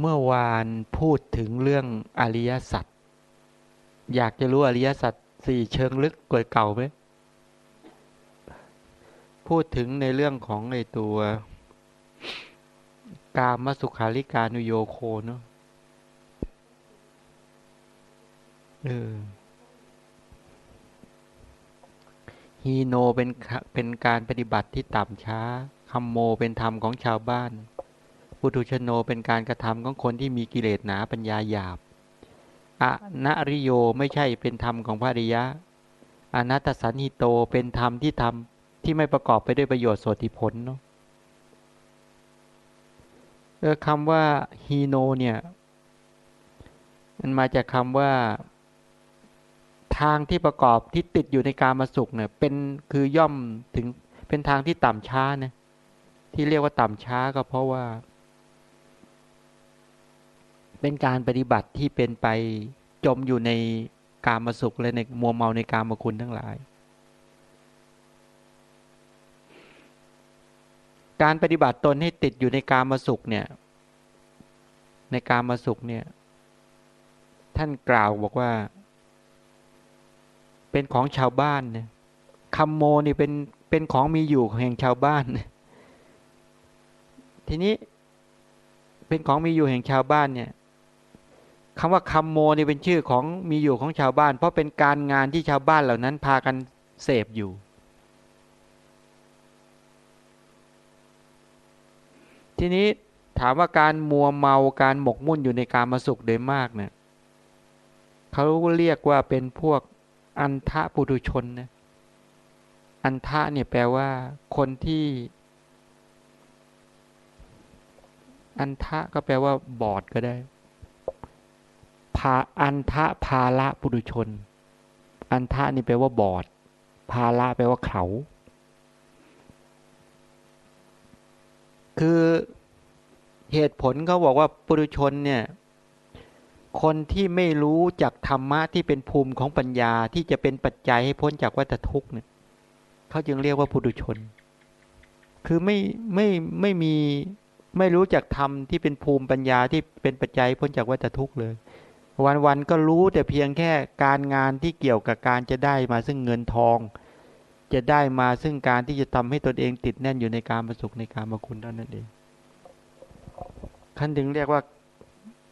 เมื่อวานพูดถึงเรื่องอริยสัจอยากจะรู้อริยสัจสี่เชิงลึกกว่าเก่าไหมพูดถึงในเรื่องของไอตัว กามสุขาริการุโยโคเนาะเออฮีโนเป็นเป็นการปฏิบัติที่ต่ำช้าคัมโมเป็นธรรมของชาวบ้าน ปุถุชนโนเป็นการกระทำของคนที่มีกิเลสหนาปัญญาหยาบอะนริโยไม่ใช่เป็นธรรมของพระริยะ อนัตสันหิโตเป็นธรรมที่ทำที่ไม่ประกอบไปด้วยประโยชน์โสติผลเนาะคำว่าฮีโนเนี่ยมันมาจากคำว่า ทางที่ประกอบที่ติดอยู่ในการมาสุขเนี่ยเป็นคือย่อมถึงเป็นทางที่ต่ำช้านะที่เรียกว่าต่ำช้าก็เพราะว่า เป็นการปฏิบัติที่เป็นไปจมอยู่ในกามาสุขและในมัวเมาในกามาคุณทั้งหลาย การปฏิบัติตนให้ติดอยู่ในกามาสุขเนี่ย ในกามาสุขเนี่ย ท่านกล่าวบอกว่า เป็นของชาวบ้านเนี่ยคำโมนี่เป็นเป็นของมีอยู่แห่งชาวบ้าน ทีนี้เป็นของมีอยู่แห่งชาวบ้านเนี่ย คำว่าคำโมนี่เป็นชื่อของมีอยู่ของชาวบ้าน เพราะเป็นการงานที่ชาวบ้านเหล่านั้นพากันเสพอยู่ ทีนี้ถามว่าการมัวเมาการหมกมุ่นอยู่ในการมาสุขโดยมากเนี่ยเขาเรียกว่าเป็นพวกอันทะปุถุชนนะอันทะเนี่ยแปลว่า คนที่ อันทะก็แปลว่าบอดก็ได้าอันทะภาละปุถุชน อันทะนี่แปลว่าบอด ภาละแปลว่าเขา คือเหตุผลเขาบอกว่าปุถุชนเนี่ย คนที่ไม่รู้จักธรรมะที่เป็นภูมิของปัญญาที่จะเป็นปัจจัยให้พ้นจากวัฏทุกข์เนี่ยเขาจึงเรียกว่าปุถุชน คือไม่ไม่ไม่มีไม่รู้จักธรรมที่เป็นภูมิปัญญาที่เป็นปัจจัยพ้นจากวัฏทุกข์เลย วันวันก็รู้แต่เพียงแค่การงานที่เกี่ยวกับการจะได้มาซึ่งเงินทอง จะได้มาซึ่งการที่จะทำให้ตนเองติดแน่นอยู่ในการประสุขในการมาคุณเท่านั้นเองท่านถึงเรียกว่า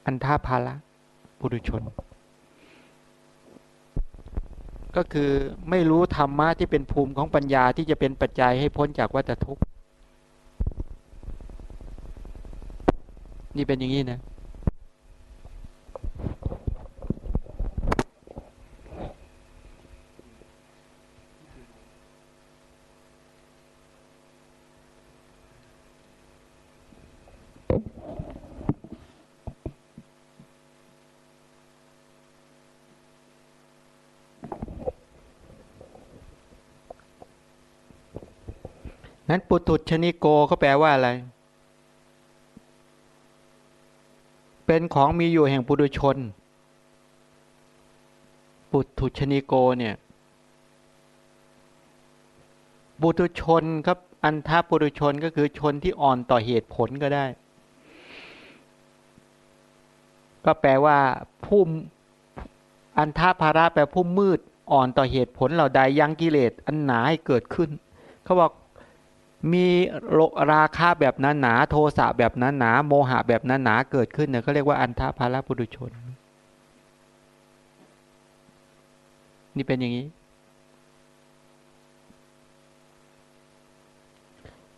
อันท่าภาระุถุชน ก็คือไม่รู้ธรรมะที่เป็นภูมิของปัญญาที่จะเป็นปัจจัยให้พ้นจากวัฏทุกข์นี่เป็นอย่างนี้นะ นั้นปุถุชนิโกเขาแปลว่าอะไร เป็นของมีอยู่แห่งปุถุชน ปุถุชนิโกเนี่ยปุถุชนครับ อันทาปุถุชนก็คือชนที่อ่อนต่อเหตุผลก็ได้ ก็แปลว่าผู้อันทาภาระแปลผู้มืดอ่อนต่อเหตุผลเหล่าใดยังกิเลสอันหนาให้เกิดขึ้น เขาบอก มีราคาแบบนั้นหนาโทสะแบบนั้นหนาโมหะแบบนั้นหนาเกิดขึ้นเนี่ยเขาเรียกว่าอันทภาลปุถุชน นี่เป็นอย่างนี้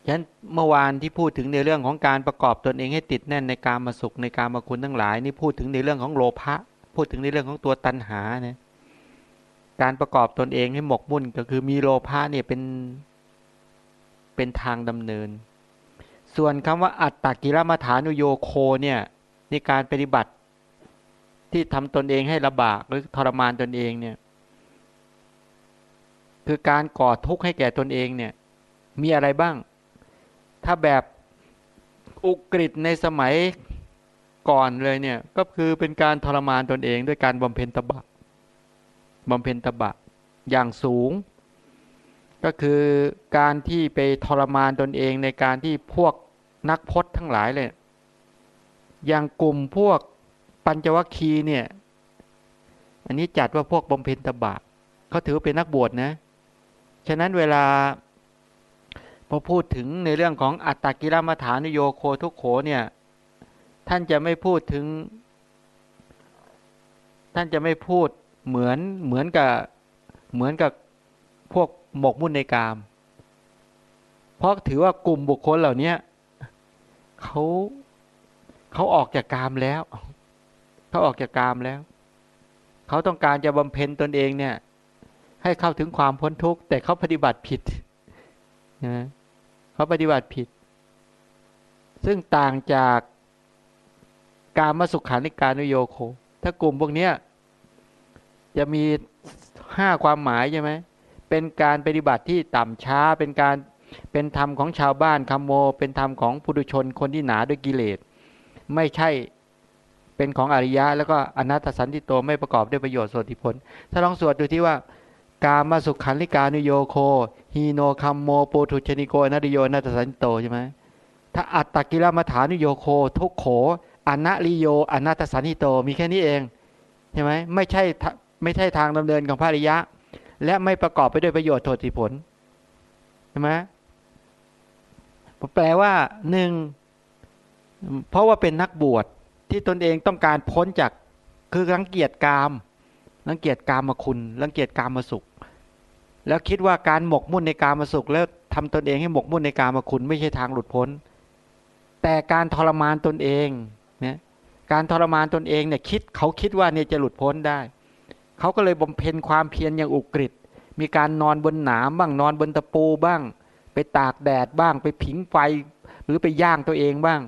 ฉะนั้นเมื่อวานที่พูดถึงในเรื่องของการประกอบตนเองให้ติดแน่นในการมาสุขในการมาคุณทั้งหลาย นี่พูดถึงในเรื่องของโลภะพูดถึงในเรื่องของตัวตัณหาเนี่ยการประกอบตนเองให้หมกมุ่นก็คือมีโลภะเนี่ยเป็น เป็นทางดำเนิน ส่วนคำว่าอัตตกิรมาฐานุโยโคเนี่ยในการปฏิบัติที่ทำตนเองให้ระบากหรือทรมานตนเองเนี่ยคือการก่อทุกข์ให้แก่ตนเองเนี่ยมีอะไรบ้าง ถ้าแบบอุกฤษในสมัยก่อนเลยเนี่ยก็คือเป็นการทรมานตนเองด้วยการบำเพ็ญตบะบำเพ็ญตบะ อย่างสูง ก็คือการที่ไปทรมานตนเองในการที่พวกนักพจน์ทั้งหลายเลยอย่างกลุ่มพวกปัญจวัคคีย์เนี่ย อันนี้จัดว่าพวกบำเพ็ญตบะเขาถือเป็นนักบวชนะ ฉะนั้นเวลาพอพูดถึงในเรื่องของอัตตกิรมฐานโยโคทุกโขเนี่ย ท่านจะไม่พูดถึง ท่านจะไม่พูดเหมือนเหมือนกับเหมือนกับพวก หมกมุ่นในกาม เพราะถือว่ากลุ่มบุคคลเหล่านี้เขาเขาออกจากกามแล้ว เขาออกจากกามแล้ว เขาต้องการจะบำเพ็ญตนเองเนี่ย ให้เข้าถึงความพ้นทุกข์แต่เขาปฏิบัติผิดนะเขาปฏิบัติผิด ซึ่งต่างจากการมาสุขานิการนุโยโค ถ้ากลุ่มพวกนี้จะมีห้าความหมายใช่ไหม เป็นการปฏิบัติที่ต่ำช้า เป็นการเป็นธรรมของชาวบ้านคำโม เป็นธรรมของปุถุชนคนที่หนาด้วยกิเลส ไม่ใช่เป็นของอริยะ แล้วก็อนัตตสันติโตไม่ประกอบด้วยประโยชน์สติผล ถ้าลองสวดดูที่ว่ากามสุขัลลิกานุโยโค หีโนคัมโมโปถุชชนิโกอนริโยอนัตถสัญหิโตใช่ไหมถ้าอัตตกิลมถานุโยโค ทุกโขอนริโยอนัตถสัญหิโตมีแค่นี้เองใช่ไหมไม่ใช่ไม่ใช่ทางดำเนินของพระอริยะ และไม่ประกอบไปด้วยประโยชน์โทษผลใช่ไหมแปลว่าหนึ่งเพราะว่าเป็นนักบวชที่ตนเองต้องการพ้นจากคือรังเกียจกามรังเกียจกามมาคุณรังเกียจกามมาสุข แล้วคิดว่าการหมกมุ่นในกามมาสุข แล้วทำตนเองให้หมกมุ่นในกามมาคุณ ไม่ใช่ทางหลุดพ้น แต่การทรมานตนเองเนี่ยการทรมานตนเองเนี่ยคิดเขาคิดว่าเนี่ยจะหลุดพ้นได้ เขาก็เลยบำเพ็ญความเพียรอย่างอุกฤษมีการนอนบนหนามบ้างนอนบนตะปูบ้าง ไปตากแดดบ้าง ไปผิงไฟ หรือไปย่างตัวเองบ้าง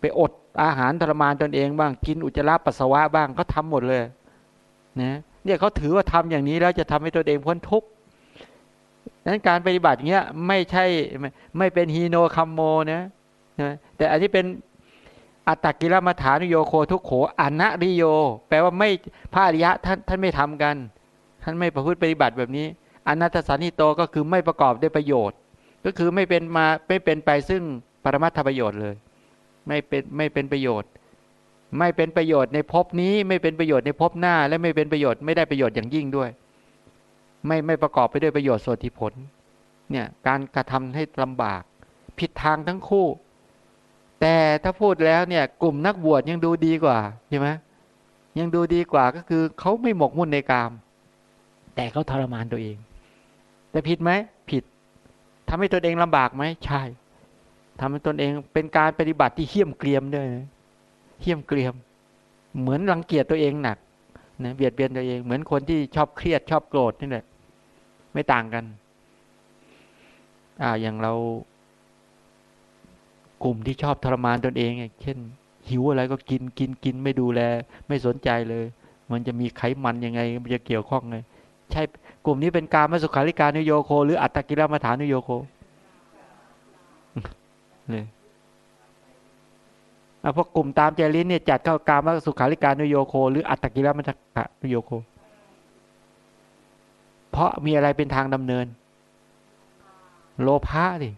ไปอดอาหารทรมานตนเองบ้าง กินอุจจาระปัสสาวะบ้างเขาทาหมดเลยนะเนี่ยเขาถือว่าทำอย่างนี้แล้วจะทำให้ตัวเองพ้นทุกข์นั้นการปฏิบัติเงี้ยไม่ใช่ไม่เป็นฮีโนคัมโมนะแต่อันนี้เป็น อัตตกิลมัฐานุโยโคทุกโขอนัริโย แปลว่าไม่พระอริยะท่านท่านไม่ทำกัน ท่านไม่ประพฤติปฏิบัติแบบนี้อนัตสันนิโตก็คือไม่ประกอบด้วยประโยชน์ ก็คือไม่เป็นมาไม่เป็นไปซึ่งปรมัตถประโยชน์เลย ไม่เป็นไม่เป็นประโยชน์ ไม่เป็นประโยชน์ในภพนี้ไม่เป็นประโยชน์ในภพหน้า และไม่เป็นประโยชน์ไม่ได้ประโยชน์อย่างยิ่งด้วย ไม่ไม่ประกอบไปด้วยประโยชน์ส่วนที่ผลเนี่ยการกระทำให้ลำบาก ผิดทางทั้งคู่ แต่ถ้าพูดแล้วเนี่ย กลุ่มนักบวชยังดูดีกว่าใช่ไหมยังดูดีกว่าก็คือเขาไม่หมกมุ่นในกาม แต่เขาทรมานตัวเอง แต่ผิดไหมผิดทำให้ตนเองลำบากไหมใช่ทำให้ตนเองเป็นการปฏิบัติที่เขี่ยมเกลียมด้วยเขี่ยมเกลียม เหมือนรังเกียจตัวเองหนักนะเบียดเบียนตัวเองเหมือนคนที่ชอบเครียดชอบโกรธนี่แหละไม่ต่างกันอ่าอย่างเรา กลุ่มที่ชอบทรมานตนเองเช่น หิวอะไรก็กินกินกินไม่ดูแล ไม่สนใจเลย มันจะมีไขมันยังไงมันจะเกี่ยวข้องไงใช่กลุ่มนี้เป็นการมาสุขาริการนุโยโค หรืออัตตกิรมาฐานุโยโคเนี่ยพวกกลุ่มตามใจลิ้นเนี่ยจัดเข้าการมาสุขาริการนุโยโค หรืออัตตกิรมาฐานุโยโค เพราะมีอะไรเป็นทางดำเนิน โลภะดิ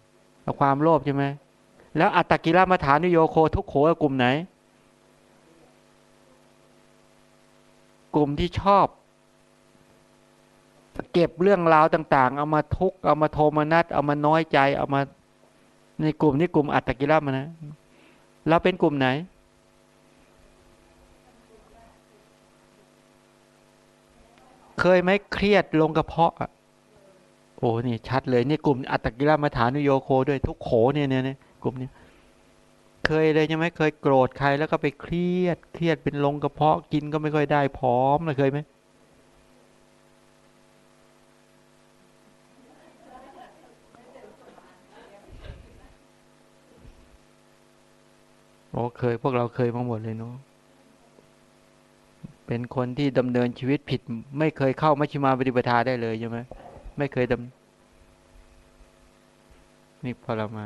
ความโลภใช่ไหม แล้วอัตตกิรมาฐานุโยโคทุกโขกลุ่มไหน กลุ่มที่ชอบ เก็บเรื่องราวต่าง ๆ เอามาทุกเอามาโทมนัสเอามาน้อยใจ เอามา ในกลุ่มนี้กลุ่มอัตตกิรมานะเราเป็นกลุ่มไหน เคยไหมเครียดลงกระเพาะโอ้นี่ชัดเลยนี่กลุ่มอัตตกิรมาฐานุโยโคด้วยทุกโขเนี่ยเนี่ย กลุ่มนี้เคยเลยใช่ไหมเคยโกรธใครแล้วก็ไปเครียด เครียดเป็นลงกระเพาะกินก็ไม่ค่อยได้พร้อมเลยเคยไหมโอ้เคยพวกเราเคยมาหมดเลยเนาะเป็นคนที่ดำเนินชีวิตผิด ไม่เคยเข้ามัชฌิมาปฏิปทาได้เลยใช่ไหมไม่เคยดำนี่พอเรามา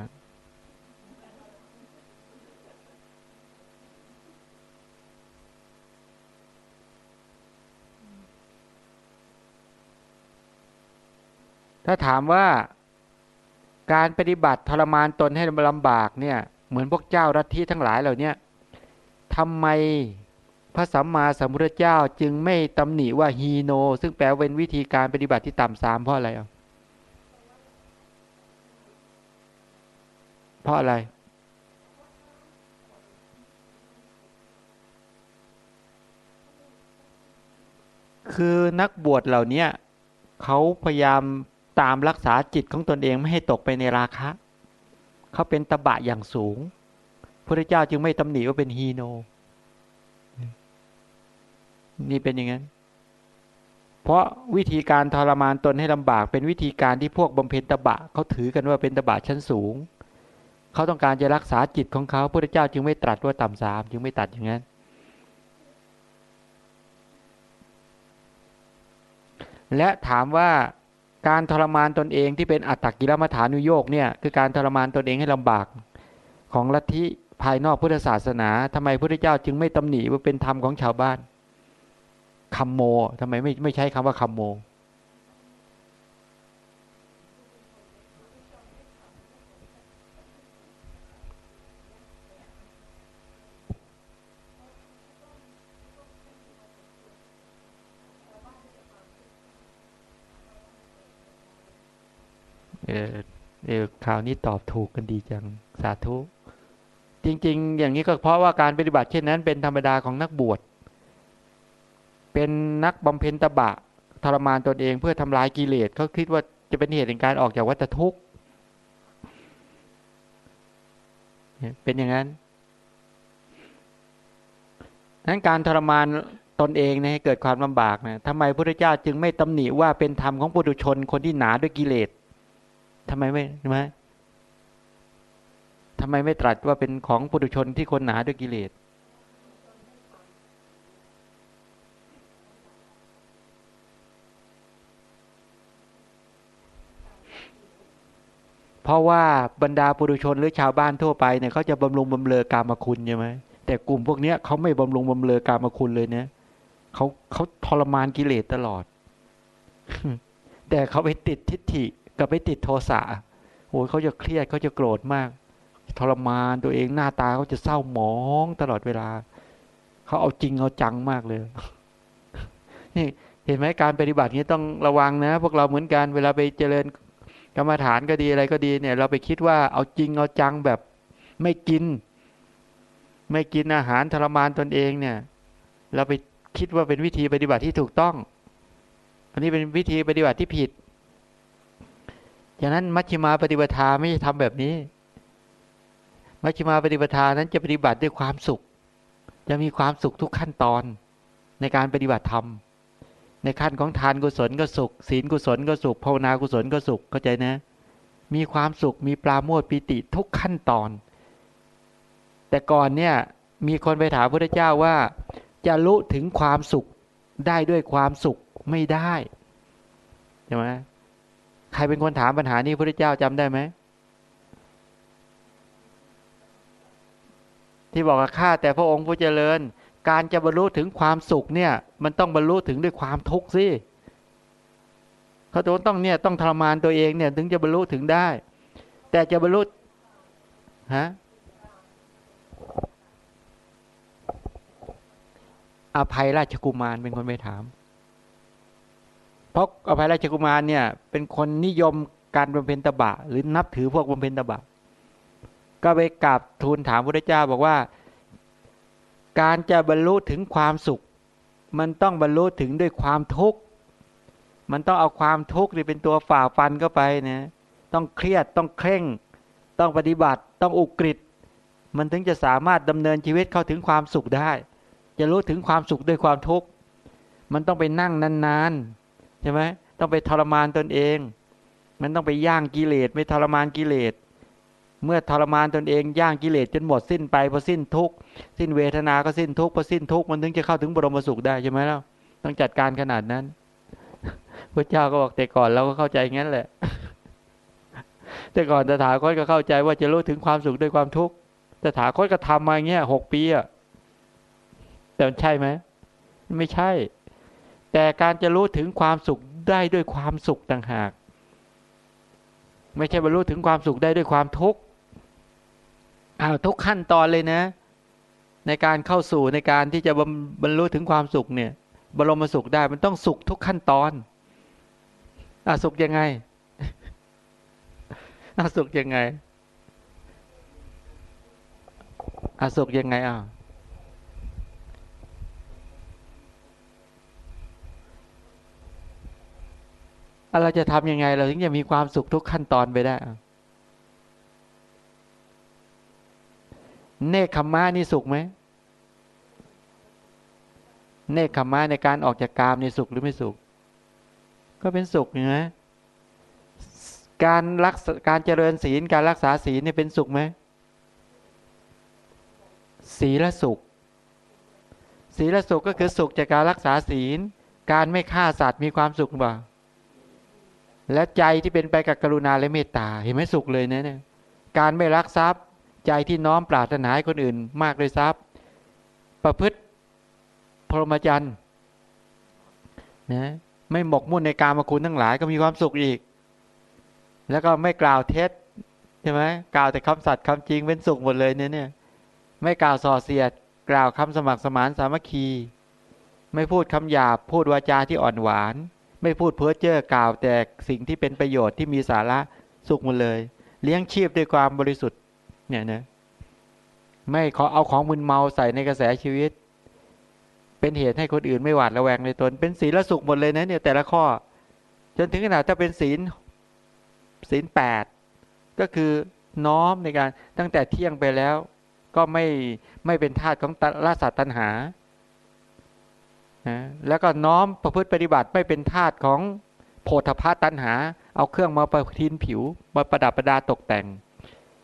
ถ้าถามว่าการปฏิบัติทรมานตนให้ลำบากเนี่ยเหมือนพวกเจ้ารัฐที่ทั้งหลายเหล่านี้ทำไมพระสัมมาสัมพุทธเจ้าจึงไม่ตำหนิว่าฮีโน ซึ่งแปลเป็นวิธีการปฏิบัติที่ต่ำสามเพราะอะไรอะเพราะอะไร คือนักบวชเหล่านี้เขาพยายาม ตามรักษาจิตของตนเองไม่ให้ตกไปในราคะ เขาเป็นตบะอย่างสูง พระเจ้าจึงไม่ตำหนิว่าเป็นฮีโน นี่เป็นอย่างนั้น เพราะวิธีการทรมานตนให้ลำบาก เป็นวิธีการที่พวกบำเพ็ญตบะเขาถือกันว่าเป็นตบะชั้นสูง เขาต้องการจะรักษาจิตของเขาพระเจ้าจึงไม่ตรัสว่าต่ำสามจึงไม่ตัดอย่างนั้นและถามว่า การทรมานตนเองที่เป็นอัตตกิรมัฐานุโยกเนี่ยคือการทรมานตนเองให้ลำบากของลัทธิภายนอกพุทธศาสนาทำไมพระเจ้าจึงไม่ตำหนิว่าเป็นธรรมของชาวบ้านคำโมทำไมไม่ไม่ใช้คำว่าคำโม เออเออคราวนี้ตอบถูกกันดีจังสาธุ จริง ๆ อย่างนี้ก็เพราะว่าการปฏิบัติเช่นนั้น เป็นธรรมดาของนักบวช เป็นนักบำเพ็ญตบะทรมานตนเองเพื่อทำลายกิเลสเขาคิดว่าจะเป็นเหตุในการออกจากวัฏทุกข์เป็นอย่างนั้นนั้นการทรมานตนเองนะให้เกิดความลำบากนะทำไมพระเจ้าจึงไม่ตำหนิว่าเป็นธรรมของปุถุชนคนที่หนาด้วยกิเลส ทำไมไม่ใช่ไหมทำไมไม่ตรัสว่าเป็นของปุถุชนที่คนหนาด้วยกิเลสเพราะว่าบรรดาปุถุชนหรือชาวบ้านทั่วไปเนี่ยเขาจะบำรุงบำเรอกามคุณใช่ไหมแต่กลุ่มพวกเนี้ยเขาไม่บำรุงบำเรอกามคุณเลยเนี่ยเขาเขาทรมานกิเลสตลอด แต่เขาไปติดทิฏฐิ กับไปติดโทสะโอ้ยเขาจะเครียดเขาจะโกรธมาก ทรมานตัวเองหน้าตาเขาจะเศร้าหมองตลอดเวลา เขาเอาจริงเอาจังมากเลย นี่เห็นไหมการปฏิบัตินี้ต้องระวังนะ พวกเราเหมือนกันเวลาไปเจริญกรรมฐานก็ดีอะไรก็ดีเนี่ย เราไปคิดว่าเอาจริงเอาจังแบบไม่กิน ไม่กินอาหารทรมานตนเองเนี่ย เราไปคิดว่าเป็นวิธีปฏิบัติที่ถูกต้อง อันนี้เป็นวิธีปฏิบัติที่ผิด ฉะนั้นมัชฌิมาปฏิปทาไม่ใช่ทำแบบนี้ มัชฌิมาปฏิปทานั้นจะปฏิบัติด้วยความสุข จะมีความสุขทุกขั้นตอนในการปฏิบัติธรรม ในขั้นของทานกุศลก็สุข ศีลกุศลก็สุขภาวนากุศลก็สุขเข้าใจนะ มีความสุขมีปราโมทปิติทุกขั้นตอน แต่ก่อนเนี่ยมีคนไปถามพระเจ้าว่า จะรู้ถึงความสุขได้ด้วยความสุขไม่ได้ใช่ไหม ใครเป็นคนถามปัญหานี้พระเจ้าจำได้ไหมที่บอกว่าข้าแต่พระองค์ผู้เจริญ การจะบรรลุถึงความสุขเนี่ย มันต้องบรรลุถึงด้วยความทุกข์สิเขาต้องเนี่ยต้องทรมานตัวเองเนี่ย ถึงจะบรรลุถึงได้ แต่จะบรรลุฮะอภัยราชกุมารเป็นคนไปถาม เพราะอภัยราชกุมารเนี่ย เป็นคนนิยมการบำเพ็ญตบะ หรือนับถือพวกบำเพ็ญตบะ ก็ไปกราบทูลถามพระเจ้าบอกว่า การจะบรรลุถึงความสุข มันต้องบรรลุถึงด้วยความทุกข์มันต้องเอาความทุกข์นี่เป็นตัวฝ่าฟันเข้าไปนะต้องเครียดต้องเคร่ง ต้องปฏิบัติต้องอุกฤษมันถึงจะสามารถดำเนินชีวิตเข้าถึงความสุขได้ จะรู้ถึงความสุขด้วยความทุกข์มันต้องไปนั่งนานๆ ใช่ไหมต้องไปทรมานตนเอง มันต้องไปย่างกิเลสไม่ทรมานกิเลสเมื่อทรมานตนเองย่างกิเลสจนหมดสิ้นไปพอสิ้นทุกสิ้นเวทนาก็สิ้นทุกพอสิ้นทุกมันถึงจะเข้าถึงบรมสุขได้ใช่ไหมล่ะต้องจัดการขนาดนั้นพระเจ้าก็บอกแต่ก่อนเราก็เข้าใจงั้นแหละ แต่ก่อนตถาคตก็เข้าใจว่าจะรู้ถึงความสุขด้วยความทุกข์ตถาคตก็ทำมาอย่างเงี้ยหกปีอะแต่ใช่ไหมไม่ใช่ แต่การจะรู้ถึงความสุขได้ด้วยความสุขต่างหาก ไม่ใช่บรรลุถึงความสุขได้ด้วยความทุกข์อ้าวทุกขั้นตอนเลยนะ ในการเข้าสู่ในการที่จะบรรลุถึงความสุขเนี่ย บรมสุขได้มันต้องสุขทุกขั้นตอนอะสุขยังไงอะสุขยังไงอะสุขยังไงอะ เราจะทำยังไง เราถึงจะมีความสุขทุกขั้นตอนไปได้ เนคขมมะนี่สุขไหม เนคขมมะในการออกจากกามนี่สุขหรือไม่สุข ก็เป็นสุขนะการรักการเจริญศีลการรักษาศีลนี่เป็นสุขไหมศีลสุข ศีลสุขก็คือสุขจากการรักษาศีล การไม่ฆ่าสัตว์มีความสุขบ่า และใจที่เป็นไปกับกรุณาและเมตตาเห็นไหมสุขเลยนะเนี่ยการไม่รักทรัพย์ ใจที่น้อมปรารถนาให้คนอื่น มากเลยทรัพย์ ประพฤติพรหมจรรย์นะไม่หมกมุ่นในการมาคุณทั้งหลายก็มีความสุขอีก แล้วก็ไม่กล่าวเท็จใช่ไหมกล่าวแต่คำสัตย์คำจริงเป็นสุขหมดเลยเนี่ยเนี่ยไม่กล่าวส่อเสียด กล่าวคำสมัครสมานสามัคคี ไม่พูดคำหยาบพูดวาจาที่อ่อนหวาน ไม่พูดเพ้อเจ้อกล่าว แต่สิ่งที่เป็นประโยชน์ที่มีสาระสุขหมดเลย เลี้ยงชีพด้วยความบริสุทธิ์เนี่ยนะไม่ขอเอาของมึนเมาใส่ในกระแสชีวิต เป็นเหตุให้คนอื่นไม่หวาดระแวงในตน เป็นศีลสุขหมดเลยนะเนี่ยแต่ละข้อ จนถึงขนาดถ้าเป็นศีลศีลแปดก็คือน้อมในการตั้งแต่เที่ยงไปแล้ว ก็ไม่ไม่เป็นทาสของราสัตตัญหา นะแล้วก็น้อมประพฤติปฏิบัติไม่เป็นทาตของโพธพาตันหา เอาเครื่องมาประทินผิว มาประดับประดาตกแต่ง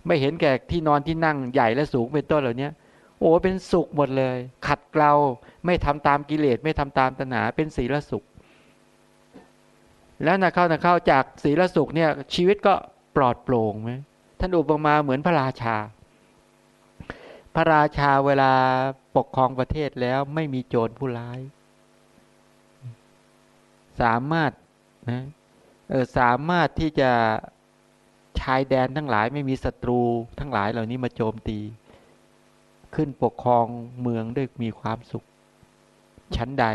ไม่เห็นแก่ที่นอนที่นั่งใหญ่และสูงเป็นต้นเหล่านี้โอ้เป็นสุขหมดเลย ขัดเกลาไม่ทำตามกิเลสไม่ทำตามตัณหา เป็นศีลสุข แล้วนะเข้านะเข้าจากศีลสุขเนี่ยชีวิตก็ปลอดโปร่งไหมท่านอุปมาเหมือนพระราชา พระราชาเวลาปกครองประเทศแล้วไม่มีโจรผู้ร้าย สามารถนะเออสามารถที่จะชายแดนทั้งหลายไม่มีศัตรูทั้งหลายเหล่านี้มาโจมตี ขึ้นปกครองเมืองด้วยมีความสุข ชั้นใด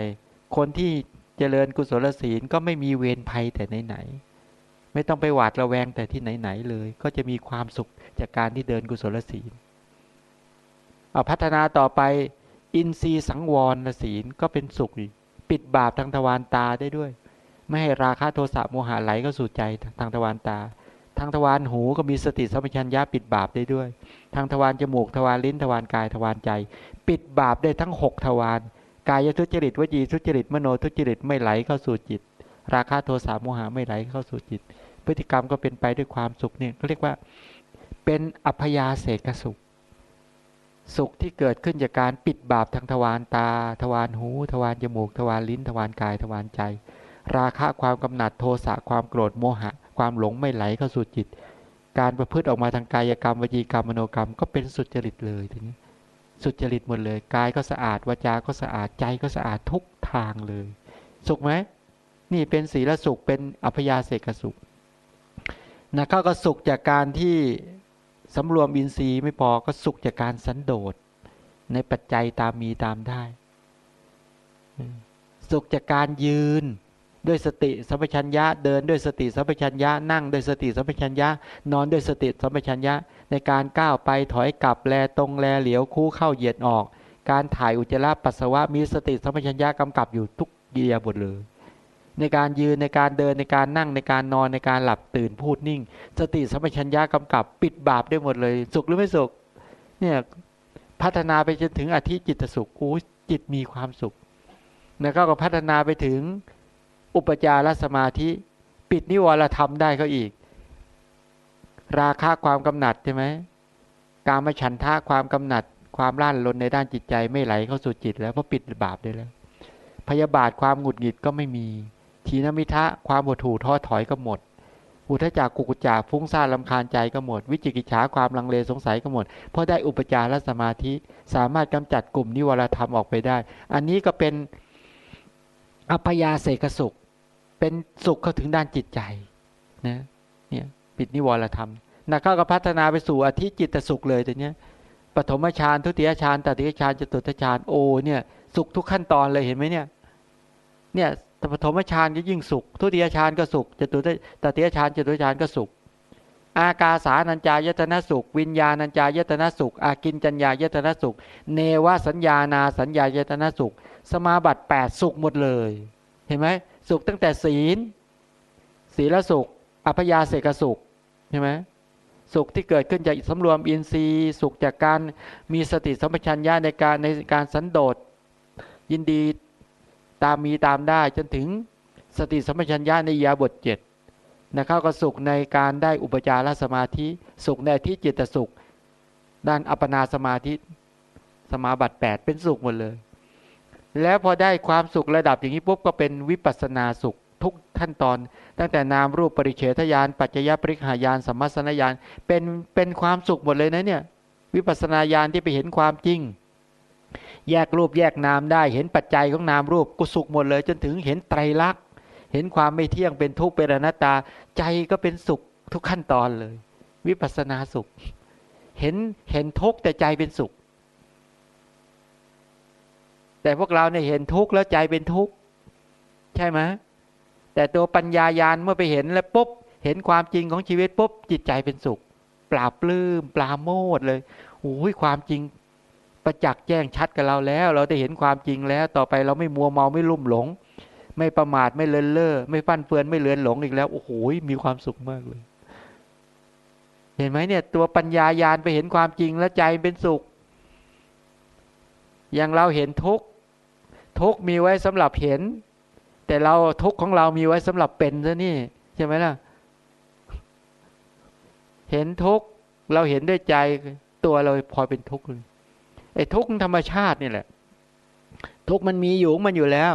คนที่เจริญกุศลศีลก็ไม่มีเวรภัยแต่ไหนๆไม่ต้องไปหวาดระแวงแต่ที่ไหนๆเลย ก็จะมีความสุขจากการที่เดินกุศลศีลเอาพัฒนาต่อไป อินทรีย์สังวรศีลก็เป็นสุขอีก ปิดบาปทางทวารตาได้ด้วย ไม่ให้ราคะโทสะโมหะไหลเข้าสู่ใจทางทวารตา ทางทวารหูก็มีสติสัมปชัญญะปิดบาปได้ด้วย ทางทวารจมูกทวารลิ้นทวารกายทวารใจ ปิดบาปได้ทั้งหกทวารกายทุจริตวจีทุจริตมโนทุจริตไม่ไหลเข้าสู่จิต ราคะโทสะโมหะไม่ไหลเข้าสู่จิต พฤติกรรมก็เป็นไปด้วยความสุขเนี่ยเขาเรียกว่าเป็นอัพยาเสกสุข สุขที่เกิดขึ้นจากการปิดบาปทางทวารตา ทวารหู ทวารจมูก ทวารลิ้น ทวารกาย ทวารใจ ราคะความกำหนัดโทสะความโกรธโมหะ ความหลงไม่ไหลเข้าสู่จิต การประพฤติออกมาทางกายกรรมวจีกรรมมโนกรรมก็เป็นสุจริตเลยทีนี้ สุจริตหมดเลยกายก็สะอาดวาจาก็สะอาดใจก็สะอาดทุกทางเลย สุขไหมนี่เป็นศีลสุขเป็นอัพยาเสกสุขนะเขาก็สุขจากการที่ สำรวมอินทรีย์ไม่พอก็สุขจากการสันโดษในปัจจัยตามมีตามได้ สุขจากการยืนด้วยสติสัมปชัญญะเดินด้วยสติสัมปชัญญะนั่งด้วยสติสัมปชัญญะนอนด้วยสติสัมปชัญญะในการก้าวไปถอยกลับแลตรงแลเหลียวคู่เข้าเหยียดออก การถ่ายอุจจาระปัสสาวะมีสติสัมปชัญญะกำกับอยู่ทุกเกียร์หมดเลย ในการยืนในการเดินในการนั่งในการนอนในการหลับตื่นพูดนิ่ง สติสัมปชัญญะกำกับปิดบาปได้หมดเลย สุขหรือไม่สุขเนี่ยพัฒนาไปจนถึงอธิจิตสุขอู้จิตมีความสุขแล้วก็พัฒนาไปถึงอุปจารสมาธิปิดนิวรธรรมได้เขาอีก ราคาความกำหนัดใช่ไหมการมาฉันท่าความกำหนัด ความร่านลนในด้านจิตใจไม่ไหลเข้าสู่จิต แล้วเพราะปิดบาปได้แล้ว พยาบาทความหงุดหงิดก็ไม่มี ทีนมิทะความหดหู่ท้อถอยก็หมด อุทจักกุกุจาฟุ้งซ่านลำคาญใจก็หมด วิจิกิจฉาความลังเลสงสัยก็หมด เพราะได้อุปจารสมาธิ สามารถกำจัดกลุ่มนิวรธรรมออกไปได้ อันนี้ก็เป็นอัพยาเสกสุข เป็นสุขเข้าถึงด้านจิตใจนะเนี่ยปิดนิวรธรรมนักเข้าก็พัฒนาไปสู่อธิจิตสุขเลยแต่เนี้ยปฐมฌานทุติยฌานตติยฌานจตุตฌานโอเนี่ยสุขทุกขั้นตอนเลยเห็นไหมเนี่ยเนี่ย ปฐมฌานก็ยิ่งสุข ทุติยฌานก็สุขจตุตติยฌานจตุตฌานก็สุข อากาสานัญจายตนะสุข วิญญาณัญจายตนะสุข อากินจัญญายตนะสุข เนวสัญญานาสัญญายตนะสุข สมาบัติ8สุขหมดเลย เห็นไหมสุขตั้งแต่ศีล ศีลสุข อัพยาเสกสุขใช่ไหมสุขที่เกิดขึ้นจากสำรวมอินทรีย์สุขจากการมีสติสัมปชัญญะในการในการสันโดษยินดี ตามมีตามได้จนถึงสติสัมปชัญญะในยาบทเจ็ดนะครับก็สุขในการได้อุปจารสมาธิ สุขในที่จิตสุข ด้านอัปนาสมาธิสมาบัติ 8 เป็นสุขหมดเลย แล้วพอได้ความสุขระดับอย่างนี้ปุ๊บก็เป็นวิปัสนาสุขทุกขั้นตอน ตั้งแต่นามรูปปริเฉทญาณปัจจยปริหายานสัมมาสนญาณเป็นเป็นความสุขหมดเลยนะเนี่ยวิปัสนาญาณที่ไปเห็นความจริง แยกรูปแยกนามได้ เห็นปัจจัยของนามรูปก็สุขหมดเลย จนถึงเห็นไตรลักษณ์ เห็นความไม่เที่ยงเป็นทุกข์เป็นอนัตตา ใจก็เป็นสุขทุกขั้นตอนเลย วิปัสนาสุข เห็นเห็นทุกข์แต่ใจเป็นสุข แต่พวกเราเนี่ยเห็นทุกข์แล้วใจเป็นทุกข์ใช่ไหมแต่ตัวปัญญายาณเมื่อไปเห็นแล้วปุ๊บเห็นความจริงของชีวิตปุ๊บจิตใจเป็นสุข ปราบปลื้มปลาโมดเลยโอ้ยความจริง ประจักษ์แจ้งชัดกับเราแล้ว เราได้เห็นความจริงแล้ว ต่อไปเราไม่มัวเมาไม่ลุ่มหลง ไม่ประมาทไม่เลินเล่อไม่ฟั่นเฟือนไม่เลือนหลงอีกแล้วโอ้โหมีความสุขมากเลย เห็นไหมเนี่ย ตัวปัญญายาณไปเห็นความจริงแล้วใจเป็นสุข อย่างเราเห็นทุกทุกมีไว้สำหรับเห็น แต่เราทุกของเรามีไว้สำหรับเป็นซะนี่ใช่ไหมล่ะ เห็นทุกเราเห็นด้วยใจตัวเราพอเป็นทุกข์เลย ไอ้ทุกข์ธรรมชาตินี่แหละ ทุกข์มันมีอยู่มันอยู่แล้ว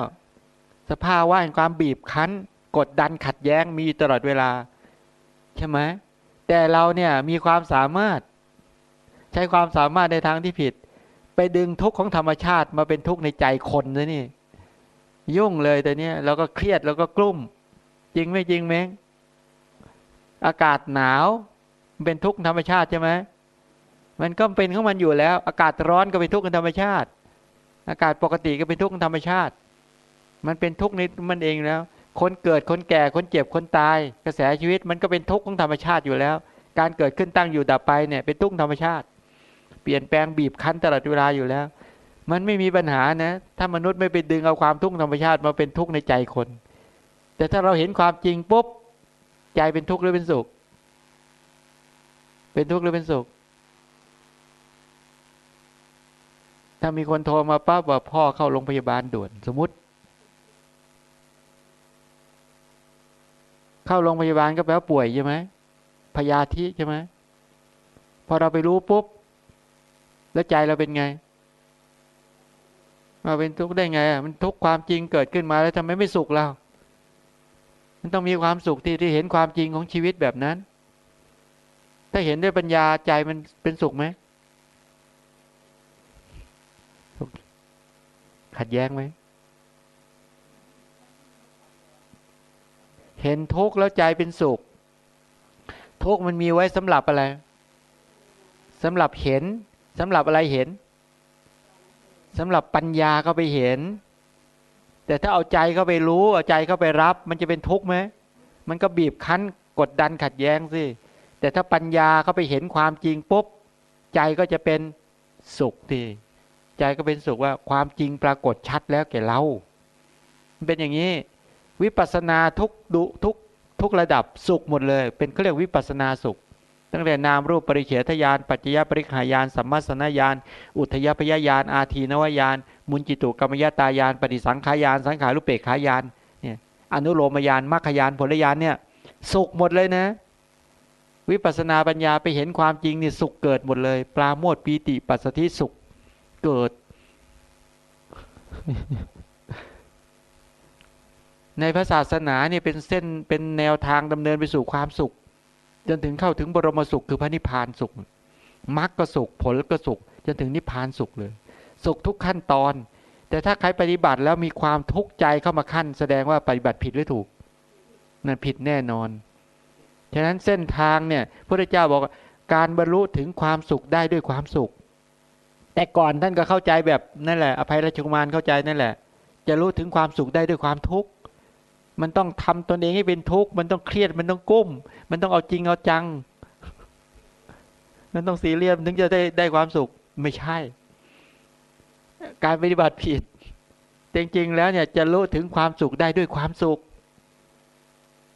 สภาวะแห่งความบีบคั้น กดดันขัดแย้งมีตลอดเวลา ใช่ไหมแต่เราเนี่ยมีความสามารถ ใช้ความสามารถในทางที่ผิด ไปดึงทุกข์ของธรรมชาติมาเป็นทุกข์ในใจคนนะนี่ ยุ่งเลยแต่เนี้ยเราก็เครียดแล้วก็กลุ้ม จริงไม่จริงเม้งอากาศหนาวเป็นทุกข์ธรรมชาติใช่ไหม มันก็เป็นของมันอยู่แล้ว อากาศร้อนก็เป็นทุกข์ธรรมชาติ อากาศปกติก็เป็นทุกข์ธรรมชาติ มันเป็นทุกข์ในมันเองแล้ว คนเกิดคนแก่คนเจ็บคนตาย กระแสชีวิตมันก็เป็นทุกข์ของธรรมชาติอยู่แล้ว การเกิดขึ้นตั้งอยู่ดับไปเนี่ยเป็นทุกข์ธรรมชาติ เปลี่ยนแปลงบีบคั้นตลอดเวลาอยู่แล้ว มันไม่มีปัญหานะ ถ้ามนุษย์ไม่ไปดึงเอาความทุกข์ธรรมชาติมาเป็นทุกข์ในใจคน แต่ถ้าเราเห็นความจริงปุ๊บใจเป็นทุกข์หรือเป็นสุข เป็นทุกข์หรือเป็นสุข ถ้ามีคนโทรมาปั๊บว่าพ่อเข้าโรงพยาบาลด่วน สมมติ เข้าโรงพยาบาลก็แปลว่าป่วยใช่ไหมพยาธิใช่ไหมพอเราไปรู้ปุ๊บ แล้วใจเราเป็นไงมาเป็นทุกข์ได้ไงอะมันทุกข์ความจริงเกิดขึ้นมาแล้วทำไมไม่สุขเรามันต้องมีความสุขที่ที่เห็นความจริงของชีวิตแบบนั้น ถ้าเห็นด้วยปัญญาใจมันเป็นสุขไหม ขัดแย้งไหม เห็นทุกข์แล้วใจเป็นสุข ทุกข์มันมีไว้สำหรับอะไรสำหรับเห็นสำหรับอะไรเห็นสำหรับปัญญาก็ไปเห็น แต่ถ้าเอาใจเข้าไปรู้ เอาใจเข้าไปรับ มันจะเป็นทุกข์ไหมมันก็บีบคั้นกดดันขัดแย้งสิแต่ถ้าปัญญาเข้าไปเห็นความจริงปุ๊บ ใจก็จะเป็นสุขที ใจก็เป็นสุขว่าความจริงปรากฏชัดแล้วแก่เราเป็นอย่างนี้ วิปัสนาทุกดุทุกทุกระดับสุขหมดเลย เป็นเขาเรียกวิปัสนาสุข ตั้งแต่นามรูปปริเฉทญาณปัจจยปริขายานสัมมาสนญาณอุทยพยญาณอาทีนวญาณมุนจิตุกรรมยตายาน ปฏิสังขายาน สังขารุปเปกขายานเนี่ยอนุโลมยานมรรคยานผลยานเนี่ยสุขหมดเลยนะ วิปัสนาปัญญาไปเห็นความจริงนี่สุขเกิดหมดเลยปราโมทปีติปัสสธิสุข เกิด ในพระศาสนาเนี่ยเป็นเส้นเป็นแนวทางดำเนินไปสู่ความสุข จนถึงเข้าถึงบรมสุขคือพระนิพพานสุขมรรคก็สุขผลก็สุข จนถึงนิพพานสุขเลย สุขทุกขั้นตอน แต่ถ้าใครปฏิบัติแล้วมีความทุกข์ใจเข้ามาขั้น แสดงว่าปฏิบัติผิดหรือถูกนั่นผิดแน่นอนฉะนั้นเส้นทางเนี่ยพระเจ้าบอกการบรรลุถึงความสุขได้ด้วยความสุข แต่ก่อนท่านก็เข้าใจแบบนั่นแหละ อภัยราชกุมารเข้าใจนั่นแหละ จะรู้ถึงความสุขได้ด้วยความทุกข์มันต้องทำตนเองให้เป็นทุกข์มันต้องเครียดมันต้องกุ้ม มันต้องเอาจริงเอาจัง มันต้องซีเรียสถึงจะได้ได้ความสุขไม่ใช่ การปฏิบัติผิดจริงๆแล้วเนี่ยจะรู้ถึงความสุขได้ด้วยความสุข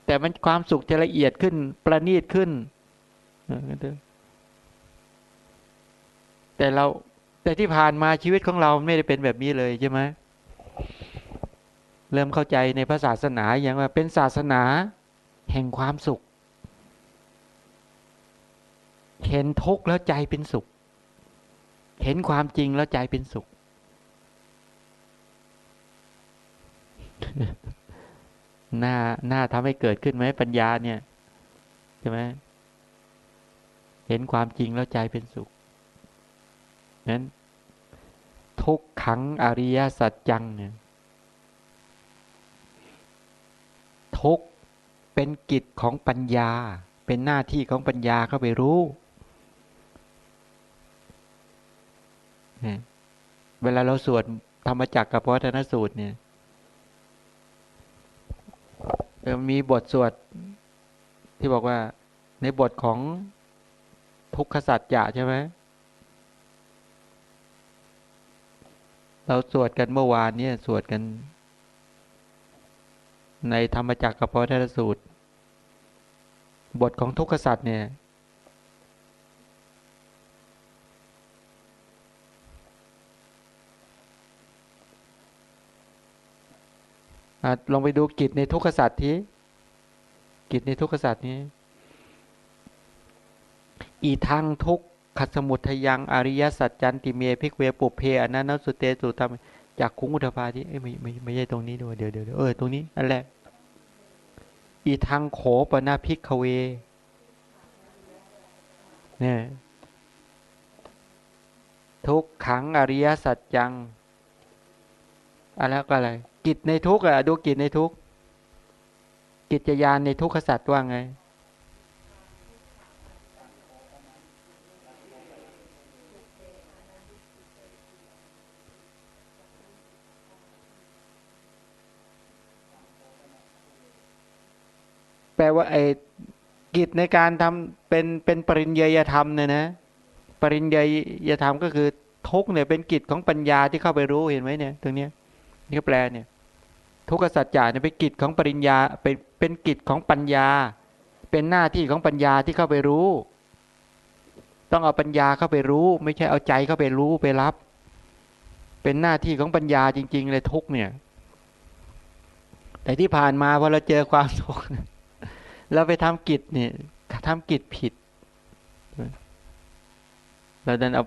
แต่มันความสุขจะละเอียดขึ้น ประณีตขึ้นแต่เรา แต่ที่ผ่านมาชีวิตของเราไม่ได้เป็นแบบนี้เลยใช่ไหมเริ่มเข้าใจในพระศาสนาอย่างว่าเป็นศาสนาแห่งความสุข เห็นทุกข์แล้วใจเป็นสุข เห็นความจริงแล้วใจเป็นสุข หน้าหน้าทำให้เกิดขึ้นไหมปัญญาเนี่ยใช่ไหมเห็นความจริงแล้วใจเป็นสุข นั้น ทุกขังอริยสัจจังเนี่ยทุกเป็นกิจของปัญญา เป็นหน้าที่ของปัญญาเข้าไปรู้ เวลาเราสวดธรรมจักรกับวัฒนสูตรเนี่ยมีบทสวดที่บอกว่าในบทของทุกขสัจจะใช่ไหม เราสวดกันเมื่อวานเนี่ยสวดกัน ในธรรมจักรกับพระธสูตร บทของทุกขสัตว์เนี่ย ลองไปดูกิจในทุกขสัตว์ทีกิจในทุกขสัตว์นี้ อีทางทุกข สมุทยังอริยสัจจันติเมพิกเวปุเพอนันนสุเตสุธรรมจากคุ้งอุทภาที่ไม่ไม่ไม่ใช่ตรงนี้ด้วยเดี๋ยวเดี๋ยวเออตรงนี้อันแรกอีทางโขปนาพิกเวเนี่ยทุกขังอริยสัจจังอะไรก็อะไร กิจในทุกอะดูกิจในทุกกิจยานในทุกขสัตว์ว่าไง แปลว่าไอ้กิจในการทำเป็นเป็นปริญญาธรรมเนี่ยนะ ปริญญาธรรมก็คือทุกเนี่ยเป็นกิจของปัญญาที่เข้าไปรู้เห็นไหมเนี่ยตรงเนี้ยนี่ก็แปลเนี่ย ทุกขสัจจะเนี่ยเป็นกิจของปริญญาเป็นเป็นกิจของปัญญา เป็นหน้าที่ของปัญญาที่เข้าไปรู้ ต้องเอาปัญญาเข้าไปรู้ ไม่ใช่เอาใจเข้าไปรู้ไปรับ เป็นหน้าที่ของปัญญาจริง ๆ เลยทุกเนี่ย แต่ที่ผ่านมาพอเราเจอความทุกข์ เราไปทำกิจเนี่ยทำกิจผิดเราดันเอา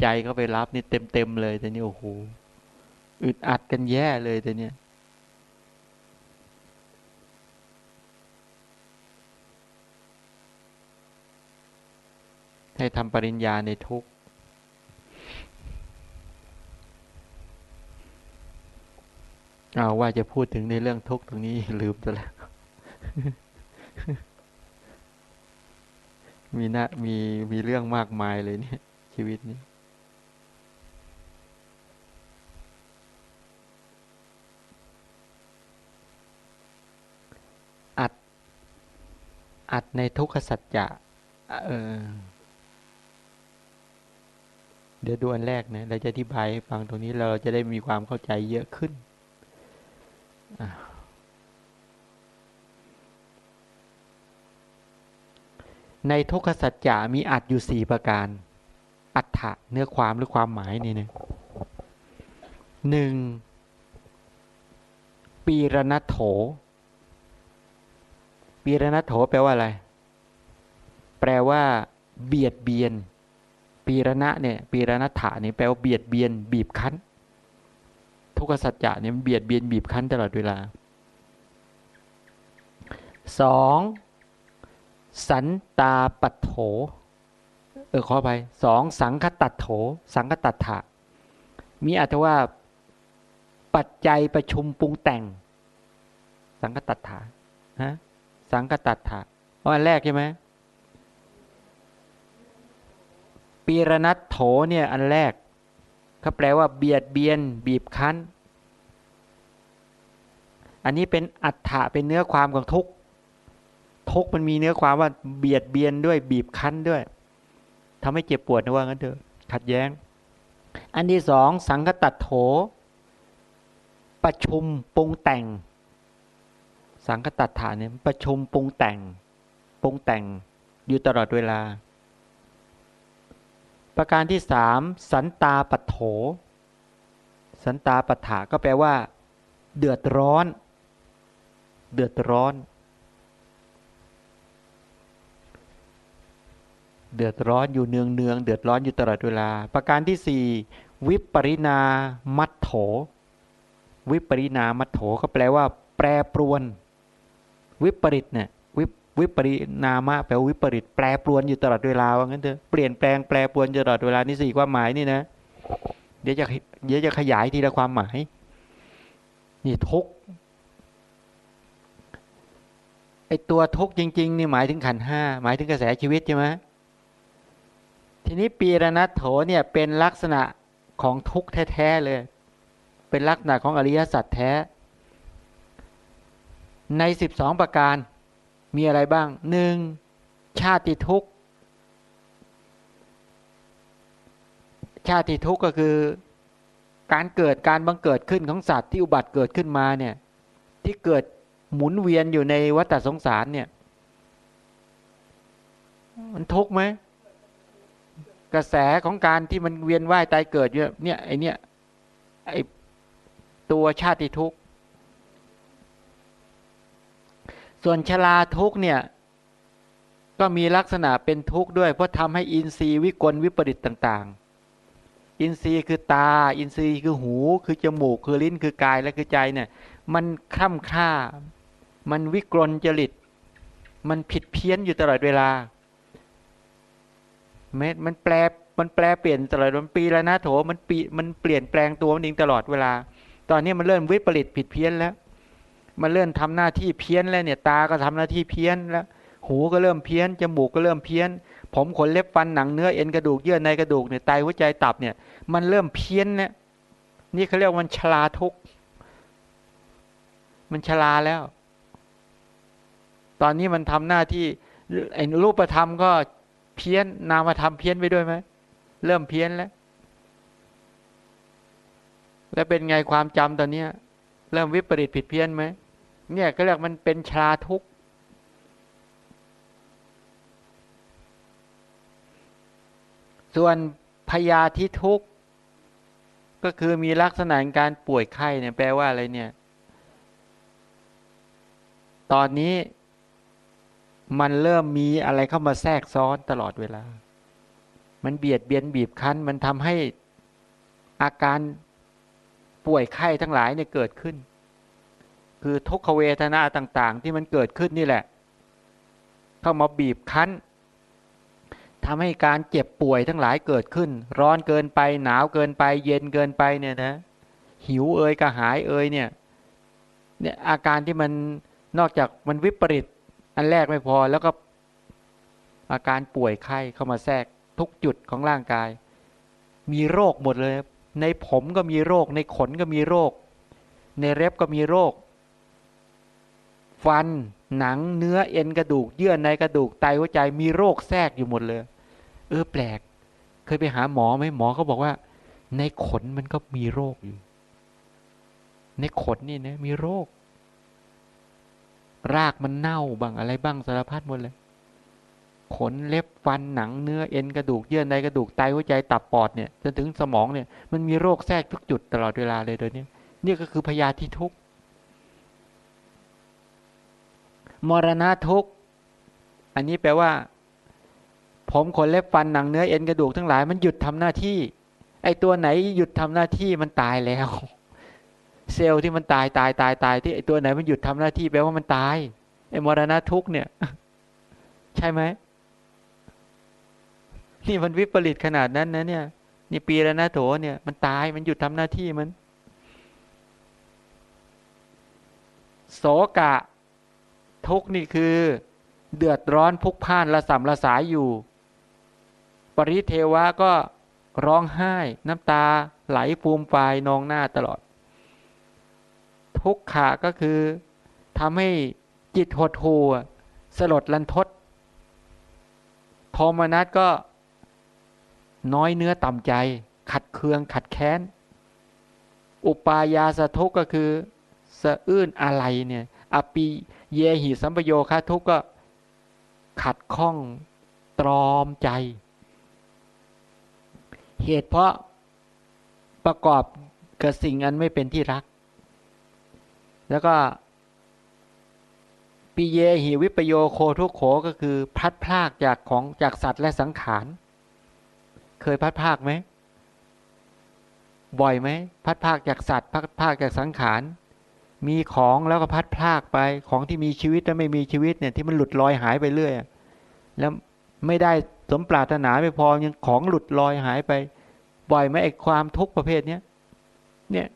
ใจเขาไปรับนี่เต็มเต็มเลยแต่นี่โอ้โหอึดอัดกันแย่เลยแต่เนี่ยให้ทำปริญญาในทุกเอาว่าจะพูดถึงในเรื่องทุกตรงนี้ลืมไปแล้ว มีนะมีมีเรื่องมากมายเลยเนี่ย ชีวิตนี้อัด อัดในทุกขสัจจะเออเดี๋ยวดูอันแรกนะ เราจะอธิบายให้ฟังตรงนี้เราจะได้มีความเข้าใจเยอะขึ้นอ่า ในทุกขสัจจะมีอัดอยู่สี่ประการ อัฏฐะเนื้อความหรือความหมายนี่นี่ยหนึ่งปีรณโถ ปีรณโถแปลว่าอะไร แปลว่า เบียดเบียน ปีรณะเนี่ย ปีรณถาเนี่ยแปลว่าเบียดเบียน บีบคั้น ทุกขสัจจะเนี่ยมันเบียดเบียนบีบคั้นตลอดเวลาสอง สันตาปัตโถ เออขอไปสองสังคตัดโถ สังคตัดถะ มีอัตว่า ปัจจัยประชุมปรุงแต่ง สังคตัดถาฮะสังคตัดถะอันแรกใช่ไหมปีรณัตโถเนี่ยอันแรกเขาแปลว่าเบียดเบียน บีบคั้น อันนี้เป็นอัฏฐะเป็นเนื้อความของทุกข ทุกมันมีเนื้อความว่าเบียดเบียนด้วยบีบคั้นด้วยทำให้เจ็บปวดนะว่างั้นเถอะขัดแย้ง อันที่สองสังคตัดโถ ประชุมปรุงแต่ง สังคตัดฐานเนี่ยประชุมปรุงแต่งปรุงแต่งอยู่ตลอดเวลา ประการที่สามสันตาปัโถ สันตาปัฏฐาก็แปลว่า เดือดร้อน เดือดร้อน เดือดร้อนอยู่เนืองเนืองเดือดร้อนอยู่ตลอดเวลา ประการที่สี่วิปริณามัตโถ วิปริณามัตโถก็แปลว่า แปรปรวน วิปริตเนี่ยวิปริณามะแปลวิปริตแปรปรวนอยู่ตลอดเวลาว่างั้นเถอะเปลี่ยนแปลงแปรปรวนตลอดเวลานี่สี่ความหมายนี่นะเดี๋ยวจะเดี๋ยวจะขยายทีละความหมายนี่ทุกไอตัวทุกจริง ๆ นี่หมายถึงขันห้าหมายถึงกระแสชีวิตใช่ไหม ทีนี้ปีรณัตโถเนี่ยเป็นลักษณะของทุกแท้ๆเลย เป็นลักษณะของอริยสัจแท้ ในสิบสองประการมีอะไรบ้างหนึ่งชาติทุกข์ ชาติทุกข์ก็คือการเกิดการบังเกิดขึ้นของสัตว์ที่อุบัติเกิดขึ้นมาเนี่ยที่เกิดหมุนเวียนอยู่ในวัฏสงสารเนี่ย มันทุกข์ไหม กระแสของการที่มันเวียนว่ายตายเกิดเนี่ยไอเนี่ยไอตัวชาติทุกข์ ส่วนชลาทุกเนี่ย ก็มีลักษณะเป็นทุกข์ด้วย เพราะทำให้อินทรีย์วิกลวิปริตต่างๆ อินทรีย์คือตา อินทรีย์คือหู คือจมูก คือลิ้น คือกาย และคือใจเนี่ย มันคล่ำค่า มันวิกลจริต มันผิดเพี้ยนอยู่ตลอดเวลา เมมันแปลมันแปลเปลี่ยนตลอดมันปีแล้วนะโถมันปีมันเปลี่ยนแปลงตัวมันเองตลอดเวลา ตอนนี้มันเริ่มวิปริตผิดเพี้ยนแล้ว มันเริ่มทำหน้าที่เพี้ยนแล้วเนี่ยตาก็ทำหน้าที่เพี้ยนแล้ว หูก็เริ่มเพี้ยนจมูกก็เริ่มเพี้ยน ผมขนเล็บฟันหนังเนื้อเอ็นกระดูกเยื่อในกระดูกเนี่ยไตหัวใจตับเนี่ย มันเริ่มเพี้ยนเนี่นี่เขาเรียกมันชราทุก มันชราแล้ว ตอนนี้มันทำหน้าที่ไอ้รูปธรรมก็ เพี้ยน นามธรรมเพี้ยนไปด้วยไหมเริ่มเพี้ยนแล้ว แล้วเป็นไงความจำตอนเนี้ย เริ่มวิปริตผิดเพี้ยนไหมเนี่ยก็เรียกมันเป็นชาทุกข์ส่วนพยาธิทุกข์ก็คือมีลักษณะการป่วยไข้เนี่ยแปลว่าอะไรเนี่ย ตอนนี้ มันเริ่มมีอะไรเข้ามาแทรกซ้อนตลอดเวลา มันเบียดเบียนบีบคั้น มันทำให้อาการป่วยไข้ทั้งหลายเนี่ยเกิดขึ้น คือทุกขเวทนาต่างๆ ที่มันเกิดขึ้นนี่แหละ เข้ามาบีบคั้นทำให้การเจ็บป่วยทั้งหลายเกิดขึ้น ร้อนเกินไป หนาวเกินไป เย็นเกินไปเนี่ยนะ หิวเอ่ยกระหายเอ่ยเนี่ย เนี่ยอาการที่มันนอกจากมันวิปริต อันแรกไม่พอแล้วก็อาการป่วยไข้เข้ามาแทรกทุกจุดของร่างกาย มีโรคหมดเลย ในผมก็มีโรค ในขนก็มีโรค ในเล็บก็มีโรค ฟันหนังเนื้อเอ็นกระดูก เยื่อในกระดูกไตหัวใจมีโรคแทรกอยู่หมดเลย เออแปลก เคยไปหาหมอไหมหมอเขาบอกว่า ในขนมันก็มีโรคอยู่ ในขนนี่นะมีโรค รากมันเน่าบ้างอะไรบ้างสารพัดหมดเลย ขนเล็บฟันหนังเนื้อเอ็นกระดูกเยื่อในกระดูกไตหัวใจตับปอดเนี่ยจนถึงสมองเนี่ย มันมีโรคแทรกทุกจุดตลอดเวลาเลยโดยนี้นี่ก็คือพยาธิทุกมรณะทุกอันนี้แปลว่า ผมขนเล็บฟันหนังเนื้อเอ็นกระดูกทั้งหลายมันหยุดทำหน้าที่ ไอตัวไหนหยุดทำหน้าที่มันตายแล้ว เซลล์ที่มันตายตายตายตายที่ไอตัวไหนมันหยุดทำหน้าที่แปลว่ามันตายไอมรณะทุกเนี่ย ใช่ไหมนี่มันวิปริตขนาดนั้นนะเนี่ยนี่ปีแล้วนะโถเนี่ย มันตายมันหยุดทำหน้าที่มัน โสกะ ทุกนี่คือ เดือดร้อนพุกพ่านละสัมละสายอยู่ ปริเทวะก็ร้องไห้ น้ำตาไหลฟูมฟายนองหน้าตลอด ทุกขะก็คือทำให้จิตหดหูสลดลันทด โทมนัสก็น้อยเนื้อต่ำใจ ขัดเคือง ขัดแค้น อุปายาสทุกก็คือสะอื้นอะไรเนี่ยอปีเยหิสัมปโยคะทุกก็ขัดข้องตรอมใจ เหตุเพราะประกอบกับสิ่งอันไม่เป็นที่รัก แล้วก็ปีเยหิวิปโยโคทุกโขก็คือพัดพลากจากของจากสัตว์และสังขาร เคยพัดพลากไหมบ่อยไหมพัดพลากจากสัตว์ พัดพลากจากสังขาร มีของแล้วก็พัดพลากไปของที่มีชีวิตและไม่มีชีวิตเนี่ยที่มันหลุดลอยหายไปเรื่อยแล้วไม่ได้สมปรารถนาไม่พอยังของหลุดลอยหายไป บ่อยไหมไอ้ความทุกข์ประเภทเนี้ยเนี่ย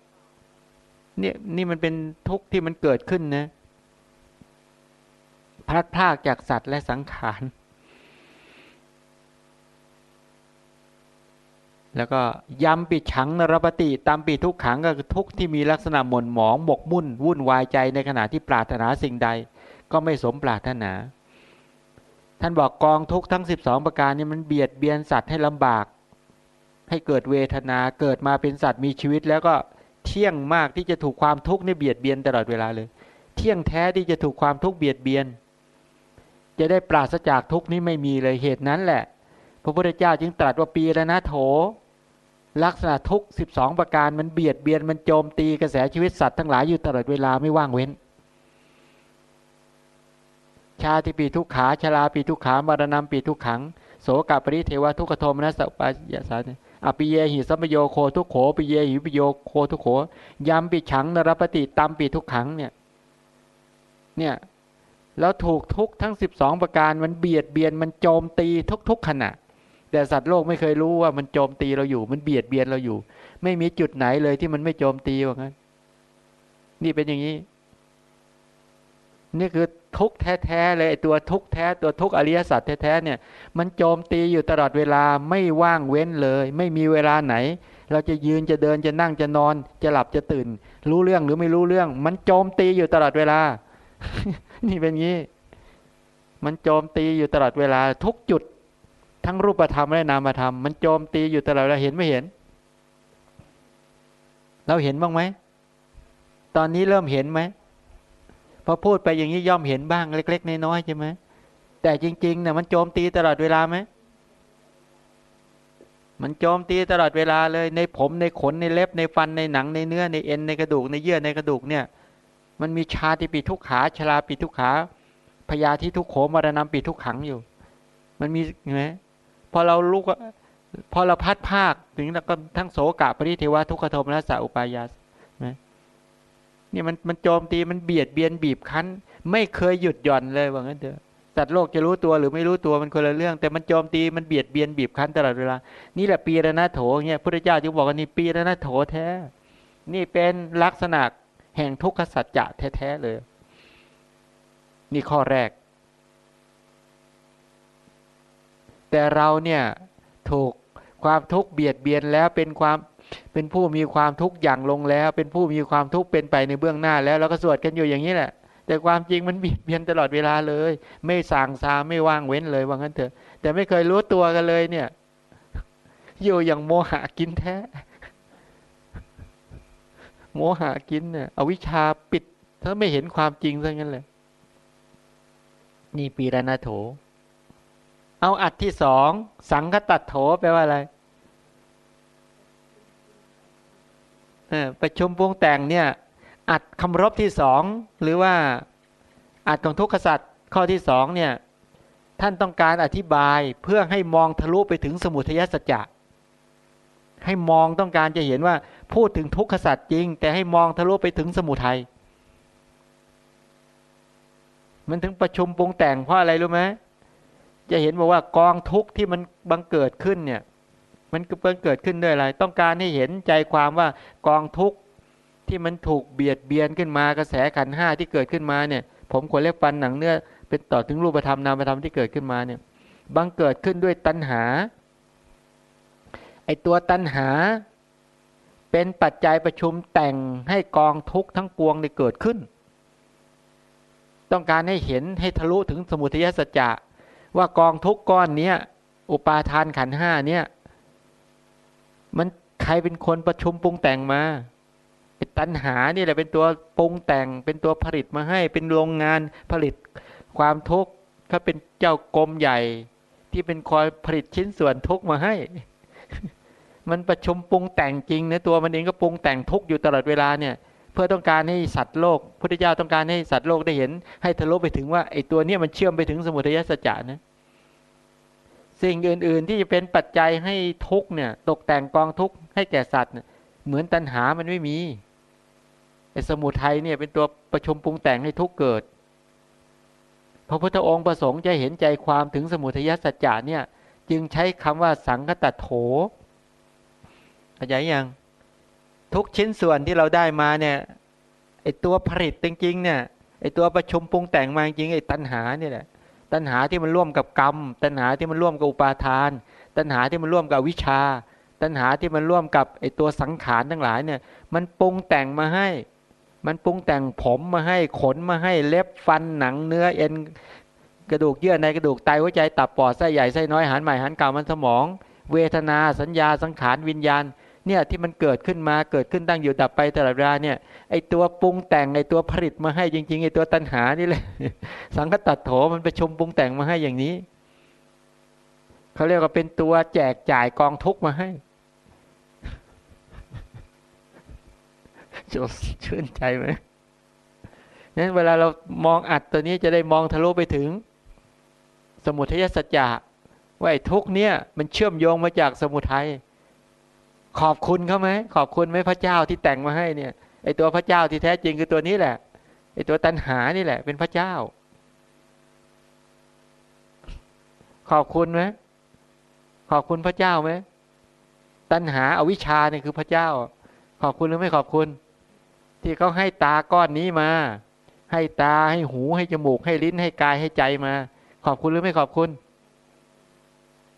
เนี่ยนี่มันเป็นทุกข์ที่มันเกิดขึ้นนะพลัดพรากจากสัตว์และสังขาร แล้วก็ยำปิดฉังนรปฏิตามปีทุกขังก็คือทุกที่มีลักษณะหม่นหมองบกมุ่น วุ่นวายใจในขณะที่ปรารถนาสิ่งใด ก็ไม่สมปรารถนา ท่านบอกกองทุกทั้ง 12 ประการนี้มันเบียดเบียนสัตว์ให้ลำบาก ให้เกิดเวทนาเกิดมาเป็นสัตว์มีชีวิตแล้วก็ เที่ยงมากที่จะถูกความทุกข์นี่เบียดเบียนตลอดเวลาเลย เที่ยงแท้ที่จะถูกความทุกข์เบียดเบียน จะได้ปราศจากทุกข์นี้ไม่มีเลยเหตุนั้นแหละ พระพุทธเจ้าจึงตรัสว่าปีแล้วนะโถ ลักษณะทุกสิบสองประการมันเบียดเบียนมันโจมตีกระแสชีวิตสัตว์ทั้งหลายอยู่ตลอดเวลาไม่ว่างเว้น ชาติปีทุกขาชราปีทุกขามารณะปีทุกขังโสกปริเทวทุกขโทมนัสปายาสา อปิเยหิสัมโยโคทุกโขปิเยหิปิโยโคทุกโขยำปิฉังนรปฏิตามปีทุกขังเนี่ย เนี่ยแล้วถูกทุกทั้ง 12 ประการมันเบียดเบียนมันโจมตีทุก ๆ ขณะ แต่สัตว์โลกไม่เคยรู้ว่ามันโจมตีเราอยู่ มันเบียดเบียนเราอยู่ ไม่มีจุดไหนเลยที่มันไม่โจมตีว่างั้น นี่เป็นอย่างนี้ นี่คือ ทุกแท้ๆเลยตัวทุกแท้ตัวทุกอริยสัจแท้ๆเนี่ย มันโจมตีอยู่ตลอดเวลาไม่ว่างเว้นเลย ไม่มีเวลาไหน เราจะยืนจะเดินจะนั่งจะนอน จะหลับจะตื่น รู้เรื่องหรือไม่รู้เรื่อง มันโจมตีอยู่ตลอดเวลา นี่เป็นงี้ มันโจมตีอยู่ตลอดเวลา ทุกจุด ทั้งรูปธรรมและนามธรรมมันโจมตีอยู่ตลอดเราเห็นไม่เห็น เราเห็นบ้างไหมตอนนี้เริ่มเห็นไหม พอพูดไปอย่างนี้ย่อมเห็นบ้างเล็ก ๆ น้อยๆใช่ไหมแต่จริงๆเนี่ยมันโจมตีตลอดเวลาไหมมันโจมตีตลอดเวลาเลยในผมในขนในเล็บในฟันในหนังในเนื้อในเอ็นในกระดูกในเยื่อในกระดูกเนี่ย มันมีชาติปีทุกขาชราปีทุกขาพยาธิทุกโขมรณะปีทุกขังอยู่ มันมีไหมพอเราลูกพอเราพัดภาคถึงแล้วก็ทั้งโสกะปริเทวะทุกขโทมนัสสะอุปายาส นี่มันมันโจมตีมันเบียดเบียนบีบคั้น ไม่เคยหยุดหย่อนเลยว่างั้นเถอะสัตว์โลกจะรู้ตัวหรือไม่รู้ตัวมันคนละเรื่อง แต่มันโจมตีมันเบียดเบียนบีบคั้นตลอดเวลา นี่แหละปีระนาโถเนี่ยพระเจ้าจึงบอกว่านี่ปีระนาโถแท้ นี่เป็นลักษณะแห่งทุกขสัจจะแท้ๆเลย นี่ข้อแรก แต่เราเนี่ยถูกความทุกข์เบียดเบียนแล้วเป็นความ เป็นผู้มีความทุกข์อย่างลงแล้ว เป็นผู้มีความทุกข์เป็นไปในเบื้องหน้าแล้วเราก็สวดกันอยู่อย่างนี้แหละ แต่ความจริงมันเบียดเบียนตลอดเวลาเลย ไม่สางซาไม่ว่างเว้นเลยว่างั้นเถอะ แต่ไม่เคยรู้ตัวกันเลยเนี่ยอยู่อย่างโมหะกินแท้ โมหะกินเนี่ยอวิชชาปิด ถ้าไม่เห็นความจริงซะงั้นเลยนี่ปีรณโถ เอาอัดที่สอง สังคตัดโถแปลว่าอะไร ประชุมปวงแต่งเนี่ยอัดคำรบที่สองหรือว่าอัดของทุกขสัตว์ข้อที่สองเนี่ยท่านต้องการอธิบายเพื่อให้มองทะลุไปถึงสมุทัยสัจจะให้มองต้องการจะเห็นว่าพูดถึงทุกขสัตว์จริง แต่ให้มองทะลุไปถึงสมุทัยมันถึงประชุมปรุงแต่งเพราะอะไรรู้ไหมจะเห็นบอกว่ากองทุกข์ที่มันบังเกิดขึ้นเนี่ย มันเพิ่งเกิดขึ้นด้วยอะไร ต้องการให้เห็นใจความว่ากองทุกข์ที่มันถูกเบียดเบียนขึ้นมากระแสขันห้าที่เกิดขึ้นมาเนี่ย ผมขนเล็บฟันหนังเนื้อเป็นต่อถึงรูปธรรมนามธรรมที่เกิดขึ้นมาเนี่ยบังเกิดขึ้นด้วยตัณหา ไอตัวตัณหา เป็นปัจจัยประชุมแต่งให้กองทุกข์ทั้งปวงได้เกิดขึ้น ต้องการให้เห็นให้ทะลุถึงสมุทัยสัจจะว่ากองทุกก้อนเนี้ยอุปาทานขันห้าเนี่ย มันใครเป็นคนประชุมปรุงแต่งมาตัณหานี่แหละเป็นตัวปรุงแต่ง เป็นตัวผลิตมาให้ เป็นโรงงานผลิตความทุกข์เขาเป็นเจ้ากรมใหญ่ ที่เป็นคอยผลิตชิ้นส่วนทุกข์มาให้ มันประชุมปรุงแต่งจริงนะตัวมันเองก็ปรุงแต่งทุกข์อยู่ตลอดเวลาเนี่ย เพื่อต้องการให้สัตว์โลกพุทธเจ้าต้องการให้สัตว์โลกได้เห็น ให้ทะลุไปถึงว่าไอ้ตัวเนี้ยมันเชื่อมไปถึงสมุทัยสัจจะนะ สิ่งอื่น ๆ ที่จะเป็นปัจจัยให้ทุกเนี่ย ตกแต่งกองทุกให้แก่สัตว์เหมือนตัณหามันไม่มีไอ้สมุทัยเนี่ยเป็นตัวประชุมปรุงแต่งให้ทุกเกิด พระพุทธองค์ประสงค์จะเห็นใจความถึงสมุทัยสัจจะเนี่ย จึงใช้คำว่าสังคตโถเข้าใจยังทุกชิ้นส่วนที่เราได้มาเนี่ยไอตัวผลิตจริงๆเนี่ยไอตัวประชุมปรุงแต่งมาจริงไอตัณหาเนี่ยแหละ ตัณหาที่มันร่วมกับกรรม ตัณหาที่มันร่วมกับอุปาทาน ตัณหาที่มันร่วมกับวิชา ตัณหาที่มันร่วมกับไอตัวสังขารทั้งหลายเนี่ย มันปรุงแต่งมาให้ มันปรุงแต่งผมมาให้ขนมาให้เล็บฟันหนังเนื้อเอ็นกระดูกเยื่อในกระดูกไตหัวใจตับปอดไส้ใหญ่ไส้น้อยหันใหม่หันเก่ามันสมอง เวทนาสัญญาสังขารวิญญาณ เนี่ยที่มันเกิดขึ้นมาเกิดขึ้นตั้งอยู่ดับไปตลอดเวลาเนี่ยไอตัวปรุงแต่งไอตัวผลิตมาให้จริงๆไอตัวตัณหานี่แหละสังคตัดโถมันไปชมปรุงแต่งมาให้อย่างนี้เขาเรียกว่าเป็นตัวแจกจ่ายกองทุกมาให้จะชื่นใจไหมนั้นเวลาเรามองอัดตัวนี้จะได้มองทะลุไปถึง สมุทัยสัจจะว่าไอ้ทุกเนี่ย มันเชื่อมโยงมาจากสมุทัย ขอบคุณเขาไหมขอบคุณไหมพระเจ้าที่แต่งมาให้เนี่ยไอตัวพระเจ้าที่แท้จริงคือตัวนี้แหละไอตัวตัณหานี่แหละ เป็นพระเจ้า ขอบคุณไหมขอบคุณพระเจ้าไหมตัณหาอาวิชชาเนี่ยคือพระเจ้า ขอบคุณหรือไม่ขอบคุณ ที่เขาให้ตาก้อนนี้มา ให้ตาให้หูให้จมูก ให้ลิ้นให้กายให้ใจมา ขอบคุณหรือไม่ขอบคุณ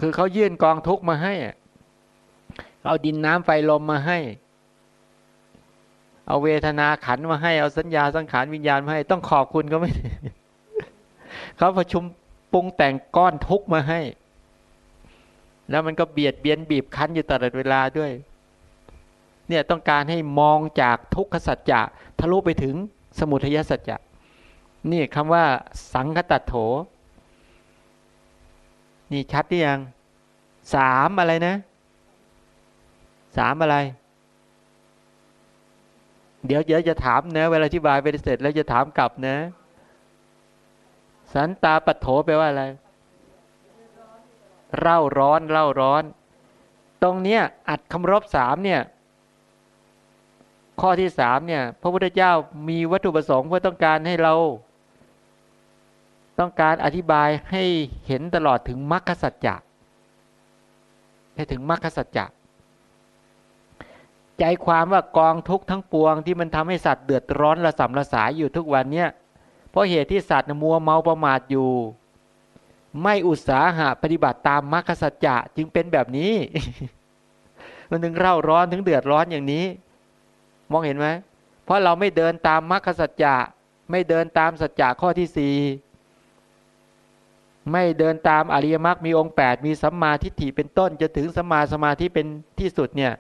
คือเขายื่นกองทุกมาให้อะ เอาดินน้ำไฟลมมาให้ เอาเวทนาขันมาให้ เอาสัญญาสังขารวิญญาณมาให้ ต้องขอบคุณก็ไม่เขาประชุมปรุงแต่งก้อนทุกมาให้ แล้วมันก็เบียดเบียนบีบคั้นอยู่ตลอดเวลาด้วย เนี่ยต้องการให้มองจากทุกขสัจจะทะลุไปถึงสมุทัยสัจจะนี่คำว่า สังคตัดโถ นี่ชัดหรือยังสามอะไรนะ สามอะไร เดี๋ยวเดี๋ยวจะถามนะ เวลาที่บายไปเสร็จแล้วจะถามกลับนะ สันตาปัโถแปลว่าอะไร เร่าร้อนเร่าร้อน ตรงเนี้ย อัดคำรบสามเนี่ย ข้อที่สามเนี่ย พระพุทธเจ้ามีวัตถุประสงค์เพื่อต้องการให้เรา ต้องการอธิบายให้เห็นตลอดถึงมรรคสัจจะให้ถึงมรรคสัจจะ ใจความว่ากองทุกทั้งปวงที่มันทำให้สัตว์เดือดร้อนระสำระสายอยู่ทุกวันเนี้ยเพราะเหตุที่สัตว์มัวเมาประมาทอยู่ ไม่อุตสาหะปฏิบัติตามมรรคสัจจะจึงเป็นแบบนี้ มันถึงเร่าร้อนถึงเดือดร้อนอย่างนี้ มองเห็นไหมเพราะเราไม่เดินตามมรรคสัจจะไม่เดินตามสัจจะข้อที่สี่ไม่เดินตามอริยมรรคมีองค์ 8 มีสัมมาทิฏฐิเป็นต้นจะถึงสัมมาสมาธิเป็นที่สุดเนี่ย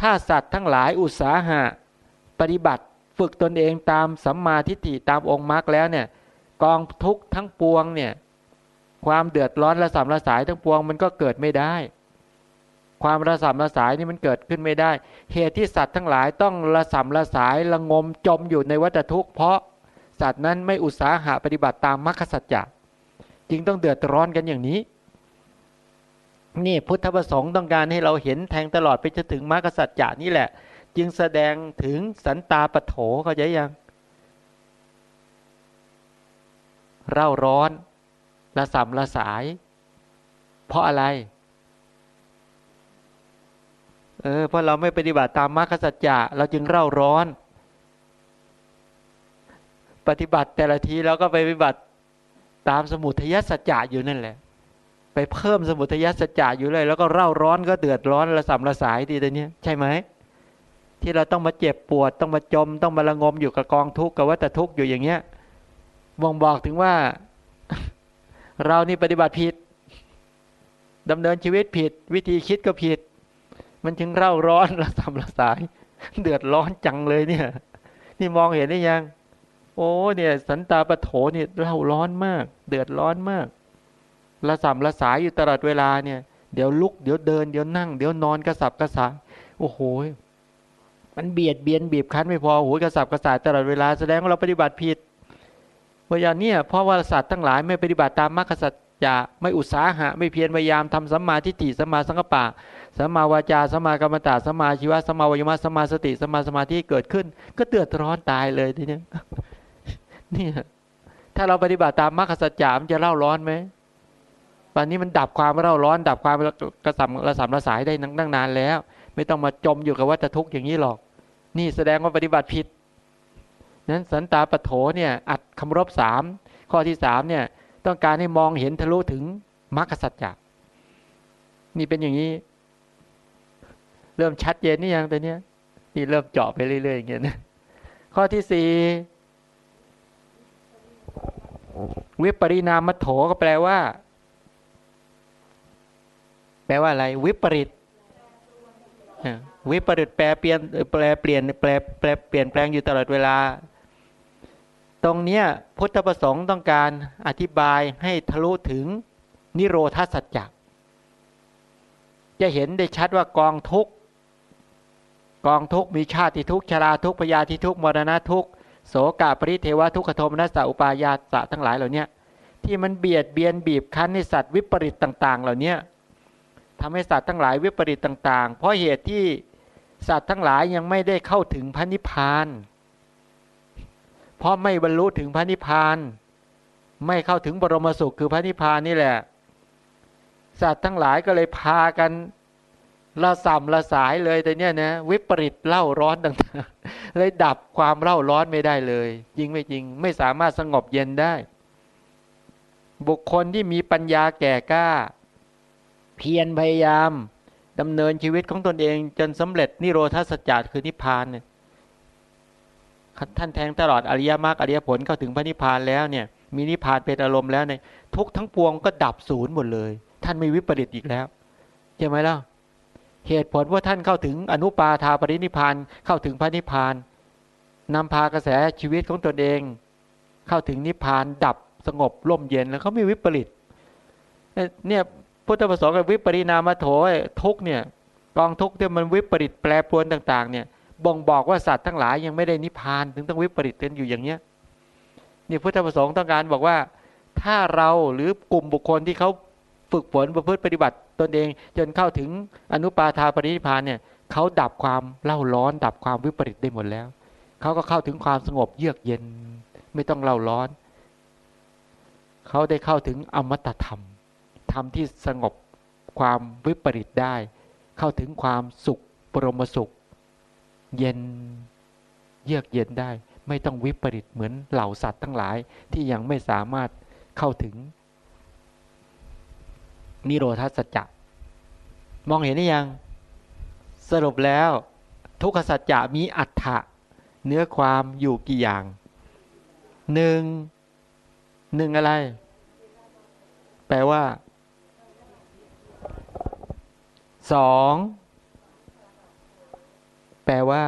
ถ้าสัตว์ทั้งหลายอุตสาหะ ปฏิบัติฝึกตนเองตามสัมมาทิฏฐิตามองค์มรรคแล้วเนี่ย กองทุกทั้งปวงเนี่ย ความเดือดร้อนระสำระสายทั้งปวงมันก็เกิดไม่ได้ ความระสำระสายนี่มันเกิดขึ้นไม่ได้ เหตุที่สัตว์ทั้งหลายต้องระสำระสายระงมจมอยู่ในวัฏทุกข์เพราะสัตว์นั้นไม่อุตสาหะปฏิบัติตามมรรคสัจจะจึงต้องเดือดร้อนกันอย่างนี้ นี่พุทธประสงค์ต้องการให้เราเห็นแทงตลอดไปจนถึงมรรคสัจจานี่แหละ จึงแสดงถึงสันตาปโถเขาใจยัง เร่าร้อนละสัมละสาย เพราะอะไร เออเพราะเราไม่ปฏิบัติตามมรรคสัจจะเราจึงเร่าร้อน ปฏิบัติแต่ละทีเราก็ไปปฏิบัติตามสมุทัยสัจจะอยู่นั่นแหละ ไปเพิ่มสมุทัยสัจจะอยู่เลย แล้วก็เร่าร้อนก็เดือดร้อนระสำระสายดีแต่เนี้ยใช่ไหมที่เราต้องมาเจ็บปวดต้องมาจม ต้องมาระงมอยู่กับกองทุกข์กับวัฏทุกข์อยู่อย่างเงี้ยบ่งบอกถึงว่า เรานี่ปฏิบัติผิดดำเนินชีวิตผิด วิธีคิดก็ผิด มันจึงเร่าร้อนระสำระสาย เดือดร้อนจังเลยเนี่ย นี่มองเห็นได้ยัง โอ้เนี่ย สันตาปโถเนี่ยเร่าร้อนมาก เดือดร้อนมาก ระสำระสายอยู่ตลอดเวลาเนี่ยเดี๋ยวลุกเดี๋ยวเดินเดี๋ยวนั่งเดี๋ยวนอนกระสับกระสายโอ้โหมันเบียดเบียนบีบคั้นไม่พอโอ้โหกระสับกระสายตลอดเวลาแสดงว่าเราปฏิบัติผิดเพราะอย่างนี้เพราะว่าสัตว์ทั้งหลายไม่ปฏิบัติตามมรรคสัจจะไม่อุตสาหะ ไม่เพียรพยายามทำสัมมาทิฏฐิสัมมาสังกปะสัมมาวาจาสัมมากรรมตาสัมมาชีวะสัมมาวิมารสัมมาสติสัมมาสมาธิเกิดขึ้น ก็เตือดร้อนตายเลยทีนี้นี่ถ้าเราปฏิบัติตามมรรคสัจจะมันจะเล่าร้อนไหม ตอนนี้มันดับความเร่าร้อน ดับความกระสับกระสับกระสายได้นั่งนานแล้ว ไม่ต้องมาจมอยู่กับวัฏทุกข์อย่างนี้หรอก นี่แสดงว่าปฏิบัติผิดนั้นสันตาปโถเนี่ยอัดคำรบสามข้อที่สามเนี่ยต้องการให้มองเห็นทะลุถึงมรรคสัจจะนี่เป็นอย่างนี้ เริ่มชัดเจนนี่ยังแต่เนี้ยนี่เริ่มเจาะไปเรื่อยๆอย่างเงี้ยนะข้อที่สี่วิปริณามโถก็แปลว่า แปลว่าอะไร วิปริตวิปริตแปลเปลี่ยนแปลเปลี่ยนแปลแปลเปลี่ยนแปลงอยู่ตลอดเวลา ตรงเนี้ยพุทธประสงค์ต้องการอธิบายให้ทะลุถึงนิโรธาสัจจะจะเห็นได้ชัดว่ากองทุกกองทุกมีชาติทุกชราทุกพยาธิทุกมรณะทุกโสกาปริเทวทุกขโทมนัสสะอุปายาสะทั้งหลายเหล่านี้ที่มันเบียดเบียนบีบคั้นในสัตว์วิปริตต่าง ๆ เหล่านี้ ทำให้สัตว์ทั้งหลายวิปริตต่าง ๆ เพราะเหตุที่สัตว์ทั้งหลายยังไม่ได้เข้าถึงพระนิพพาน เพราะไม่บรรลุถึงพระนิพพาน ไม่เข้าถึงบรมสุขคือพระนิพพานนี่แหละ สัตว์ทั้งหลายก็เลยพากันละสัมละสายเลยแต่เนี้ยนะวิปริตเล่าร้อนต่างๆเลยดับความเล่าร้อนไม่ได้เลย จริงไม่จริง ไม่สามารถสงบเย็นได้ บุคคลที่มีปัญญาแก่กล้า เพียรพยายามดำเนินชีวิตของตนเอง จนสำเร็จนิโรธาสัจจะคือนิพพานเนี่ยท่านแทงตลอดอริยมรรคอริยผลเข้าถึงพระนิพพานแล้วเนี่ย มีนิพพานเป็นอารมณ์แล้วในทุกทั้งปวงก็ดับศูนย์หมดเลย ท่านไม่วิปริตอีกแล้วใช่ไหมล่ะเหตุผลว่าท่านเข้าถึงอนุปาทาปรินิพานเข้าถึงพระนิพพานนำพากระแสชีวิตของตนเอง เข้าถึงนิพพานดับสงบร่มเย็นแล้วเขาไม่วิปริตเนี่ย พุทธประสงค์กับวิปริณามโถทุกเนี่ยกองทุกที่มันวิปริตแปรปรวนต่าง ๆ เนี่ยบ่งบอกว่าสัตว์ทั้งหลายยังไม่ได้นิพพานถึงต้องวิปริตกันอยู่อย่างเนี้ยนี่พุทธประสงค์ต้องการบอกว่า ถ้าเราหรือกลุ่มบุคคลที่เขาฝึกฝนประพฤติปฏิบัติตนเอง จนเข้าถึงอนุปาทาปรินิพานเนี่ยเขาดับความเล่าร้อน ดับความวิปริตได้หมดแล้วเขาก็เข้าถึงความสงบเยือกเย็น ไม่ต้องเล่าร้อน เขาได้เข้าถึงอมตะธรรม รมที่สงบความวิปริตได้ เข้าถึงความสุขปรมสุข เย็นเยือกเย็นได้ ไม่ต้องวิปริตเหมือนเหล่าสัตว์ทั้งหลายที่ยังไม่สามารถเข้าถึง นิโรธาสัจจะมองเห็นหรือยัง สรุปแล้ว ทุกขสัจจะมีอัฏฐะเนื้อความอยู่กี่อย่างหนึ่งหนึ่งอะไร แปลว่า สองแปลว่า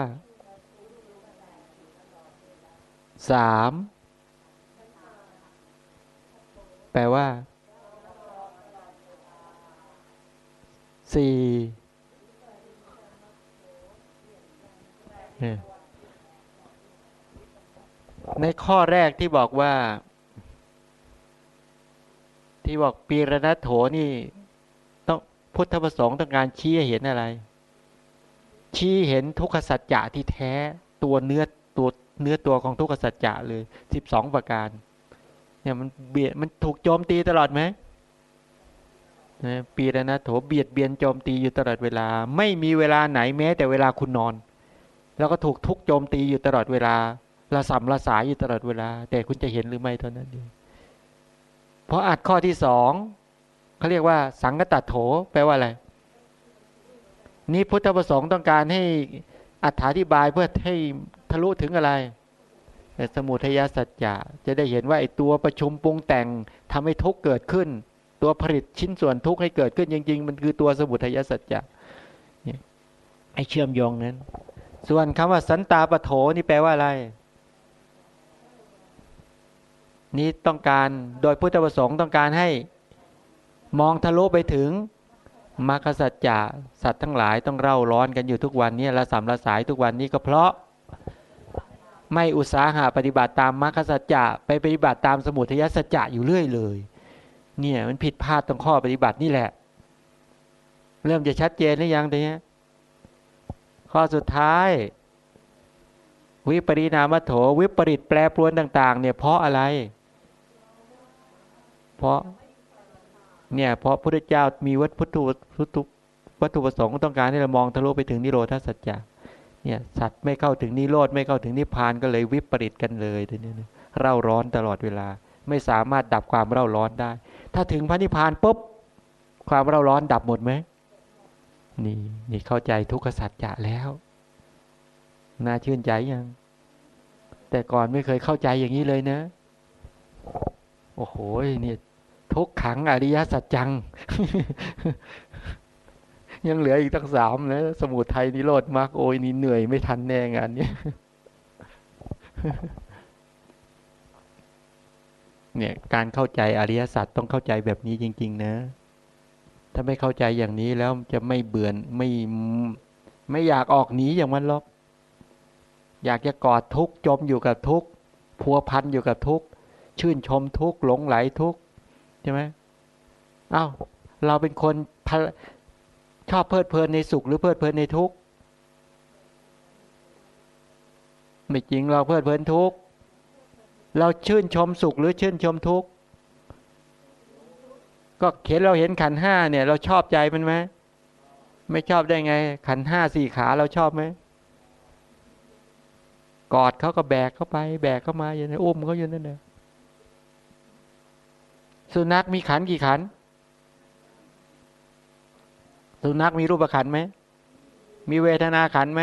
สามแปลว่าสี่ในข้อแรกที่บอกว่า ที่บอกปีรณัโถนี่ พุทธประสงค์ต้องการชี้เห็นอะไร ชี้เห็นทุกขสัจจะที่แท้ตัวเนื้อตัวเนื้อตัวของทุกขสัจจะเลยสิบสองประการ เนี่ยมันเบียดมันถูกโจมตีตลอดไหมปีแล้วนะโถเบียดเบียนโจมตีอยู่ตลอดเวลา ไม่มีเวลาไหนแม้ แต่เวลาคุณนอน แล้วก็ถูกทุกโจมตีอยู่ตลอดเวลาละสัมละสายอยู่ตลอดเวลา แต่คุณจะเห็นหรือไม่เท่านั้นเองเพราะอัดข้อที่สอง เขาเรียกว่าสังกตัดโถแปลว่าอะไร นี่พุทธประสงค์ต้องการให้อธิบายเพื่อให้ทะลุถึงอะไรสมุทัยสัจจะจะได้เห็นว่าไอ้ตัวประชุมปรุงแต่งทำให้ทุกเกิดขึ้น ตัวผลิตชิ้นส่วนทุกให้เกิดขึ้นจริง ๆ มันคือตัวสมุทัยสัจจะไอ้เชื่อมโยงนั้น ส่วนคำว่าสันตาปโถนี่แปลว่าอะไร นี่ต้องการโดยพุทธประสงค์ต้องการให้ มองทะลุไปถึงมรรคสัจจะสัตว์ทั้งหลายต้องเร่าร้อนกันอยู่ทุกวันนี้ละสามละสายทุกวันนี้ก็เพราะ ไม่อุตสาหะปฏิบัติตามมรรคสัจจะไปปฏิบัติตามสมุทัยสัจจะอยู่เรื่อยเลย เนี่ยมันผิดพลาดตรงข้อปฏิบัตินี่แหละ เริ่มจะชัดเจนหรือยังตรงนี้ข้อสุดท้าย วิปริณามโถวิปริตแปรปรวนต่าง ๆ เนี่ยเพราะอะไร เพราะ เนี่ยเพราะพระพุทธเจ้ามีวัตถุวัตถุวัตถุประสงค์ต้องการให้เรามองทะลุไปถึงนิโรธาสัจจะเนี่ยสัตว์ไม่เข้าถึงนิโรธไม่เข้าถึงนิพพานก็เลยวิปริตกันเลยทีนี้เร่าร้อนตลอดเวลา ไม่สามารถดับความเร่าร้อนได้ ถ้าถึงพระนิพพานปุ๊บความเร่าร้อนดับหมดไหมนี่นี่เข้าใจทุกขสัจจะแล้วน่าชื่นใจยัง แต่ก่อนไม่เคยเข้าใจอย่างนี้เลยนะ โอ้โหเนี่ย ทุกขังอริยสัจจัง ยังเหลืออีกตั้งสามนะสมุทัยนิโรธมากโอ้ยนี่เหนื่อยไม่ทันแน่งานนี้เนี่ยการเข้าใจอริยสัจต้องเข้าใจแบบนี้จริง ๆ นะ ถ้าไม่เข้าใจอย่างนี้แล้วจะไม่เบื่อไม่ไม่อยากออกหนีอย่างมันหรอก อยากจะกอดทุกจมอยู่กับทุกพัวพันอยู่กับทุกชื่นชมทุกหลงไหลทุก ใช่ไหมอา้าวเราเป็นคนชอบเพลิดเพลินในสุขหรือเพลิดเพลินในทุกข์ไม่จริงเราเพลิดเพลินทุกข์เราชื่นชมสุขหรือชื่นชมทุกข์ก็เห็นเราเห็นขันห้าเนี่ย เราชอบใจมันไหมไม่ชอบได้ไง ขันห้าสี่ขาเราชอบไหมกอดเขาก็แบกเข้าไป แบกเข้ามาอย่างนี้อุ้มเขาอยู่นั่นเอง สุนัขมีขันกี่ขัน สุนัขมีรูปขันไหม มีเวทนาขันไหม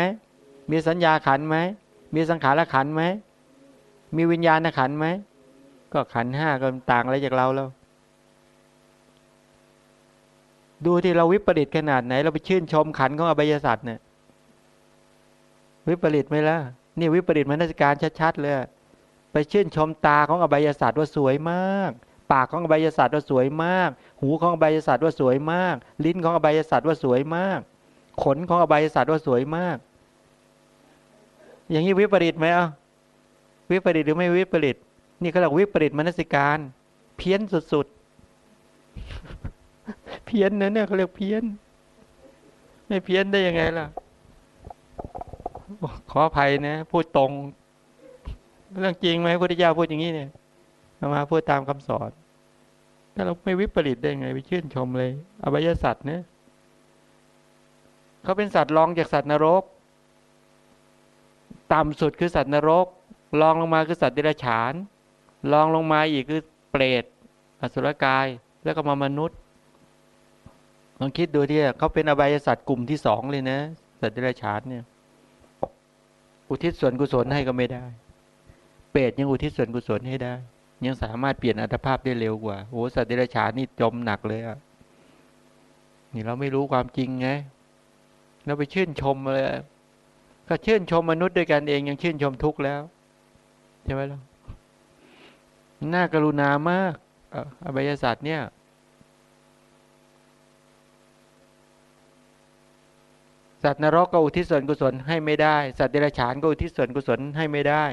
มีสัญญาขันไหม มีสังขารขันไหม มีวิญญาณขันไหม ก็ขันห้าก็ต่างอะไรจากเราแล้วดูที่เราวิปริตขนาดไหน เราไปชื่นชมขันของอบายสัตว์เนี่ยวิปริตไหมล่ะนี่วิปริตมนสการชัดๆเลย ไปชื่นชมตาของอบายสัตว์ว่าสวยมาก ปากของอบายศาสตร์ว่าสวยมาก หูของอบายศาสตร์ว่าสวยมาก ลิ้นของอบายศาสตร์ว่าสวยมาก ขนของอบายศาสตร์ว่าสวยมาก อย่างนี้วิปริตไหมอะวิปริตหรือไม่วิปริต นี่เขาเรียกวิปริตมนสิการ เพี้ยนสุดๆ เพี้ยนนะเนี่ยเขาเรียกเพี้ยน ไม่เพี้ยนได้ยังไงล่ะ ขออภัยนะ พูดตรง เรื่องจริงไหมพุทธเจ้าพูดอย่างนี้เนี่ย มาพูดตามคำสอน ถ้าเราไม่วิปริตได้ไง ไปชื่นชมเลยอบายสัตว์เนี่ยเขาเป็นสัตว์รองจากสัตว์นรก ต่ำสุดคือสัตว์นรกรองลงมาคือสัตว์เดรัจฉานรองลงมาอีกคือเปรตอสุรกาย แล้วก็มามนุษย์ลองคิดดูที่เขาเป็นอบายสัตว์กลุ่มที่สองเลยนะ สัตว์เดรัจฉานเนี่ย อุทิศส่วนกุศลให้ก็ไม่ได้ เปรตยังอุทิศส่วนกุศลให้ได้ ยังสามารถเปลี่ยนอัตภาพได้เร็วกว่าโอ้สัตว์เดรัจฉานนี่จมหนักเลยอะนี่เราไม่รู้ความจริงไงเราไปชื่นชมเลยก็ชื่นชมมนุษย์ด้วยกันเองยังชื่นชมทุกข์แล้วใช่ไหมล่ะน่ากรุณามากอบายศาสตร์เนี่ย สัตว์นรกก็อุทิศส่วนกุศลให้ไม่ได้ สัตว์เดรัจฉานก็อุทิศส่วนกุศลให้ไม่ได้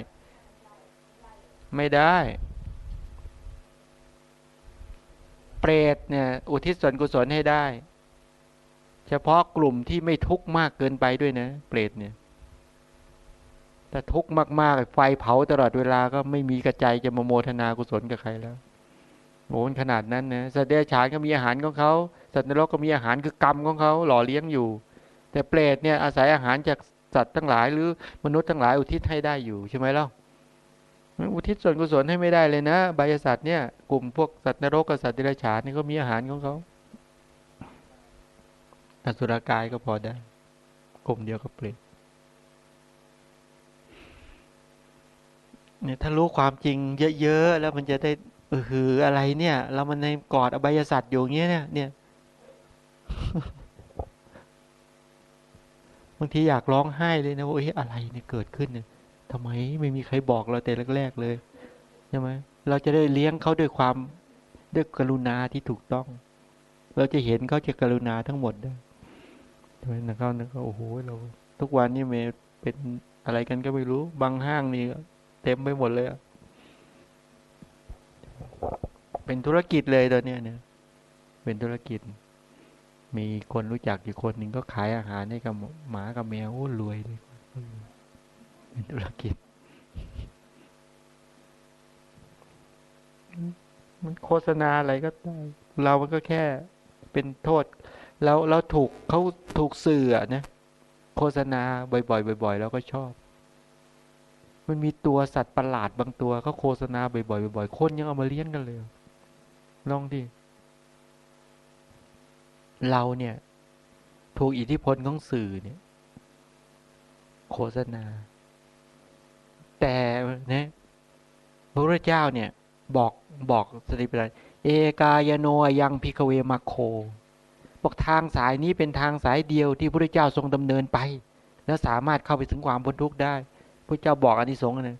ไม่ได้ เปรตเนี่ยอุทิศส่วนกุศลให้ได้ เฉพาะกลุ่มที่ไม่ทุกข์มากเกินไปด้วยนะ เปรตเนี่ยแต่ทุกข์มากๆไฟเผาตลอดเวลาก็ไม่มีกระใจจะมาโมทนากุศลกับใครแล้วโอ้ขนาดนั้นนะสัตว์เดรัจฉานก็มีอาหารของเขาสัตว์นรกก็มีอาหารคือกรรมของเขาหล่อเลี้ยงอยู่ แต่เปรตเนี่ยอาศัยอาหารจากสัตว์ทั้งหลายหรือมนุษย์ทั้งหลายอุทิศให้ได้อยู่ใช่ไหมล่ะ อุทิศส่วนกุศลให้ไม่ได้เลยนะบายสัตว์เนี่ยกลุ่มพวกสัตว์นรกกับสัตว์เดรัจฉานนี่ก็มีอาหารของเขาอสุรกายก็พอได้ กลุ่มเดียวกับเปรตเนี่ยถ้ารู้ความจริงเยอะๆ แล้วมันจะได้เออคืออะไรเนี่ย เรามันในกอดอบายสัตว์อยู่เงี้ยเนี่ยเนี่ยบางทีอยากร้องไห้เลยนะว่าเฮ้ยอะไรเนี่ยเกิดขึ้นเนี่ย ทำไมไม่มีใครบอกเราแต่แรก ๆ เลยใช่ไหมเราจะได้เลี้ยงเขาด้วยความด้วยกรุณาที่ถูกต้อง เราจะเห็นเขาจะกรุณาทั้งหมดได้ใช่ไหมนะเขานะเขาโอ้โหเราทุกวันนี้เมเป็นอะไรกันก็ไม่รู้บางห้างนี่เต็มไปหมดเลยอะเป็นธุรกิจเลยตอนนี้เนี่ย เป็นธุรกิจ มีคนรู้จักอยู่คนหนึ่งก็ขายอาหารให้กับหมากับแมวรวยเลย เป็นธุรกิจ มันโฆษณาอะไรก็ได้ เรามันก็แค่เป็นโทษ แล้วเราถูกเขาถูกสื่อนะโฆษณาบ่อยๆบ่อยๆแล้วก็ชอบ มันมีตัวสัตว์ประหลาดบางตัวเขาโฆษณาบ่อยๆบ่อยๆคนยังเอามาเลี้ยงกันเลย ลองดิ เราเนี่ย ถูกอิทธิพลของสื่อเนี่ย โฆษณา แต่นะพระพุทธเจ้าเนี่ย บอกบอกสติปัฏฐานเอกายโนยังพิกเวมาโค บอกทางสายนี้เป็นทางสายเดียวที่พระพุทธเจ้าทรงดำเนินไป แล้วสามารถเข้าไปถึงความพ้นทุกข์ได้พระเจ้าบอกอันที่สงนะ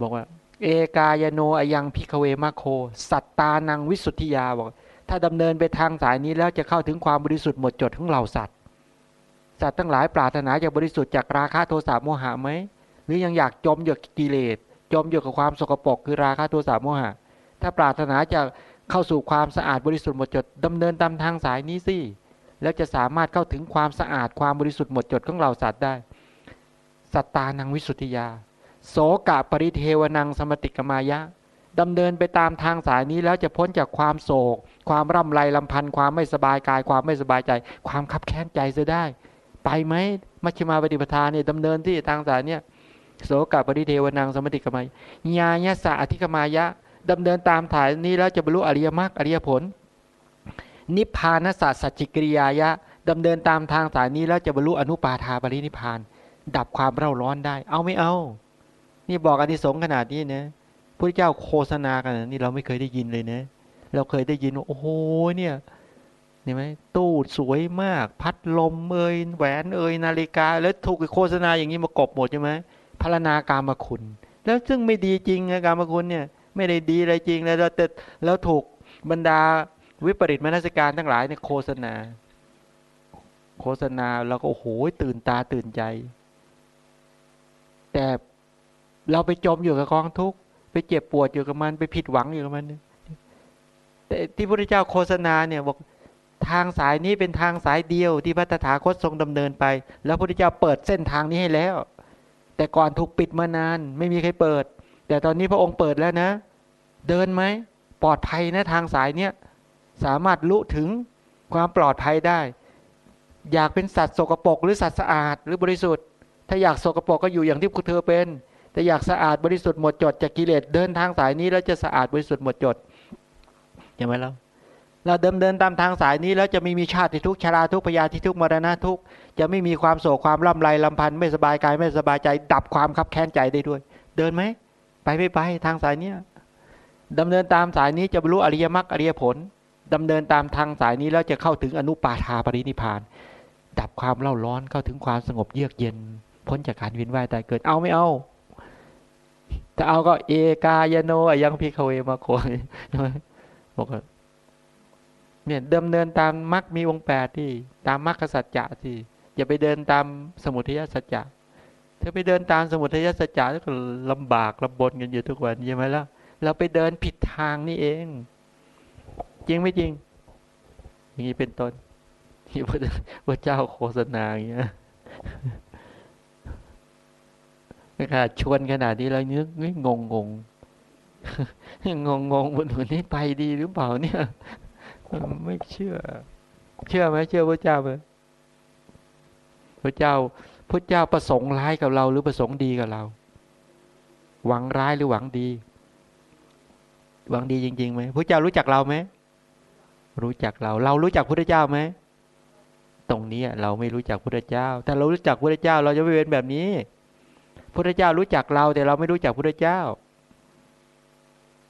บอกว่า เอกายโนยังพิกเวมาโค สัตตานังวิสุทธิยาบอกถ้าดำเนินไปทางสายนี้แล้วจะเข้าถึงความบริสุทธิ์หมดจดของเหล่าสัตว์ สัตว์ทั้งหลายปรารถนาจะบริสุทธิ์จากราคะโทสะโมหะไหม หรือยังอยากจมอยู่กิเลสจมอยู่กับความสกปรกคือราคะโทสะโมหะ ถ้าปรารถนาจะเข้าสู่ความสะอาดบริสุทธิ์หมดจดดำเนินตามทางสายนี้สิแล้วจะสามารถเข้าถึงความสะอาดความบริสุทธิ์หมดจดของเราสัตว์ได้ สัตตานังวิสุทธิยา โสกะปริเทวนังสมติกมายะดำเนินไปตามทางสายนี้แล้วจะพ้นจากความโศก ความร่ำไรลำพันธ์ความไม่สบายกาย ความไม่สบายใจ ความคับแค้นใจจะได้ ไปไหมมัชฌิมาปฏิปทาเนี่ยดำเนินที่ทางสายเนี่ย โสกปริเทวนังสมติกมายญาญาสะอธิกมายะดำเนินตามฐานนี้แล้วจะบรรลุอริยมรรคอริยผล นิพพานสัจสัจจิกริยายะดำเนินตามทางสายนี้แล้วจะบรรลุอนุปาทาปรินิพาน ดับความเร่าร้อนได้ เอาไม่เอา นี่บอกอนิสงส์ขนาดนี้นะพระเจ้าโฆษณากันนี่เราไม่เคยได้ยินเลยนะ เราเคยได้ยินว่าโอ้โหเนี่ยเห็นไหมตู้สวยมาก พัดลมเอยแหวนเอยนาฬิกา แล้วถูกโฆษณาอย่างนี้มากบหมดใช่ไหม พารณาการมาคุณ แล้วซึ่งไม่ดีจริงนะการมาคุณเนี่ยไม่ได้ดีอะไรจริงแล้วแต่แล้วถูกบรรดาวิปริตมนสการทั้งหลายเนี่ยโฆษณา โฆษณาแล้วก็โอ้โหตื่นตาตื่นใจ แต่เราไปจมอยู่กับกองทุกข์ไปเจ็บปวดอยู่กับมันไปผิดหวังอยู่กับมันแต่ที่พระเจ้าโฆษณาเนี่ยบอกทางสายนี้เป็นทางสายเดียวที่พระตถาคตทรงดำเนินไป แล้วพระพุทธเจ้าเปิดเส้นทางนี้ให้แล้ว แต่ก่อนถูกปิดมานาน ไม่มีใครเปิด แต่ตอนนี้พระองค์เปิดแล้วนะ เดินไหมปลอดภัยนะทางสายเนี้ยสามารถลุถึงความปลอดภัยได้ อยากเป็นสัตว์สกปรกหรือสัตว์สะอาดหรือบริสุทธิ์ ถ้าอยากสกปรกก็อยู่อย่างที่คุณเธอเป็น แต่อยากสะอาดบริสุทธิ์หมดจดจากกิเลสเดินทางสายนี้แล้วจะสะอาดบริสุทธิ์หมดจดเห็นไหมล่ะ เราเดิมเดินตามทางสายนี้แล้วจะไม่มีชาติทุกชราทุกพยาธิทุกมรณะทุกจะไม่มีความโศกความล่ำไรลำพันธ์ไม่สบายกายไม่สบายใจ ดับความคับแค้นใจได้ด้วย เดินไหมไปไม่ไปทางสายเนี้ยดำเนินตามสายนี้จะบรรลุอริยมรรคอริยผลดำเนินตามทางสายนี้แล้วจะเข้าถึงอนุปาทาปรินิพาน ดับความเล่าร้อนเข้าถึงความสงบเยือกเย็น พ้นจากการวินว่ายตายเกิดเอาไม่เอาถ้าเอาก็เอกายโนยังพิคเวมาโคยบอกว่า เนี่ยดำเนินตามมรรคมีองค์แปดที่ตามมรรคสัจจะที่อย่าไปเดินตามสมุทัยสัจจะถ้าไปเดินตามสมุทัยสัจจะก็ลำบากลำบนกันอยู่ทุกวันใช่ไหมล่ะเราไปเดินผิดทางนี่เอง จริงไม่จริง อย่างนี้เป็นต้นที่พระเจ้าโฆษณาอย่างเงี้ยขนาดชวนขนาดนี้เรานึกงงงงงงงบนหัวนี้ไปดีหรือเปล่าเนี่ย ไม่เชื่อ เชื่อไหมเชื่อพระเจ้าไหมพระเจ้าพระเจ้าประสงค์ร้ายกับเรา หรือประสงค์ดีกับเรา หวังร้ายหรือหวังดี หวังดีจริงๆไหมพระเจ้ารู้จักเราไหมรู้จักเรา เรารู้จักพระเจ้าไหมตรงนี้เราไม่รู้จักพระเจ้า ถ้าเรารู้จักพระเจ้า เราจะไม่เป็นแบบนี้พระเจ้ารู้จักเราแต่เราไม่รู้จักพระเจ้า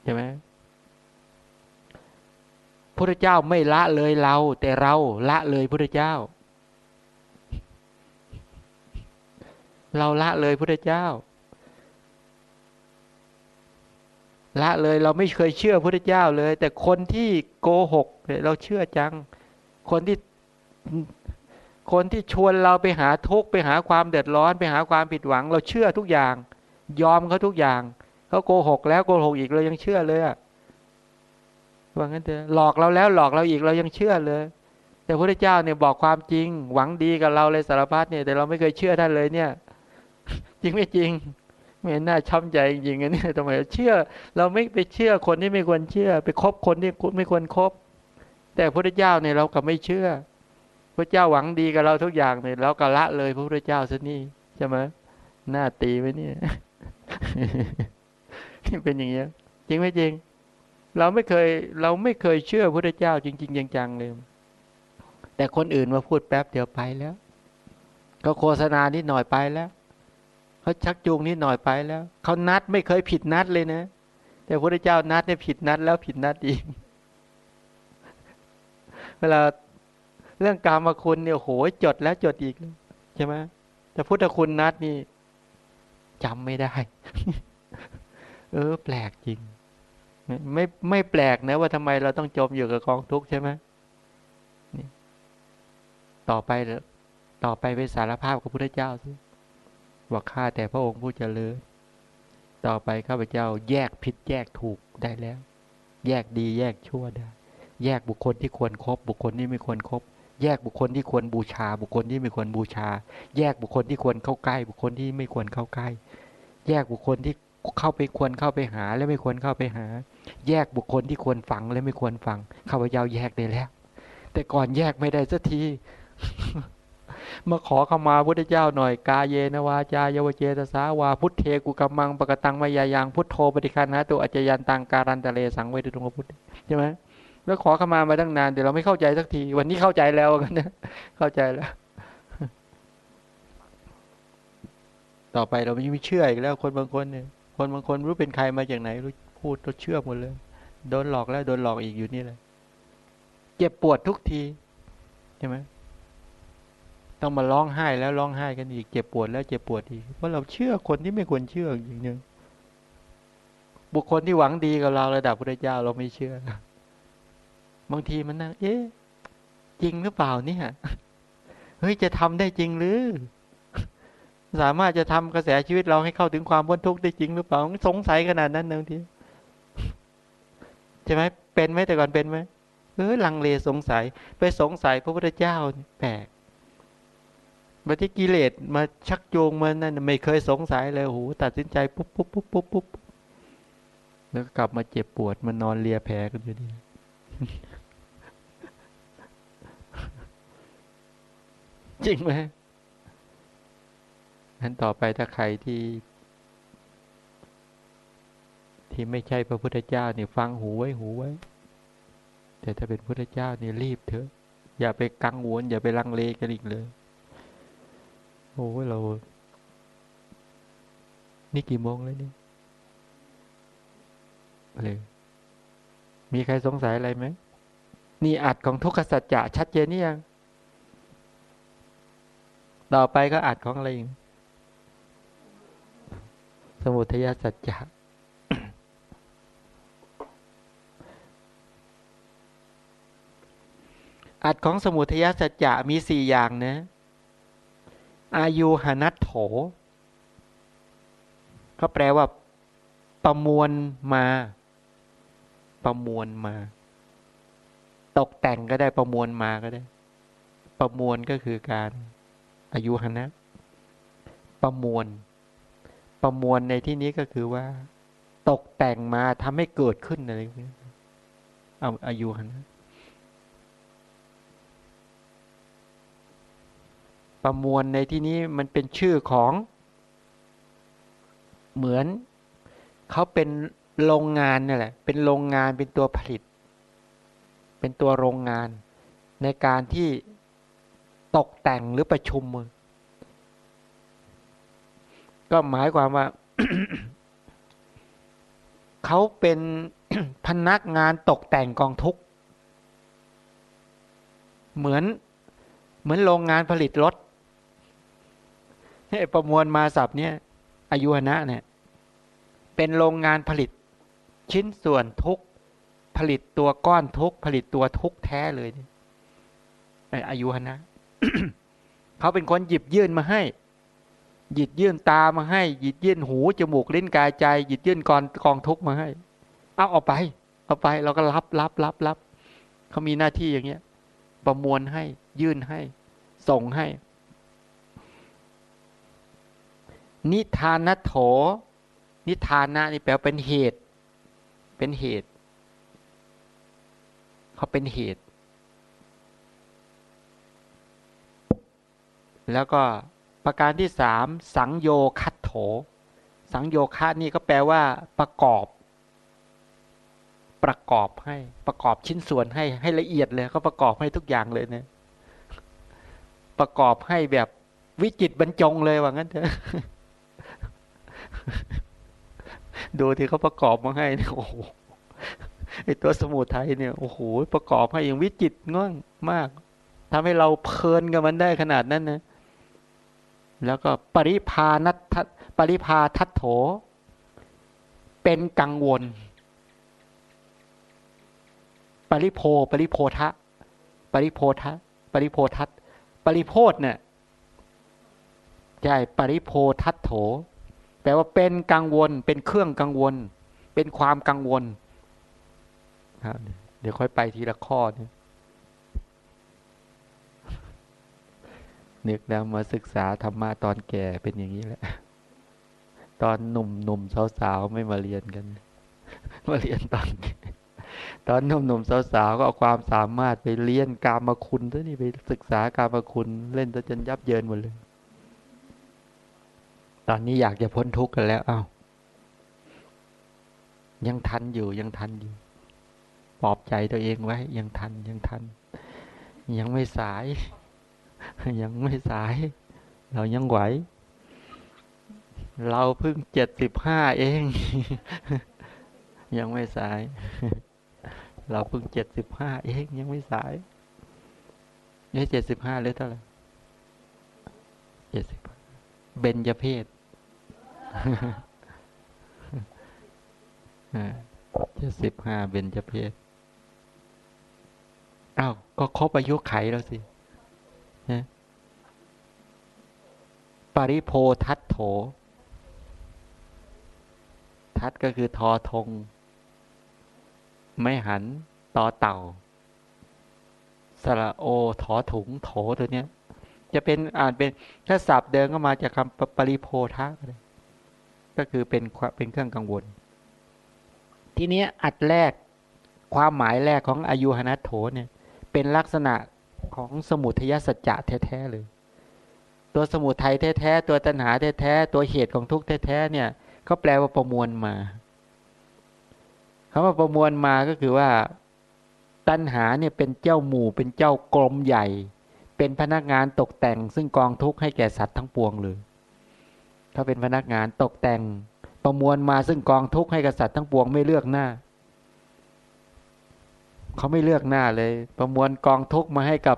ใช่ไหม พระเจ้าไม่ละเลยเรา แต่เราละเลยพระเจ้า เราละเลยพระเจ้า ละเลยเราไม่เคยเชื่อพระเจ้าเลย แต่คนที่โกหกเราเชื่อจัง คนที่คนที่ชวนเราไปหาทุกข์ไปหาความเดือดร้อน ไปหาความผิดหวัง เราเชื่อทุกอย่าง ยอมเขาทุกอย่างเขาโกหกแล้วโกหกอีกเรายังเชื่อเลยอะ ว่างั้นเถอะหลอกเราแล้วหลอกเราอีกเรายังเชื่อเลย แต่พระเจ้าเนี่ยบอกความจริง หวังดีกับเราเลยสารพัดเนี่ยแต่เราไม่เคยเชื่อท่านเลยเนี่ย จริงไม่จริงไม่น่าช้ำใจจริงๆเนี่ยทำไมเชื่อ เราไม่ไปเชื่อคนที่ไม่ควรเชื่อ ไปคบคนที่ไม่ควรครบแต่พระเจ้าเนี่ยเราก็ไม่เชื่อ พระเจ้าหวังดีกับเราทุกอย่างเนี่ยเราก็ละเลยพระพุทธเจ้าซะนี่ใช่ไหมหน้าตีไว้เนี่ยเป็นอย่างเงี้ย จริงไหมจริง เราไม่เคยเราไม่เคยเชื่อพระเจ้าจริง ๆ จังๆเลย แต่คนอื่นมาพูดแป๊บเดียวไปแล้วก็โฆษณานิดหน่อยไปแล้วเขาชักจูงนิดหน่อยไปแล้วเขานัดไม่เคยผิดนัดเลยนะ แต่พระเจ้านัดเนี่ยผิดนัดแล้วผิดนัดอีก เวลาเรื่องกรรมคุณเนี่ยโหยจดแล้วจดอีกใช่ไหมแต่พุทธคุณนัดนี่จำไม่ได้ เออ แปลกจริง ไม่ไม่แปลกนะว่าทำไมเราต้องจมอยู่กับกองทุกข์ใช่ไหมต่อไปต่อไปไปสารภาพกับพระเจ้าสิว่าข้าแต่พระองค์ผู้เจริญต่อไปข้าพเจ้าแยกผิดแยกถูกได้แล้ว แยกดีแยกชั่วได้ แยกบุคคลที่ควรครบ บุคคลที่ไม่ควรครบ แยกบุคคลที่ควรบูชา บุคคลที่ไม่ควรบูชา แยกบุคคลที่ควรเข้าใกล้ บุคคลที่ไม่ควรเข้าใกล้ แยกบุคคลที่เข้าไปควรเข้าไปหา และไม่ควรเข้าไปหา แยกบุคคลที่ควรฟังและไม่ควรฟังข้าพเจ้าแยกได้แล้ว แต่ก่อนแยกไม่ได้สักทีมาขอเข้ามาพุทธเจ้าหน่อยกาเยนวาจายวเจตสาวาพุทเทกุกัมมังปะกตังมายายังพุทโธปฏิคันนะตัวอัจยันตังการันตะเลสังเวทุตงพุทธใช่ไหมแล้วขอขมามาตั้งนานแต่เราไม่เข้าใจสักที วันนี้เข้าใจแล้วกันนะเข้าใจแล้ว ต่อไปเราไม่เชื่ออีกแล้วคนบางคนเนี่ยคนบางคนรู้เป็นใครมาจากไหนรู้ พูดเราเชื่อหมดเลย โดนหลอกแล้วโดนหลอกอีกอยู่นี่แหละเจ็บปวดทุกทีใช่ไหมต้องมาร้องไห้แล้วร้องไห้กันอีกเจ็บปวดแล้วเจ็บปวดอีกเพราะเราเชื่อคนที่ไม่ควรเชื่ออย่างหนึ่งบุคคลที่หวังดีกับเราระดับพระเจ้าเราไม่เชื่อ บางทีมันนั่งเอ๊ะจริงหรือเปล่าเนี่ยเฮ้ยจะทำได้จริงหรือ สามารถจะทำกระแสชีวิตเราให้เข้าถึงความพ้นทุกข์ได้จริงหรือเปล่าสงสัยขนาดนั้นบางที ช่ไหมเป็นไหมแต่ก่อนเป็นไหมเออลังเลสงสัย ไปสงสัยพระพุทธเจ้าแปลกบัติกิเลสมาชักโยงมานั่นไม่เคยสงสัยเลยโหตัดสินใจปุ๊บปุ๊บปุ๊บปุ๊บปุ๊บแล้วกลับมาเจ็บปวดมานอนเลียแผลกันอยู่ดีจริงไหมนั้นต่อไปถ้าใครที่ ที่ไม่ใช่พระพุทธเจ้านี่ฟังหูไว้หูไว้ แต่ถ้าเป็นพุทธเจ้านี่รีบเถอะ อย่าไปกังวลอย่าไปลังเลกันอีกเลยโอ้เรา นี่กี่โมงแล้วนี่เลยมีใครสงสัยอะไรไหมนี่อัดของทุกขสัจจะชัดเจนนี่ยัง ต่อไปก็อัดของอะไรอีกสมุทัยสัจจะ อัดของสมุทยสัจจะมีสี่อย่างนะอายุหนัตโถก็แปลว่า ประมวลมา ประมวลมา ตกแต่งก็ได้ประมวลมาก็ได้ ประมวลก็คือการอายุหนะประมวล ประมวลในที่นี้ก็คือว่า ตกแต่งมาทำให้เกิดขึ้นอะไรเงี้ยเอาอายุหนะ ประมวลในที่นี้มันเป็นชื่อของเหมือนเขาเป็นโรงงานนี่แหละ เป็นโรงงานเป็นตัวผลิต เป็นตัวโรงงาน ในการที่ตกแต่งหรือประชุม ก็หมายความว่าเขาเป็นพนักงานตกแต่งกองทุกเหมือนเหมือนโรงงานผลิตรถ ประมวลมาสับเนี่ยอายุนะเนี่ยเป็นโรงงานผลิตชิ้นส่วนทุกผลิตตัวก้อนทุกผลิตตัวทุกแท้เลยอายุนะเขาเป็นคนหยิบยื่นมาให้ หยิบยื่นตามาให้ หยิบยื่นหูจมูกลิ้นกายใจ หยิบยื่นกองกองทุกมาให้ เอาออกไป เอาไปเราก็รับรับรับรับเขามีหน้าที่อย่างเงี้ย ประมวลให้ ยื่นให้ ส่งให้ นิทานโถ นิทานะนี่แปลเป็นเหตุ เป็นเหตุ เขาเป็นเหตุ แล้วก็ประการที่สามสังโยคัตโถ สังโยคะนี่ก็แปลว่า ประกอบ ประกอบให้ประกอบชิ้นส่วนให้ให้ละเอียดเลยเขาประกอบให้ทุกอย่างเลยเนี่ยประกอบให้แบบวิจิตบรรจงเลยว่างั้นเถอะ ดูที่เขาประกอบมาให้เนี่ยโอ้โหไอตัวสมุทัยเนี่ยโอ้โหประกอบให้อย่างวิจิตง่องมากทำให้เราเพลินกับมันได้ขนาดนั้นนะแล้วก็ปริพานัทปริพาทัตโถ เป็นกังวล ปริโพปริโพทะ ปริโพทะ ปริโพทัตปริโพธเนี่ยใช่ปริโพทัตโถ แปลว่าเป็นกังวล เป็นเครื่องกังวล เป็นความกังวลครับเดี๋ยวค่อยไปทีละข้อนี่นึกแล้วมาศึกษาธรรมะตอนแก่เป็นอย่างนี้แหละ ตอนหนุ่มหนุ่มสาวๆไม่มาเรียนกัน มาเรียนตอน ตอนหนุ่มหนุ่มสาวๆก็เอาความสามารถไปเรียนกามาคุณซะนี่ไปศึกษากามาคุณเล่นจนยับเยินหมดเลย อนนี้อยากจะพ้นทุกข์กันแล้วเอา้ายังทันอยู่ยังทันอยู่ปลอบใจตัวเองไว้ ยังทันยังทัน ยังไม่สาย ยังไม่สาย เรายังไหว เราเพิ่งเจ็ดสิบห้าเอง ยังไม่สาย เราเพิ่งเจ็ดสิบห้าเองยังไม่สายนี่เจ็ดสิบห้าหรือเท่าไหร่เจ็ดสิบเบญจเพศ เจ็ดสิบห้าเบญจเพศอ้าวก็ครบอายุไขแล้วสิปริโพทัตโถ ทัตก็คือทอทง ไม่หันต่อเต่า สระโอถอถุงโถตัวเนี้ย จะเป็นอ่านเป็นถ้าศัพท์เดินก็มาจากคำปริโพทัตก็ ก็คือเป็นเป็นเครื่องกังวล ทีนี้อัดแรกความหมายแรกของอายุหนัตโถเนี่ย เป็นลักษณะของสมุทยสัจจะแท้ๆเลย ตัวสมุทัยแท้ๆตัวตัณหาแท้ๆตัวเหตุของทุกข์แท้ๆเนี่ยเขาแปลว่าประมวลมาคำว่าประมวลมาก็คือว่า ตัณหาเนี่ยเป็นเจ้าหมู่ เป็นเจ้ากรมใหญ่ เป็นพนักงานตกแต่ง ซึ่งกองทุกข์ให้แก่สัตว์ทั้งปวงเลย ถ้าเป็นพนักงานตกแต่ง ประมวลมาซึ่งกองทุกข์ให้กับสัตว์ทั้งปวงไม่เลือกหน้า เขาไม่เลือกหน้าเลย ประมวลกองทุกข์มาให้กับ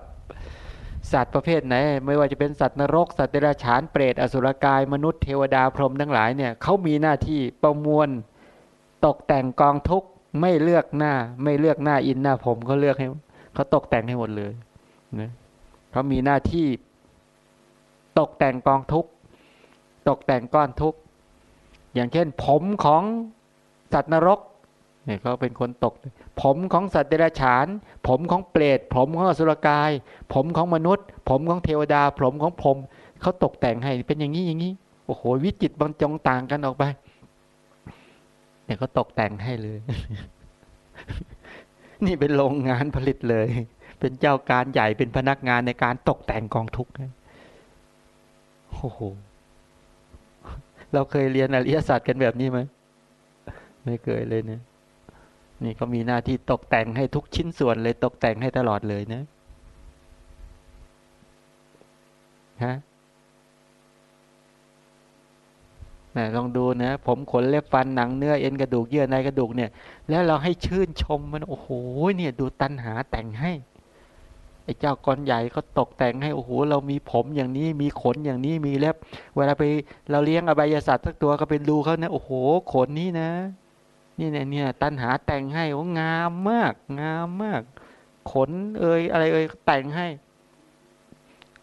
สัตว์ประเภทไหน ไม่ว่าจะเป็นสัตว์นรก สัตว์เดรัจฉานเปรตอสุรกาย มนุษย์เทวดาพรหมทั้งหลายเนี่ยเขามีหน้าที่ประมวลตกแต่งกองทุกข์ไม่เลือกหน้า ไม่เลือกหน้าอินหน้าผมเขาเลือกให้เขาตกแต่งให้หมดเลยนะเขามีหน้าที่ตกแต่งกองทุกข ตกแต่งก้อนทุกข์อย่างเช่น ผมของสัตว์นรกเนี่ยเขาเป็นคนตก ผมของสัตว์เดรัจฉาน ผมของเปรตผมของอสุรกาย ผมของมนุษย์ ผมของเทวดา ผมของผมเขาตกแต่งให้เป็นอย่างนี้อย่างนี้โอ้โหวิจิตบรรจงต่างกันออกไปเนี่ยเขาตกแต่งให้เลย นี่เป็นโรงงานผลิตเลย เป็นเจ้าการใหญ่เป็นพนักงานในการตกแต่งกองทุกข์โอ้โห เราเคยเรียนอริยศาสตร์กันแบบนี้ไหมไม่เคยเลยเนะนี่เขามีหน้าที่ตกแต่งให้ทุกชิ้นส่วนเลยตกแต่งให้ตลอดเลยนะฮะนะลองดูนะ ผมขนเล็บฟันหนังเนื้อเอ็นกระดูกเยื่อในกระดูกเนี่ย แล้วเราให้ชื่นชมมันโอ้โหเนี่ย ดูตันหาแต่งให้ ไอ้เจ้ากรใหญ่ก็ตกแต่งให้โอ้โหเรามีผมอย่างนี้มีขนอย่างนี้มีเล็บ เวลาไปเราเลี้ยงอบายสัตว์สักตัวก็เป็นดูเขานะโอ้โหขนนี้นะ นี่เนี่ยเนี่ยตันหาแต่งให้โอ้งามมาก งามมาก ขนเอ่ยอะไรเอ่ยแต่งให้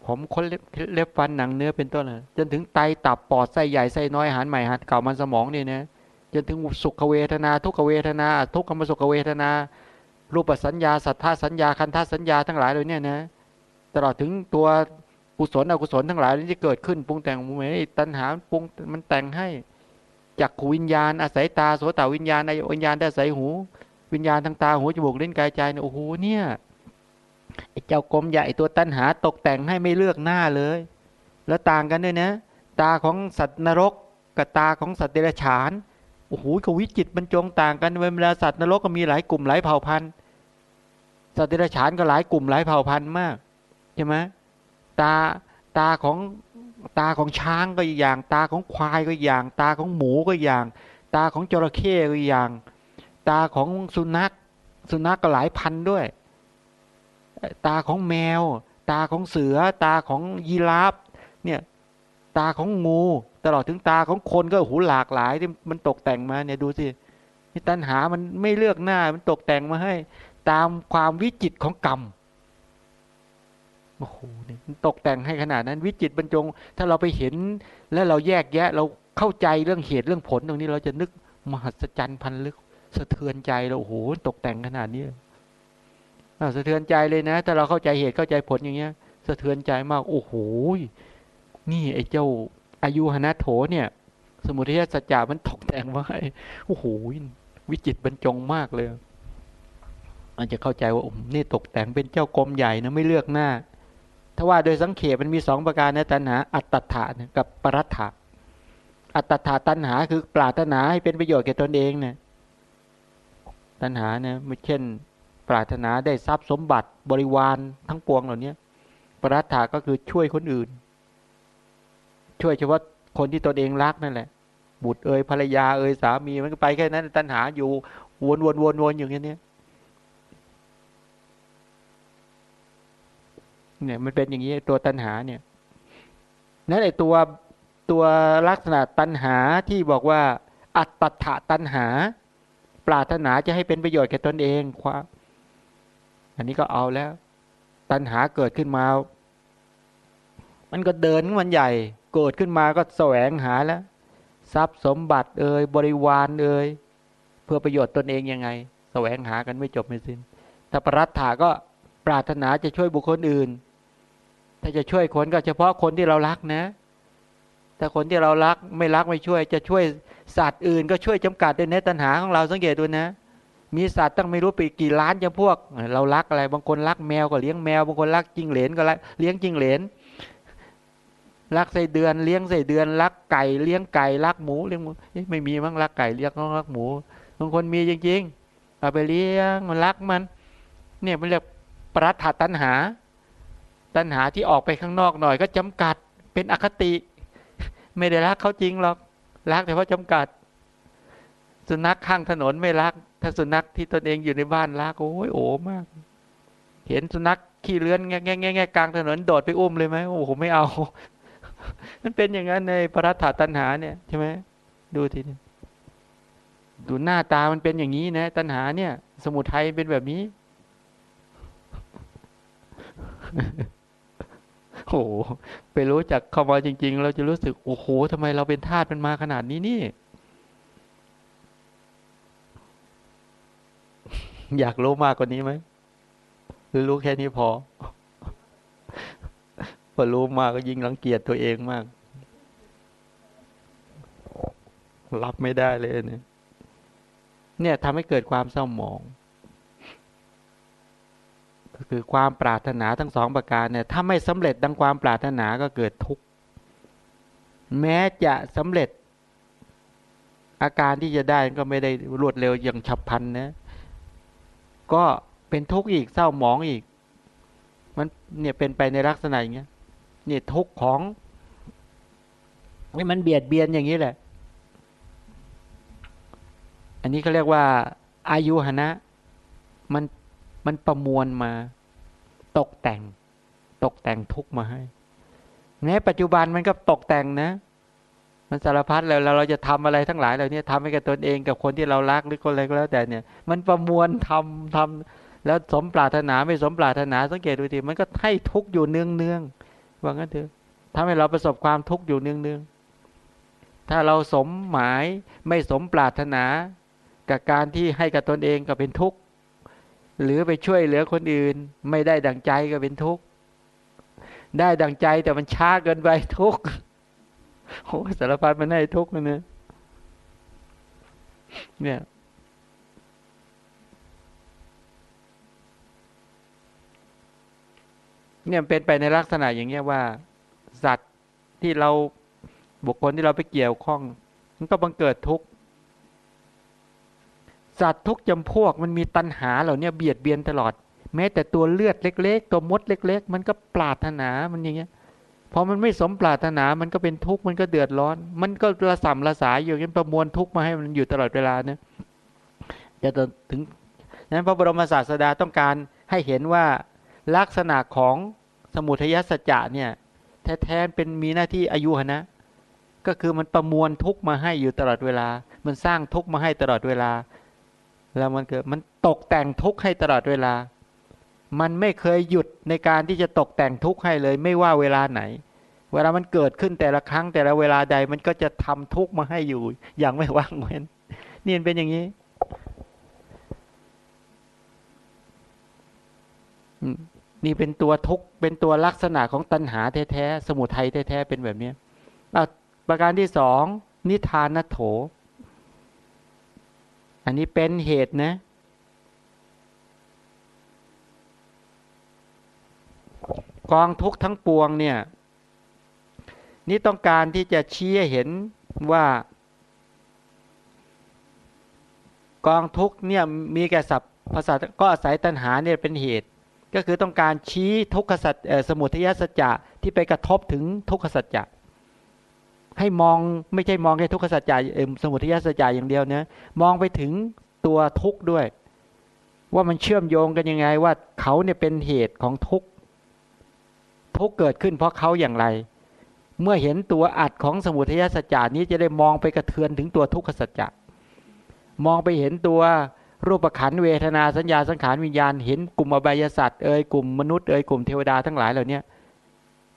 ผมคนเล็บเล็บฟันหนังเนื้อเป็นต้นเลยจนถึงไตตับปอดไส้ใหญ่ไส้น้อยอาหารใหม่หารเก่ามันสมองเนี่ยนะจนถึงสุขเวทนา ทุกเวทนา ทุกขมสุขเวทนา รูปสัญญาสัทธาสัญญาคันธาสัญญาทั้งหลายเลยเนี่ยนะตลอดถึงตัวกุศลอกุศลทั้งหลายที่เกิดขึ้นปรุงแต่งมือตัณหาปรุงมันแต่งให้จากขวิญญาณ อาศัยตาโสตวิญญาณในวิญญาณได้อาศัยหู วิญญาณทางตาหูจมูกเลิ้นกายใจเนี่ยโอ้โหเนี่ยไอ้เจ้ากรมใหญ่ตัวตัณหาตกแต่งให้ไม่เลือกหน้าเลย แล้วต่างกันด้วยนะ ตาของสัตว์นรกกับตาของสัตว์เดรัจฉานโอ้โหเขวิจิตบรรจงต่างกันเวลาสัตว์นรกก็มีหลายกลุ่มหลายเผ่าพันธุ์ สัตว์เดรัจฉานก็หลายกลุ่มหลายเผ่าพันธุ์มากใช่ไหมตาตาของตาของช้างก็อย่าง ตาของควายก็อย่าง ตาของหมูก็อย่าง ตาของจระเข้ก็อย่าง ตาของสุนัข สุนัขก็หลายพันด้วย ตาของแมว ตาของเสือ ตาของยีราฟเนี่ยตาของงู ตลอดถึงตาของคนก็หูหลากหลายที่มันตกแต่งมาเนี่ยดูสิตัณหามันไม่เลือกหน้ามันตกแต่งมาให้ ตามความวิจิตของกรรมโอ้โหนี่ตกแต่งให้ขนาดนั้น วิจิตบรรจง ถ้าเราไปเห็นแล้วเราแยกแยะ เราเข้าใจเรื่องเหตุเรื่องผลตรงนี้ เราจะนึกมหัศจรรย์พันลึก สะเทือนใจเราโอ้โหตกแต่งขนาดนี้สะเทือนใจเลยนะถ้าเราเข้าใจเหตุเข้าใจผลอย่างเงี้ย สะเทือนใจมาก โอ้โห นี่ไอ้เจ้าอายุหนาโถเนี่ย สมุทัยสัจจะมันตกแต่งไว้ โอ้โห วิจิตบรรจงมากเลย มันจะเข้าใจว่านี่ตกแต่งเป็นเจ้ากรมใหญ่นะไม่เลือกหน้า ถ้าว่าโดยสังเขปมันมีสองประการในตัณหา อัตตถากับปรัตถะอัตตถาตัณหาคือปรารถนาให้เป็นประโยชน์แก่ตนเองเนี่ยตัณหาเนี่ยไม่เช่น ปรารถนาได้ทรัพย์สมบัติบริวารทั้งปวงเหล่านี้ปรัตถาก็คือช่วยคนอื่น ช่วยเฉพาะคนที่ตนเองรักนั่นแหละ บุตรเอ่ยภรรยาเอ่ยสามีมันก็ไปแค่นั้น ตัณหาอยู่วนวนวนวนอย่างนี้ เนี่ย มันเป็นอย่างนี้ตัวตัณหาเนี่ยนั่นไอตัวตัวลักษณะตัณหาที่บอกว่า อัตตถะตัณหา ปรารถนาจะให้เป็นประโยชน์แก่ตนเองความอันนี้ก็เอาแล้ว ตัณหาเกิดขึ้นมา มันก็เดินมันใหญ่เกิดขึ้นมาก็แสวงหาแล้ว ทรัพย์สมบัติเอ่ยบริวารเอ่ยเพื่อประโยชน์ตนเองยังไง แสวงหากันไม่จบไม่สิ้นถ้าปรัตถาก็ปรารถนาจะช่วยบุคคลอื่น ถ้าจะช่วยคนก็เฉพาะคนที่เรารักนะ แต่คนที่เรารักไม่รักไม่ช่วย จะช่วยสัตว์อื่นก็ช่วยจำกัดด้วยในตัณหาของเราสังเกตดูนะ มีสัตว์ตั้งไม่รู้ปีกี่ล้านจะพวก เรารักอะไร บางคนรักแมวก็เลี้ยงแมว บางคนรักจิงเหลนก็เลี้ยงจิงเหลนรักใส่เดือนเลี้ยงใส่เดือนรักไก่เลี้ยงไก่รักหมูเลี้ยงหมูไม่มีมั้งรักไก่เลี้ยงต้องรักหมู บางคนมีจริงๆเอาไปเลี้ยงมันรักมัน เนี่ยมันเรียกปรัตถตัณหา ตัณหาที่ออกไปข้างนอกหน่อย ก็จำกัดเป็นอคติ ไม่ได้รักเขาจริงหรอกรักแต่เพราะจำกัด สุนัขข้างถนนไม่รัก ถ้าสุนัขที่ตนเองอยู่ในบ้านรักโอ้ยโอ้มาก เห็นสุนัขขี่เลื้อนแง่แง่แง่กลางถนนโดดไปอุ้มเลยไหมโอ้โหไม่เอามันเป็นอย่างนั้นในพระรัฐตัณหาเนี่ยใช่ไหมดูทีนี้ดูหน้าตามันเป็นอย่างนี้นะ ตัณหาเนี่ย สมุทัยเป็นแบบนี้ โอ้โหไปรู้จักเข้ามาจริง ๆ เราจะรู้สึกโอ้โหทำไมเราเป็นทาสมันมาขนาดนี้นี่ อยากรู้มากกว่านี้ไหมหรือรู้แค่นี้พอพอรู้มากก็ยิ่งรังเกียจตัวเองมาก รับไม่ได้เลยเนี่ยเนี่ยทำให้เกิดความเศร้าหมอง คือความปรารถนาทั้งสองประการเนี่ยถ้าไม่สำเร็จดังความปรารถนาก็เกิดทุกข์แม้จะสำเร็จ อาการที่จะได้ก็ไม่ได้รวดเร็วอย่างฉับพลันนะก็เป็นทุกข์อีกเศร้าหมองอีก มันเนี่ยเป็นไปในลักษณะอย่างเงี้ยเนี่ยทุกข์ของนี่มันเบียดเบียนอย่างนี้แหละ อันนี้เขาเรียกว่าอายุหนะ มัน มันประมวลมาตกแต่ง ตกแต่งทุกมาให้แม้ปัจจุบันมันก็ตกแต่งนะ มันสารพัดแล้วเราจะทำอะไรทั้งหลายเหล่านี้ทำให้กับตนเองกับคนที่เรารักหรือคนอะไรก็แล้ว แต่เนี่ย มันประมวลทำทำแล้วสมปรารถนาไม่สมปรารถนาสังเกตดูทีมันก็ให้ทุกอยู่เนืองเนืองว่างั้นเถอะทำให้เราประสบความทุกข์อยู่เนืองเนืองถ้าเราสมหมายไม่สมปรารถนา กับการที่ให้กับตนเองก็เป็นทุกข์ หรือไปช่วยเหลือคนอื่น ไม่ได้ดังใจก็เป็นทุกข์ได้ดังใจแต่มันช้าเกินไปทุกข์โอ้สารพัดมันให้ทุกข์นะเนี่ยเนี่ยเป็นไปในลักษณะอย่างเงี้ยว่า สัตว์ที่เราบุคคลที่เราไปเกี่ยวข้อง มันก็บังเกิดทุกข์ สัตว์ทุกจำพวกมันมีตัณหาเหล่านี้เบียดเบียนตลอด แม้แต่ตัวเลือดเล็ก ๆ ตัวมดเล็ก ๆ มันก็ปรารถนามันอย่างเงี้ยพอมันไม่สมปรารถนามันก็เป็นทุกข์มันก็เดือดร้อน มันก็ระสำระสายอยู่ยันประมวลทุกข์มาให้มันอยู่ตลอดเวลาเนี่ยจะถึงนั้นพระบรมศาสดาต้องการให้เห็นว่าลักษณะของสมุทัยสัจจะเนี่ยแท้ๆเป็นมีหน้าที่อายุหนะ ก็คือมันประมวลทุกข์มาให้อยู่ตลอดเวลา มันสร้างทุกข์มาให้ตลอดเวลา แล้วมันเกิดมันตกแต่งทุกข์ให้ตลอดเวลา มันไม่เคยหยุดในการที่จะตกแต่งทุกข์ให้เลย ไม่ว่าเวลาไหน เวลามันเกิดขึ้นแต่ละครั้งแต่ละเวลาใด มันก็จะทำทุกข์มาให้อยู่ อย่างไม่ว่างเว้นนี่เป็นอย่างนี้นี่เป็นตัวทุกข์เป็นตัวลักษณะของตัณหาแท้ๆสมุทัยแท้ๆเป็นแบบนี้ประการที่สองนิทานโถ อันนี้เป็นเหตุนะ กองทุกทั้งปวงเนี่ย นี่ต้องการที่จะชี้เห็นว่ากองทุกเนี่ยมีแก่สัพภาษาก็อาศัยตัณหาเนี่ยเป็นเหตุ ก็คือต้องการชี้ทุกขสัจสมุทัยสัจจะที่ไปกระทบถึงทุกขสัจจะ ให้มองไม่ใช่มองแค่ทุกขสัจจะสมุทัยสัจจะอย่างเดียวนะมองไปถึงตัวทุกข์ด้วย ว่ามันเชื่อมโยงกันยังไงว่าเขาเนี่ยเป็นเหตุของทุกข์ทุกข์เกิดขึ้นเพราะเขาอย่างไร เมื่อเห็นตัวอัดของสมุทัยสัจจะนี้จะได้มองไปกระเทือนถึงตัวทุกขสัจจะมองไปเห็นตัวรูปขันเวทนาสัญญาสังขารวิญญาณเห็นกลุ่มอบายสัตว์เอ่ยกลุ่มมนุษย์เอ่ยกลุ่มเทวดาทั้งหลายเหล่านี้เ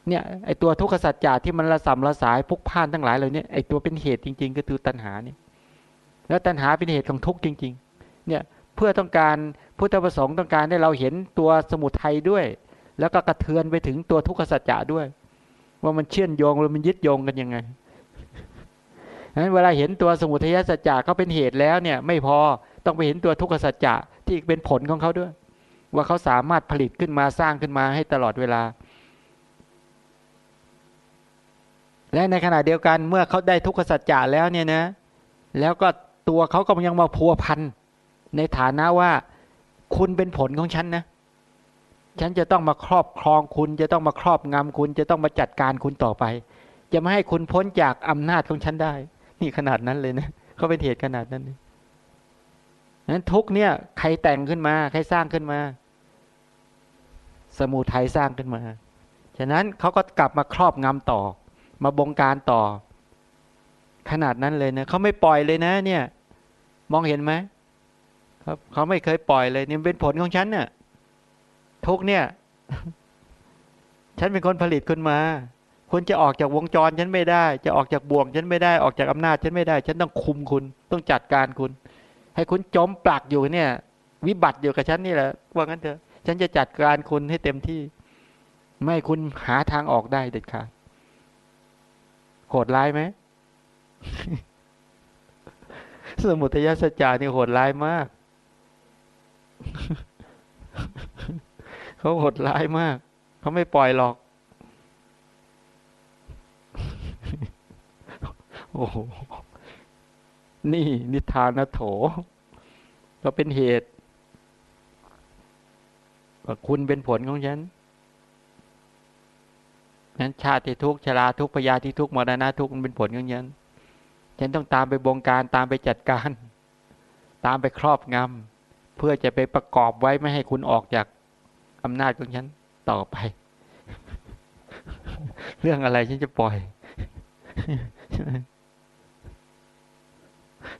เนี่ยไอตัวทุกขสัจจะที่มันละสัมละสายพุกพ่านทั้งหลายเหล่านี้ไอตัวเป็นเหตุจริง ๆ ก็คือตัณหาเนี่ยแล้วตัณหาเป็นเหตุของทุกข์จริง ๆ เนี่ยเพื่อต้องการพุทธประสงค์ต้องการให้เราเห็นตัวสมุทัยด้วย แล้วก็กระเทือนไปถึงตัวทุกขสัจจะด้วย ว่ามันเชื่อมโยงหรือมันยึดโยงกันยังไงนั้นเวลาเห็นตัวสมุทัยสัจจะเขาเป็นเหตุแล้วเนี่ย ไม่พอต้องไปเห็นตัวทุกขสัจจะที่เป็นผลของเขาด้วย ว่าเขาสามารถผลิตขึ้นมาสร้างขึ้นมาให้ตลอดเวลา และในขณะเดียวกันเมื่อเขาได้ทุกขสัจจะแล้วเนี่ยนะ แล้วก็ตัวเขาก็ยังมาพัวพันในฐานะว่าคุณเป็นผลของฉันนะ ฉันจะต้องมาครอบครองคุณ จะต้องมาครอบงำคุณ จะต้องมาจัดการคุณต่อไป จะไม่ให้คุณพ้นจากอำนาจของฉันได้ นี่ขนาดนั้นเลยนะเขาเป็นเหตุขนาดนั้นนั้นทุกเนี่ย ใครแต่งขึ้นมา ใครสร้างขึ้นมา สมุทัยสร้างขึ้นมา ฉะนั้นเขาก็กลับมาครอบงำต่อ มาบงการต่อ ขนาดนั้นเลยนะเขาไม่ปล่อยเลยนะ เนี่ย มองเห็นไหมครับเขาไม่เคยปล่อยเลยนี่เป็นผลของฉันเนี่ยทุกเนี่ย ฉันเป็นคนผลิตขึ้นมาคุณจะออกจากวงจรฉันไม่ได้ จะออกจากบ่วงฉันไม่ได้ออกจากอำนาจฉันไม่ได้ ฉันต้องคุมคุณต้องจัดการคุณ ให้คุณจมปลักอยู่เนี่ย วิบัติอยู่กับฉันนี่แหละว่างั้นเถอะ ฉันจะจัดการคุณให้เต็มที่ ไม่คุณหาทางออกได้เด็ดขาด หดร้ายไหมสมุทัยสัจจานี่โหดร้ายมาก เขาโหดร้ายมาก เขาไม่ปล่อยหรอก โอ้โห นี่นิทานโถ ก็เป็นเหตุ คุณเป็นผลของฉัน นั้นชาติทุกชราทุกพยาธิทุกมรณะทุกมันเป็นผลของยันฉันต้องตามไปบงการตามไปจัดการ ตามไปครอบงำเพื่อจะไปประกอบไว้ไม่ให้คุณออกจากอำนาจของฉันต่อไป เรื่องอะไรฉันจะปล่อย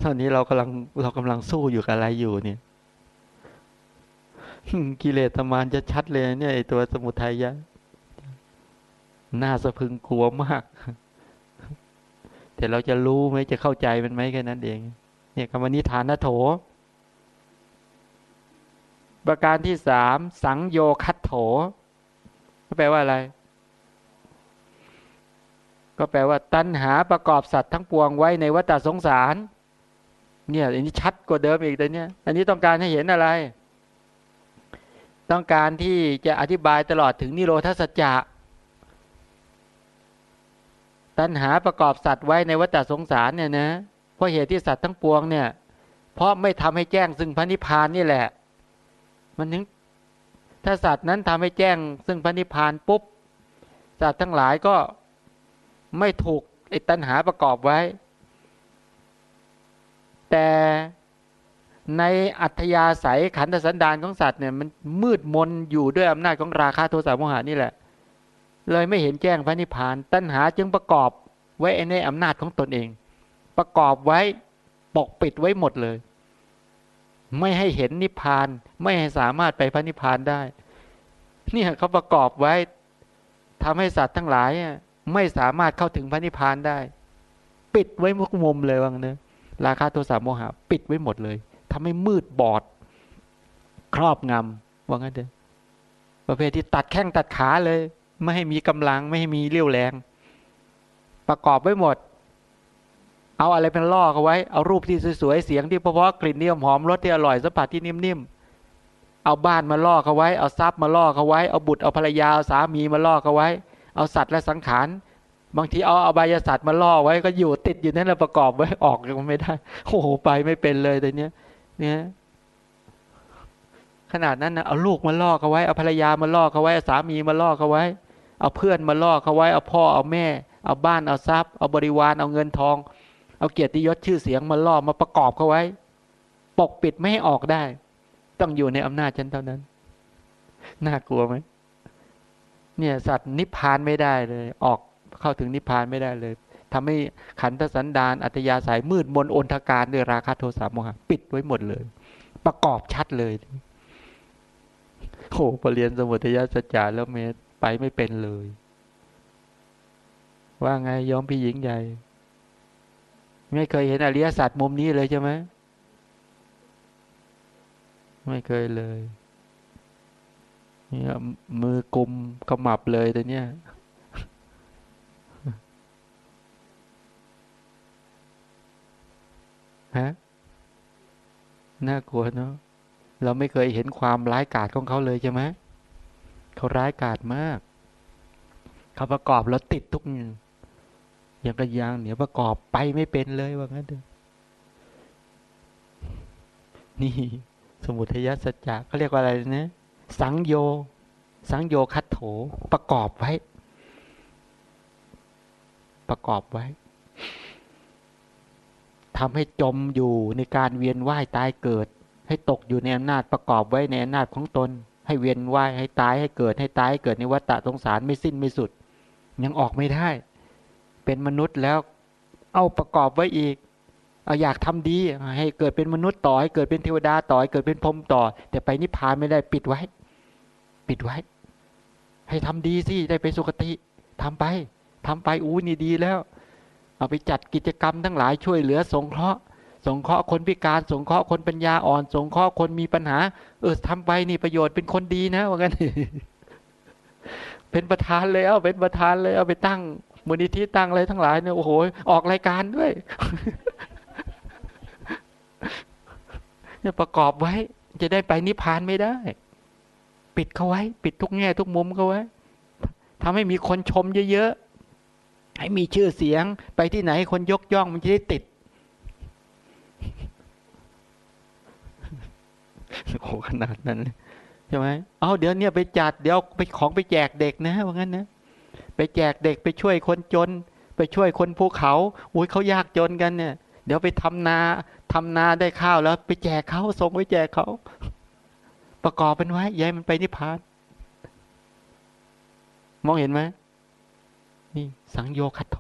ตอนนี้เรากำลังเรากำลังสู้อยู่กับอะไรอยู่เนี่ยกิเลสตมานจะชัดเลยเนี่ยไอตัวสมุทัยยะ น่าสะพึงกลัวมาก แต่เราจะรู้ไหมจะเข้าใจมันไหมแค่นั้นเอง เนี่ยคำว่านิทานนโถ ประการที่สามสังโยคัตโถแปลว่าอะไร ก็แปลว่า ตัณหาประกอบสัตว์ทั้งปวงไว้ในวัฏสงสาร เนี่ยอันนี้ชัดกว่าเดิมอีกแต่เนี้ยอันนี้ต้องการให้เห็นอะไร ต้องการที่จะอธิบายตลอดถึงนิโรธสัจจะ ตัณหาประกอบสัตว์ไว้ในวัฏสงสารเนี่ยนะเพราะเหตุที่สัตว์ทั้งปวงเนี่ย เพราะไม่ทำให้แจ้งซึ่งพระนิพพานนี่แหละ มันถึงถ้าสัตว์นั้นทำให้แจ้งซึ่งพระนิพพานปุ๊บสัตว์ทั้งหลายก็ไม่ถูกไอ้ตัณหาประกอบไว้ แต่ในอัธยาศัยขันธสันดานของสัตว์เนี่ยมันมืดมนอยู่ด้วยอำนาจของราคะโทสะโมหะนี่แหละ เลยไม่เห็นแจ้งพระนิพพาน ตัณหาจึงประกอบไว้ในอำนาจของตนเอง ประกอบไว้ปกปิดไว้หมดเลย ไม่ให้เห็นนิพพานไม่ให้สามารถไปพระนิพพานได้เนี่ยเขาประกอบไว้ทำให้สัตว์ทั้งหลายไม่สามารถเข้าถึงพระนิพพานได้ ปิดไว้มุกมุมเลยวังเนื้อราคาโทสะโมหะปิดไว้หมดเลยทำให้มืดบอด ครอบงำว่างั้นเถอะประเภทที่ตัดแข้งตัดขาเลย ไม่ให้มีกำลังไม่ให้มีเรี่ยวแรง ประกอบไว้หมด เอาอะไรเป็นล่อเขาไว้ เอารูปที่สวยๆเสียงที่เพราะๆกลิ่นเนียมหอมรสที่อร่อยสัมผัสที่นิ่มๆเอาบ้านมาล่อเขาไว้ เอาทรัพย์มาล่อเขาไว้ เอาบุตรเอาภรรยาเอาสามีมาล่อเขาไว้ เอาสัตว์และสังขารบางทีเอาอบายสัตว์มาล่อไว้ก็อยู่ติดอยู่นั่นแล้วประกอบไว้ออกยังไม่ได้โอ้โหไปไม่เป็นเลยแต่เนี้ยเนี่ยขนาดนั้นนะเอาลูกมาล่อเขาไว้เอาภรรยามาล่อเขาไว้เอาสามีมาล่อเขาไว้ เอาเพื่อนมาล่อเขาไว้เอาพ่อเอาแม่ เอาบ้านเอาทรัพย์ เอาบริวารเอาเงินทอง เอาเกียรติยศชื่อเสียงมาล่อมาประกอบเขาไว้ ปกปิดไม่ให้ออกได้ ต้องอยู่ในอำนาจฉันเท่านั้น น่ากลัวไหมเนี่ยสัตว์นิพพานไม่ได้เลย ออกเข้าถึงนิพพานไม่ได้เลยทำให้ขันธสันดานอัตยาสายมืดมนอนทการด้วยราคะโทสะโมหะปิดไว้หมดเลย ประกอบชัดเลยโอ้พอเรียนสมุทัยสัจจาแล้วเมต ไปไม่เป็นเลย ว่าไงยอมพี่หญิงใหญ่ ไม่เคยเห็นอริยสัจมุมนี้เลยใช่ไหมไม่เคยเลยเนี่ยมือกลมขมับเลยแต่เนี้ยฮะน่ากลัวเนาะเราไม่เคยเห็นความร้ายกาจของเขาเลยใช่ไหม เขาร้ายกาจมากเขาประกอบแล้วติดทุกอย่างอย่างกระยางเหนียวประกอบไปไม่เป็นเลยว่างั้นเถอะนี่ สมุทัยสัจจะเขาเรียกว่าอะไรนะ สังโย สังโยคัตโถประกอบไว้ ประกอบไว้ทำให้จมอยู่ในการเวียนว่ายตายเกิด ให้ตกอยู่ในอำนาจประกอบไว้ในอำนาจของตน ให้เวียนว่ายให้ตายให้เกิดให้ตายให้เกิดในวัฏฏะสงสารไม่สิ้นไม่สุด ยังออกไม่ได้ เป็นมนุษย์แล้วเอาประกอบไว้อีกเอาอยากทำดีให้เกิดเป็นมนุษย์ต่อให้เกิดเป็นเทวดาต่อให้เกิดเป็นพรหมต่อ แต่ไปนิพพานไม่ได้ปิดไว้ ปิดไว้ ให้ทำดีสิได้ไปสุคติทำไปทำไปอู้นี่ดีแล้ว เอาไปจัดกิจกรรมทั้งหลายช่วยเหลือสงเคราะห์ สงเคราะห์คนพิการ สงเคราะห์คนปัญญาอ่อน สงเคราะห์คนมีปัญหา เออทำไปนี่ประโยชน์เป็นคนดีนะว่างั้นเป็นประธานเลยเอาเป็นประธานเลยเอาไปตั้งมูลนิธิตั้งอะไรทั้งหลายเนี่ยโอ้โหออกรายการด้วยเนี่ยประกอบไว้ จะได้ไปนิพพานไม่ได้ ปิดเขาไว้ ปิดทุกแง่ทุกมุมเขาไว้ทำให้มีคนชมเยอะๆให้มีชื่อเสียง ไปที่ไหนคนยกย่องมันจะได้ติด โอ้ขนาดนั้นใช่ไหมเอาเดี๋ยวเนี่ยไปจัดเดี๋ยวไปของไปแจกเด็กนะว่างั้นนะ ไปแจกเด็กไปช่วยคนจน ไปช่วยคนภูเขาอุ้ยเขายากจนกันเนี่ย เดี๋ยวไปทำนาทำนาได้ข้าวแล้ว ไปแจกเขาส่งไปแจกเขาประกอบเป็นไว้ย้ายมันไปนิพพาน มองเห็นไหมนี่สังโยคัตโถ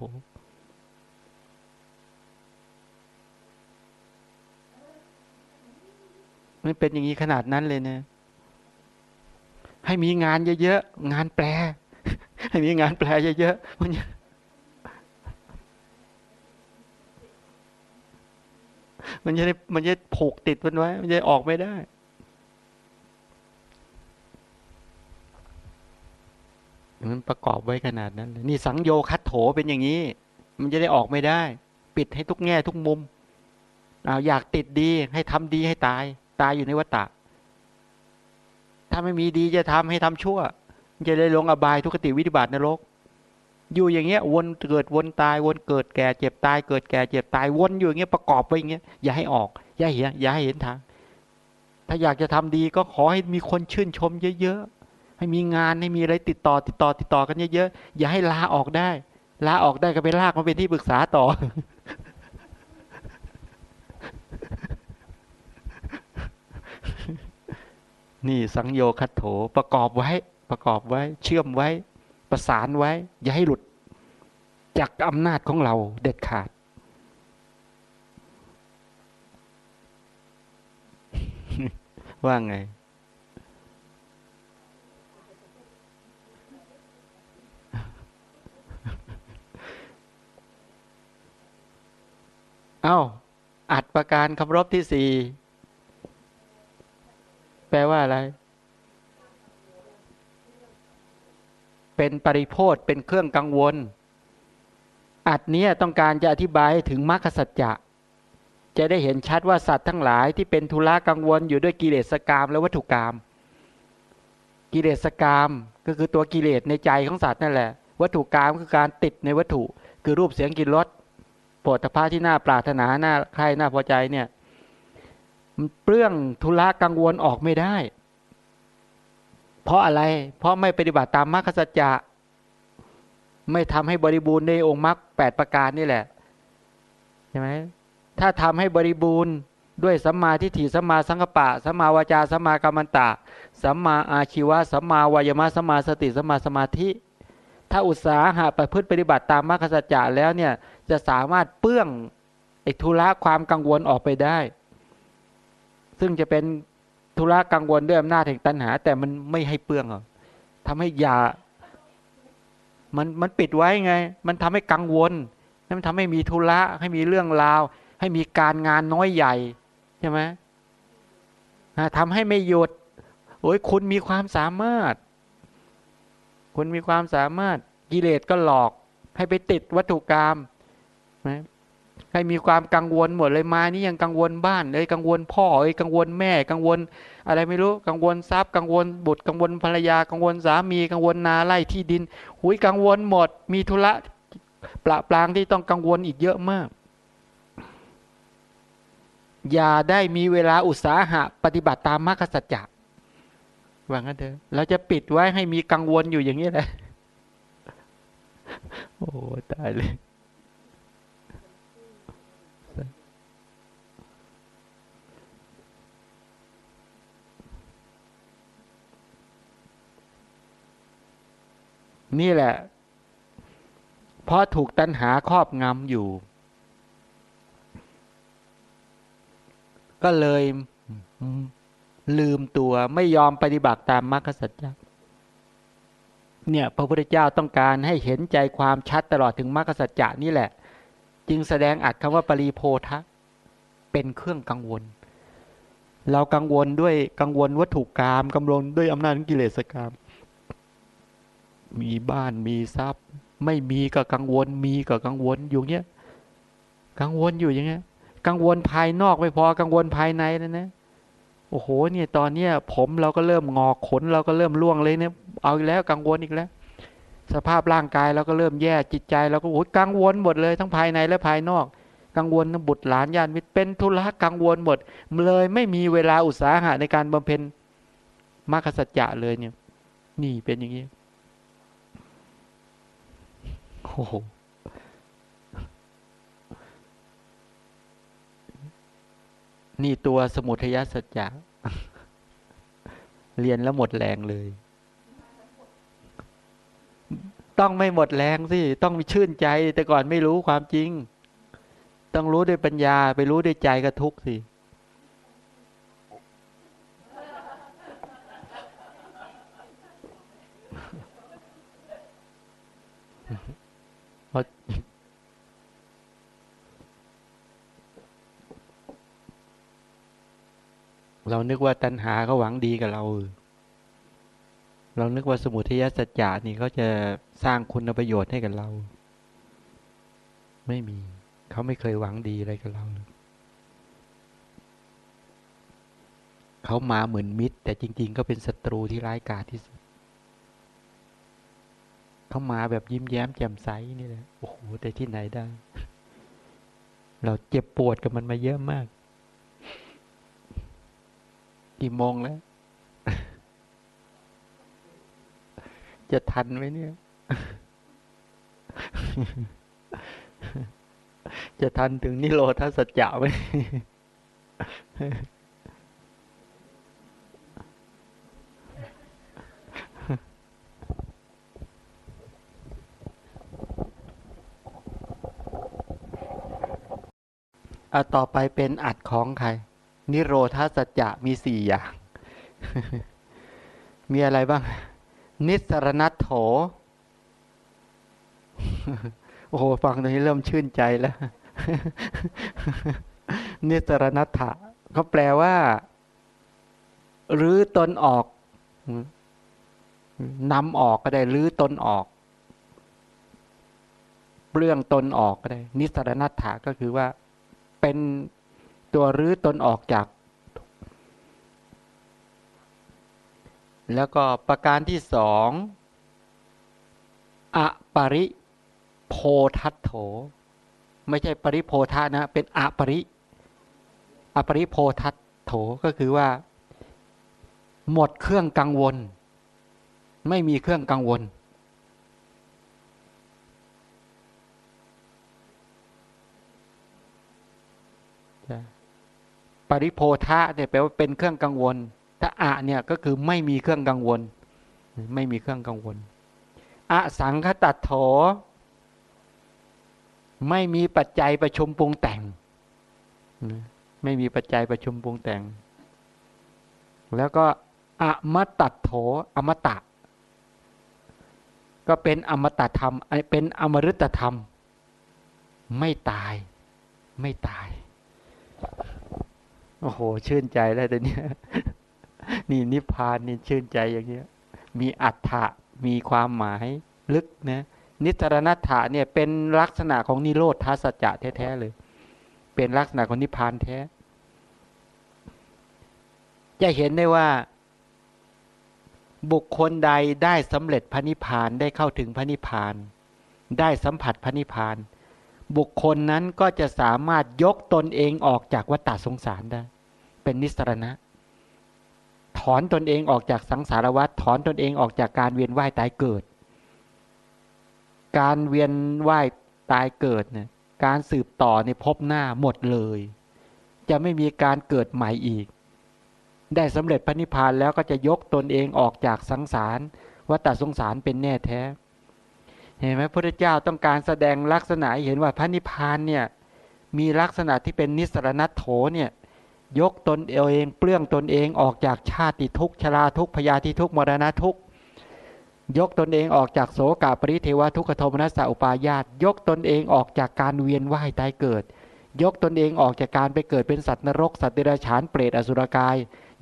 มันเป็นอย่างนี้ขนาดนั้นเลยนะ ให้มีงานเยอะๆ งานแปล ให้มีงานแปลเยอะๆมันมันจะได้มันจะผูกติดมันไว้ มันจะออกไม่ได้มันประกอบไว้ขนาดนั้นเลยนี่สังโยคัตโถเป็นอย่างนี้ มันจะได้ออกไม่ได้ ปิดให้ทุกแง่ทุกมุมอาอยากติดดีให้ทำดีให้ตาย ตายอยู่ในวัฏฏะถ้าไม่มีดีจะทำให้ทำชั่ว จะได้ลงอบายทุกติวิธิบาตนรก อยู่อย่างเงี้ยวนเกิดวนตายวนเกิดแก่เจ็บตายเกิดแก่เจ็บตายวนอยู่อย่างเงี้ยประกอบไว้อย่างเงี้ยอย่าให้ออก อย่าเห็นอย่าให้เห็นทาง ถ้าอยากจะทำดีก็ขอให้มีคนชื่นชมเยอะๆให้มีงานให้มีอะไรติดต่อติดต่อติดต่อกันเยอะๆอย่าให้ลาออกได้ลาออกได้ก็ไปลากมาเป็นที่ปรึกษาต่อ นี่สังโยคัตโถประกอบไว้ ประกอบไว้ เชื่อมไว้ ประสานไว้ อย่าให้หลุด จากอำนาจของเราเด็ดขาด ว่าไงเอา้าอัดประการคำรบที่สี่ แปลว่าอะไร เป็นปริโพธเป็นเครื่องกังวล อัดนี้ต้องการจะอธิบายถึงมรรคสัจจะจะได้เห็นชัดว่าสัตว์ทั้งหลายที่เป็นทุละกังวลอยู่ด้วยกิเลสกรรมและวัตถุกรรมกิเลสกรรมก็คือตัวกิเลสในใจของสัตว์นั่นแหละ วัตถุกรรมคือการติดในวัตถุ คือรูปเสียงกลิ่นรสโปรดภาที่น่าปรารถนาหน้าใครน่าพอใจเนี่ย เปลื้องทุละกังวลออกไม่ได้ เพราะอะไร เพราะไม่ปฏิบัติตามมรรคสัจจะไม่ทำให้บริบูรณ์ในองค์มรรคแปดประการนี่แหละใช่ไหมถ้าทำให้บริบูรณ์ด้วยสัมมาทิฏฐิสัมมาสังกปะสัมมาวาจาสัมมากรรมันตะสัมมาอาชีวะสัมมาวายมะสัมมาสติสัมมาสมาธิ ถ้าอุตสาหะประพฤติปฏิบัติตามมรรคสัจจะแล้วเนี่ยจะสามารถเปื้องไอ้ทุละความกังวลออกไปได้ ซึ่งจะเป็นธุระกังวลด้วยอำนาจแห่งตัณหา แต่มันไม่ให้เปลืองหรอกทำให้ยามันมันปิดไว้ไง มันทำให้กังวลมันทำให้มีธุระให้มีเรื่องราว ให้มีการงานน้อยใหญ่ใช่ไหมทำให้ไม่หยุดโอ้ยคุณมีความสามารถ คุณมีความสามารถกิเลสก็หลอก ให้ไปติดวัตถุกรรมนะ ให้มีความกังวลหมดเลยมานี่ยังกังวลบ้านเลยกังวลพ่อเอ้ยกังวลแม่กังวล อะไรไม่รู้กังวลทรัพย์ กังวลบุตรกังวลภรรยากังวลสามีกังวลนาไร่ที่ดินหุยกังวลหมด มีธุระปละปลางที่ต้องกังวลอีกเยอะมาก อย่าได้มีเวลาอุตสาหะ ปฏิบัติตามมรรคสัจจะวางั้นเถอะเราจะปิดไว้ให้มีกังวลอยู่อย่างนี้แหละ โอ้ ตายเลย นี่แหละ เพราะถูกตัณหาครอบงำอยู่ ก็เลยลืมตัวไม่ยอมปฏิบัติตามมรรคสัจจะเนี่ยพระพุทธเจ้าต้องการให้เห็นใจความชัดตลอดถึงมรรคสัจจะนี่แหละ จึงแสดงอัดคำว่าปรีโพธะเป็นเครื่องกังวล เรากังวลด้วยกังวลวัตถุกรรมกังวลด้วยอำนาจกิเลสกรรม มีบ้านมีทรัพย์ ไม่มีก็กังวล มีก็กังวลอยู่เนี้ยกังวลอยู่อย่างเงี้ย กังวลภายนอกไม่พอกังวลภายในนะนะโอ้โหเนี่ยตอนเนี้ยผมเราก็เริ่มงอกขนเราก็เริ่มร่วงเลยเนี่ยเอาอีกแล้วกังวลอีกแล้ว สภาพร่างกายเราก็เริ่มแย่จิตใจเราก็โอ้ยกังวลหมดเลยทั้งภายในและภายนอก กังวลบุตรหลานญาติมิตรเป็นธุระกังวลหมด เลยไม่มีเวลาอุตสาหะในการบำเพ็ญมรรคสัจจะเลยเนี่ย นี่เป็นอย่างนี้ โอ้โหนี่ตัวสมุทยสัจจะเรียนแล้วหมดแรงเลย ต้องไม่หมดแรงสิ ต้องมีชื่นใจ แต่ก่อนไม่รู้ความจริง ต้องรู้ด้วยปัญญา ไปรู้ด้วยใจก็ทุกสิเพ ราะเรานึกว่าตัณหาเขาหวังดีกับเรา เรานึกว่าสมุทัยสัจจะนี่เขาจะสร้างคุณประโยชน์ให้กับเรา ไม่มี เขาไม่เคยหวังดีอะไรกับเราเลยเขามาเหมือนมิตร แต่จริง ๆ ก็เป็นศัตรูที่ร้ายกาจที่สุด เขามาแบบยิ้มแย้มแจ่มใสนี่แหละโอ้โหแต่ที่ไหนได้ เราเจ็บปวดกับมันมาเยอะมาก กี่โมงแล้ว จะทันไหมเนี่ย จะทันถึงนิโรธาสัจจะไหม เอาต่อไปเป็นอัดของใคร นิโรธาสัจจะมีสี่อย่าง มีอะไรบ้าง นิสรณัตโถ โอ้โห ฟังตรงนี้เริ่มชื่นใจแล้ว นิสรณัตถะเขาแปลว่ารื้อตนออกนำออกก็ได้รื้อตนออกเรื่องตนออกก็ได้ นิสรณัตถะก็คือว่า เป็นตัวรื้อตนออกจาก แล้วก็ประการที่สองอปริโพทัตโถ ไม่ใช่ปริโพธานะ เป็นอปริ อปริโพทัตโถก็คือว่า หมดเครื่องกังวล ไม่มีเครื่องกังวล ปริโพธะเนี่ยแปลว่าเป็นเครื่องกังวลถ้าอะเนี่ยก็คือไม่มีเครื่องกังวล ไม่มีเครื่องกังวลอะสังคตัดโถ ไม่มีปัจจัยประชุมปรุงแต่ง ไม่มีปัจจัยประชุมปรุงแต่ง แล้วก็อมตัดโถอมตะ ก็เป็นอมตะธรรมเป็นอมฤตธรรม ไม่ตาย ไม่ตาย โอ้โห ชื่นใจแล้วแต่เนี้ยนี่นิพพานนี่ชื่นใจอย่างเงี้ย มีอัฏฐะมีความหมายลึกนะนิสรณัฏฐะเนี่ยเป็นลักษณะของนิโรธทัศจะแท้ๆเลย เป็นลักษณะของนิพพานแท้ จะเห็นได้ว่า บุคคลใดได้สำเร็จพระนิพพานได้เข้าถึงพระนิพพาน ได้สัมผัสพระนิพพาน บุคคลนั้นก็จะสามารถยกตนเองออกจากวัฏฏสงสารได้ เป็นนิสรณะ ถอนตนเองออกจากสังสารวัฏถอนตนเองออกจากการเวียนว่ายตายเกิด การเวียนว่ายตายเกิดเนี่ยการสืบต่อในภพหน้าหมดเลย จะไม่มีการเกิดใหม่อีก ได้สำเร็จพระนิพพานแล้วก็จะยกตนเองออกจากสังสารวัฏสงสารเป็นแน่แท้ เห็นไหมพระเจ้าต้องการแสดงลักษณะเห็นว่าพระนิพพานเนี่ยมีลักษณะที่เป็นนิสรณัตโถเนี่ย ยกตนเอง เปลื้องตนเองออกจากชาติทุกชราทุกพยาธิทุกมรณะทุกยกตนเองออกจากโสกาปริเทวทุกขโทมนัสสอุปายาตยกตนเองออกจากการเวียนว่ายตายเกิด ยกตนเองออกจากการไปเกิดเป็นสัตว์นรก สัตว์เดรัจฉานเปรตอสุรกาย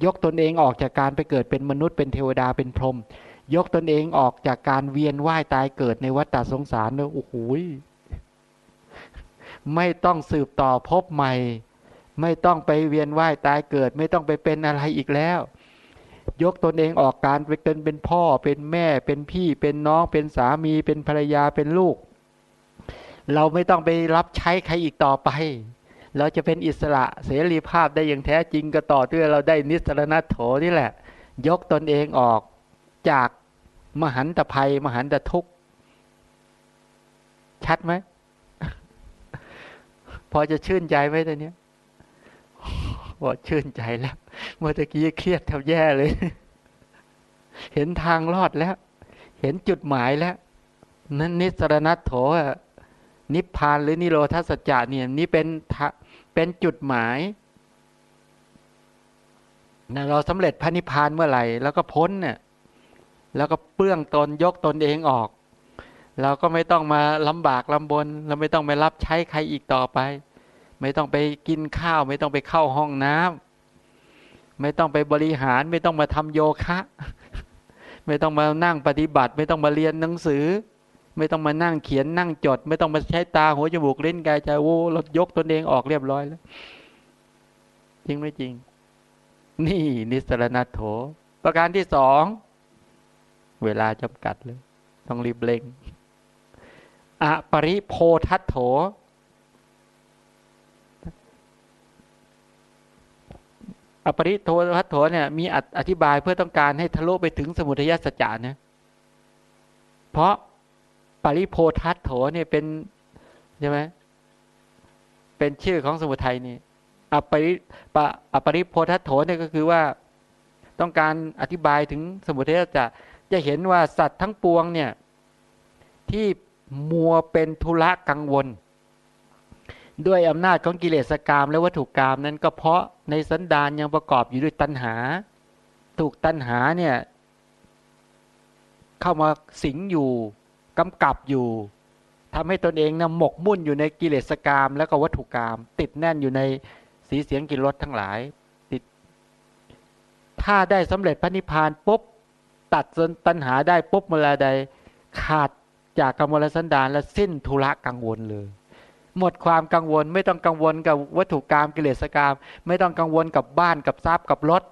ยกตนเองออกจากการไปเกิดเป็นมนุษย์เป็นเทวดาเป็นพรหมยกตนเองออกจากการเวียนว่ายตายเกิดในวัฏสงสารเลยโอ้โหไม่ต้องสืบต่อพบใหม่ ไม่ต้องไปเวียนว่ายตายเกิด ไม่ต้องไปเป็นอะไรอีกแล้ว ยกตนเองออกการไปเป็นเป็นพ่อเป็นแม่เป็นพี่เป็นน้องเป็นสามีเป็นภรรยาเป็นลูก เราไม่ต้องไปรับใช้ใครอีกต่อไป เราจะเป็นอิสระเสรีภาพได้อย่างแท้จริงก็ต่อด้วยเราได้นิสรณัตโถนี่แหละ ยกตนเองออกจากมหันตภัย มหันตทุกข์ ชัดไหม พอจะชื่นใจไหมตอนนี้ บอกชื่นใจแล้ว เมื่อตะกี้เครียดแทบแย่เลย เห็นทางรอดแล้ว เห็นจุดหมายแล้ว นั่นนิสรณัตโถนิพพานหรือนิโรธาสัจจะเนี่ยนี่เป็นเป็นจุดหมายนะเราสำเร็จพระนิพพานเมื่อไหร่ แล้วก็พ้นเนี่ยแล้วก็เปื้องตนยกตนเองออก เราก็ไม่ต้องมาลำบากลำบน เราไม่ต้องไปรับใช้ใครอีกต่อไป ไม่ต้องไปกินข้าว ไม่ต้องไปเข้าห้องน้ำไม่ต้องไปบริหาร ไม่ต้องมาทำโยคะ ไม่ต้องมานั่งปฏิบัติ ไม่ต้องมาเรียนหนังสือ ไม่ต้องมานั่งเขียนนั่งจด ไม่ต้องมาใช้ตาหัวจมูกเล่นกายใจโอ้เรายกตนเองออกเรียบร้อยแล้วจริงไม่จริง นี่นิสรณโถ ประการที่สองเวลาจำกัดเลย ต้องรีบเร่งอปริโพทัตโถ อปริโททัตโถเนี่ยมีอธิบายเพื่อต้องการให้ทะลุไปถึงสมุทัยสัจจะนะเพราะปริโพทัตโถเนี่ยเป็นใช่ไหมเป็นชื่อของสมุทัยนี่อปริปะอปริโพทัโถเนี่ยก็คือว่าต้องการอธิบายถึงสมุทัยจะจะเห็นว่าสัตว์ทั้งปวงเนี่ยที่มัวเป็นทุระกังวล ด้วยอำนาจของกิเลสกรรมและวัตถุกรรมนั้นก็เพราะในสันดานยังประกอบอยู่ด้วยตัณหา ถูกตัณหาเนี่ยเข้ามาสิงอยู่กำกับอยู่ทำให้ตนเองนะหมกมุ่นอยู่ในกิเลสกรรมและก็วัตถุกรรมติดแน่นอยู่ในสีเสียงกลิ่นรสทั้งหลายติด ถ้าได้สำเร็จพระนิพพานปุ๊บตัดตัณหาได้ปุ๊บเมื่อใดขาดจากกรรมลสันดานและสิ้นทุระกังวลเลย หมดความกังวล ไม่ต้องกังวลกับวัตถุกรรมกิเลสกรรมไม่ต้องกังวลกับบ้านกับทรัพย์กับรถ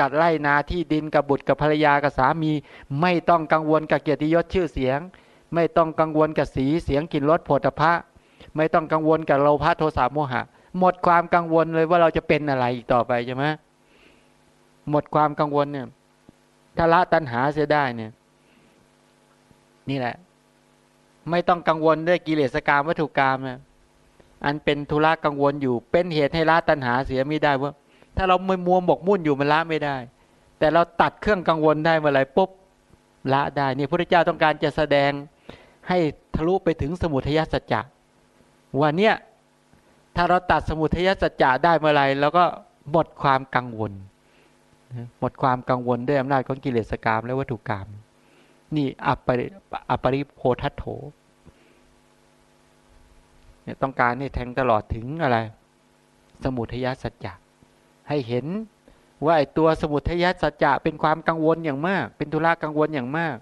กับไร่นาที่ดินกับบุตรกับภรรยากับสามี ไม่ต้องกังวลกับเกียรติยศชื่อเสียง ไม่ต้องกังวลกับสีเสียงกลิ่นรสโผฏฐะไม่ต้องกังวลกับโลภะโทสะโมหะ หมดความกังวลเลยว่าเราจะเป็นอะไรอีกต่อไปใช่ไหมหมดความกังวลเนี่ยถ้าละตัณหาเสียได้เนี่ย นี่แหละ ไม่ต้องกังวลด้วยกิเลสกรรมวัตถุกรรมเนะ อันเป็นธุระกังวลอยู่ เป็นเหตุให้ละตัณหาเสียไม่ได้ว่าถ้าเราไม่มัวหมกมุ่นอยู่มันละไม่ได้ แต่เราตัดเครื่องกังวลได้เมื่อไหร่ปุ๊บละได้นี่พระเจ้าต้องการจะแสดงให้ทะลุไปถึงสมุทัยสัจจะว่าเนี่ยถ้าเราตัดสมุทัยสัจจะได้เมื่อไรแล้วก็หมดความกังวลหมดความกังวลด้วยอำนาจของกิเลสกรรมและวัตถุกรรมนี่อัปปริอัปปริโพทัตโถ เนี่ยต้องการนี่แทงตลอดถึงอะไร สมุทัยสัจจะให้เห็นว่าไอตัวสมุทัยสัจจะเป็นความกังวลอย่างมาก เป็นธุระกังวลอย่างมาก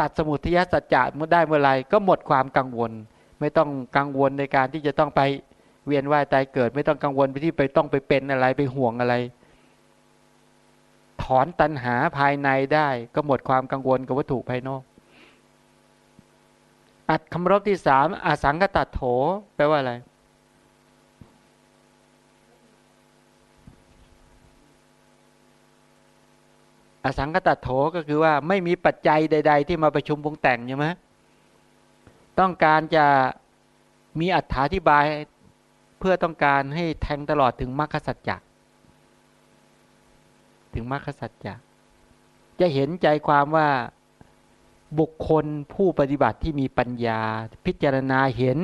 ตัดสมุทัยสัจจะเมื่อได้เมื่อไรก็หมดความกังวล ไม่ต้องกังวลในการที่จะต้องไปเวียนว่ายตายเกิด ไม่ต้องกังวลไปที่ไปต้องไปเป็นอะไรไปห่วงอะไร ถอนตัณหาภายในได้ ก็หมดความกังวลกับวัตถุภายนอก อัดคำรบที่สามอสังกตัดโถ แปลว่าอะไร อสังกตัดโถก็คือว่าไม่มีปัจจัยใด ๆ ที่มาประชุมปรุงแต่งใช่ไหมต้องการจะมีอัธาธิบายเพื่อต้องการให้แทงตลอดถึงมรรคสัจจะถึงมรรคสัจจะจะเห็นใจความว่า บุคคลผู้ปฏิบัติที่มีปัญญา พิจารณาเห็น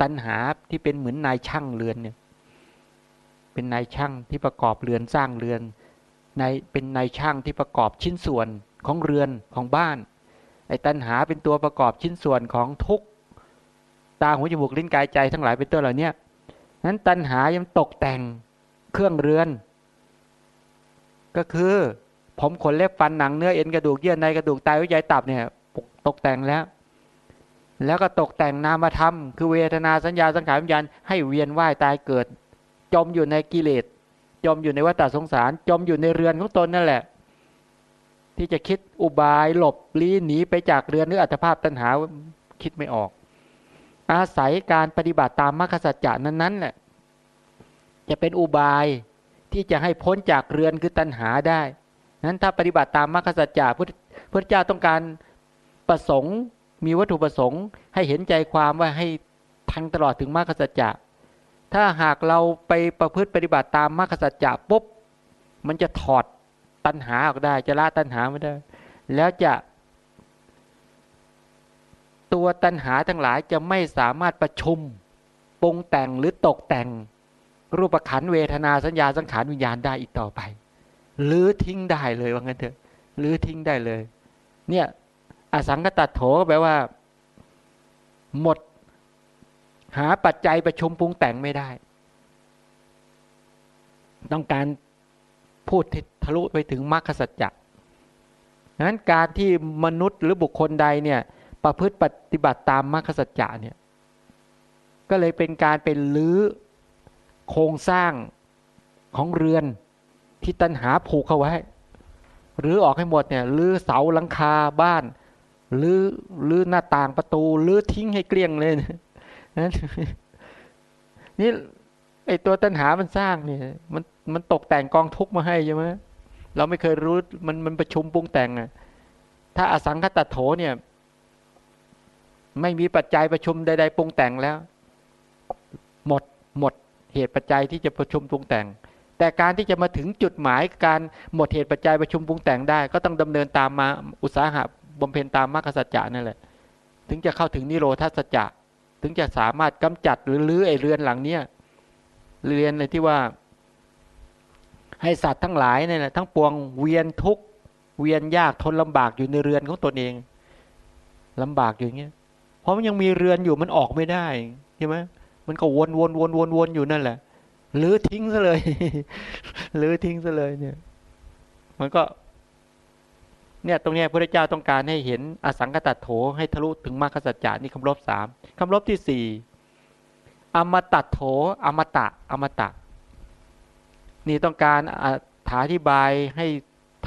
ตัณหาที่เป็นเหมือนนายช่างเรือนเนี่ยเป็นนายช่างที่ประกอบเรือนสร้างเรือนในเป็นนายช่างที่ประกอบชิ้นส่วนของเรือนของบ้านไอ้ตัณหาเป็นตัวประกอบชิ้นส่วนของทุกตาหูจมูกลิ้นกายใจทั้งหลายเป็นตัวเหล่านี้นั้นตัณหายังตกแต่งเครื่องเรือน ก็คือ ผมขนเล็บฟันหนังเนื้อเอ็นกระดูกเยื่อในกระดูกไตวิจัยตับเนี่ยตกแต่งแล้ว แล้วก็ตกแต่งนามธรรม คือเวทนาสัญญาสังขารวิญญาณให้เวียนว่ายตายเกิด จมอยู่ในกิเลสจมอยู่ในวัฏสงสาร จมอยู่ในเรือนของตนนั่นแหละ ที่จะคิดอุบายหลบลี้หนีไปจากเรือนหรืออัตภาพตัณหาคิดไม่ออก อาศัยการปฏิบัติตามมรรคสัจจะนั้นๆแหละจะเป็นอุบายที่จะให้พ้นจากเรือนคือตัณหาได้ นั้นถ้าปฏิบัติตามมรรคสัจจะพุทธเจ้าต้องการประสงค์ มีวัตถุประสงค์ ให้เห็นใจความว่าให้ทังตลอดถึงมรรคสัจจะถ้าหากเราไปประพฤติปฏิบัติตามมรรคสัจจะปุ๊บมันจะถอดตัณหาออกได้ จะละตัณหาไม่ได้ แล้วจะ ตัวตัณหาทั้งหลายจะไม่สามารถประชุมปรุงแต่งหรือตกแต่ง รูปขันเวทนาสัญญาสังขารวิญญาณได้อีกต่อไป หรือทิ้งได้เลยว่างั้นเถอะหรือทิ้งได้เลย เนี่ย อสังกตัดโถแปลว่า หมด หาปัจจัยประชุมปรุงแต่งไม่ได้ ต้องการพูดทะลุไปถึงมรรคสัจจะนั้นการที่มนุษย์หรือบุคคลใดเนี่ย ประพฤติปฏิบัติตามมรรคสัจจะเนี่ย ก็เลยเป็นการเป็นลื้อโครงสร้างของเรือน ที่ตันหาผูกเข้าไว้หรือออกให้หมดเนี่ยหรือเสาหลังคาบ้านหรือหรือหน้าต่างประตูหรือทิ้งให้เกลี้ยงเลยนั่นนี่ไอตัวตัณหามันสร้างเนี่ยมันมันตกแต่งกองทุกมาให้ใช่ไหมเราไม่เคยรู้มันมันประชุมปรุงแต่งอะถ้าอสังคตโถเนี่ย ไม่มีปัจจัยประชุมใด ๆปรุงแต่งแล้ว หมดหมดเหตุปัจจัยที่จะประชุมปรุงแต่ง แต่การที่จะมาถึงจุดหมายการหมดเหตุปัจจัยประชุมปรุงแต่งได้ ก็ต้องดำเนินตามมาอุตสาหะบำเพ็ญตามมรรคสัจจะนั่นแหละ ถึงจะเข้าถึงนิโรธาสัจจะ ถึงจะสามารถกำจัดหรือลื้อไอเรือนหลังเนี้ยเรือนเลยที่ว่า ให้สัตว์ทั้งหลายเนี่ยทั้งปวงเวียนทุกเวียนยากทนลำบากอยู่ในเรือนของตนเองลำบากอย่างเงี้ย เพราะมันยังมีเรือนอยู่มันออกไม่ได้ใช่ไหมมันก็วนวนวนวนวนอยู่นั่นแหละ หรือทิ้งซะเลย หรือทิ้งซะเลยเนี่ย มันก็ เนี่ยตรงนี้พระเจ้าต้องการให้เห็นอสังกตัดโถให้ทะลุถึงมรรคสัจจานี่คำลบสามคำลบที่สี่อมตัดโถ อมตะ อมตะ นี่ต้องการอธิบายให้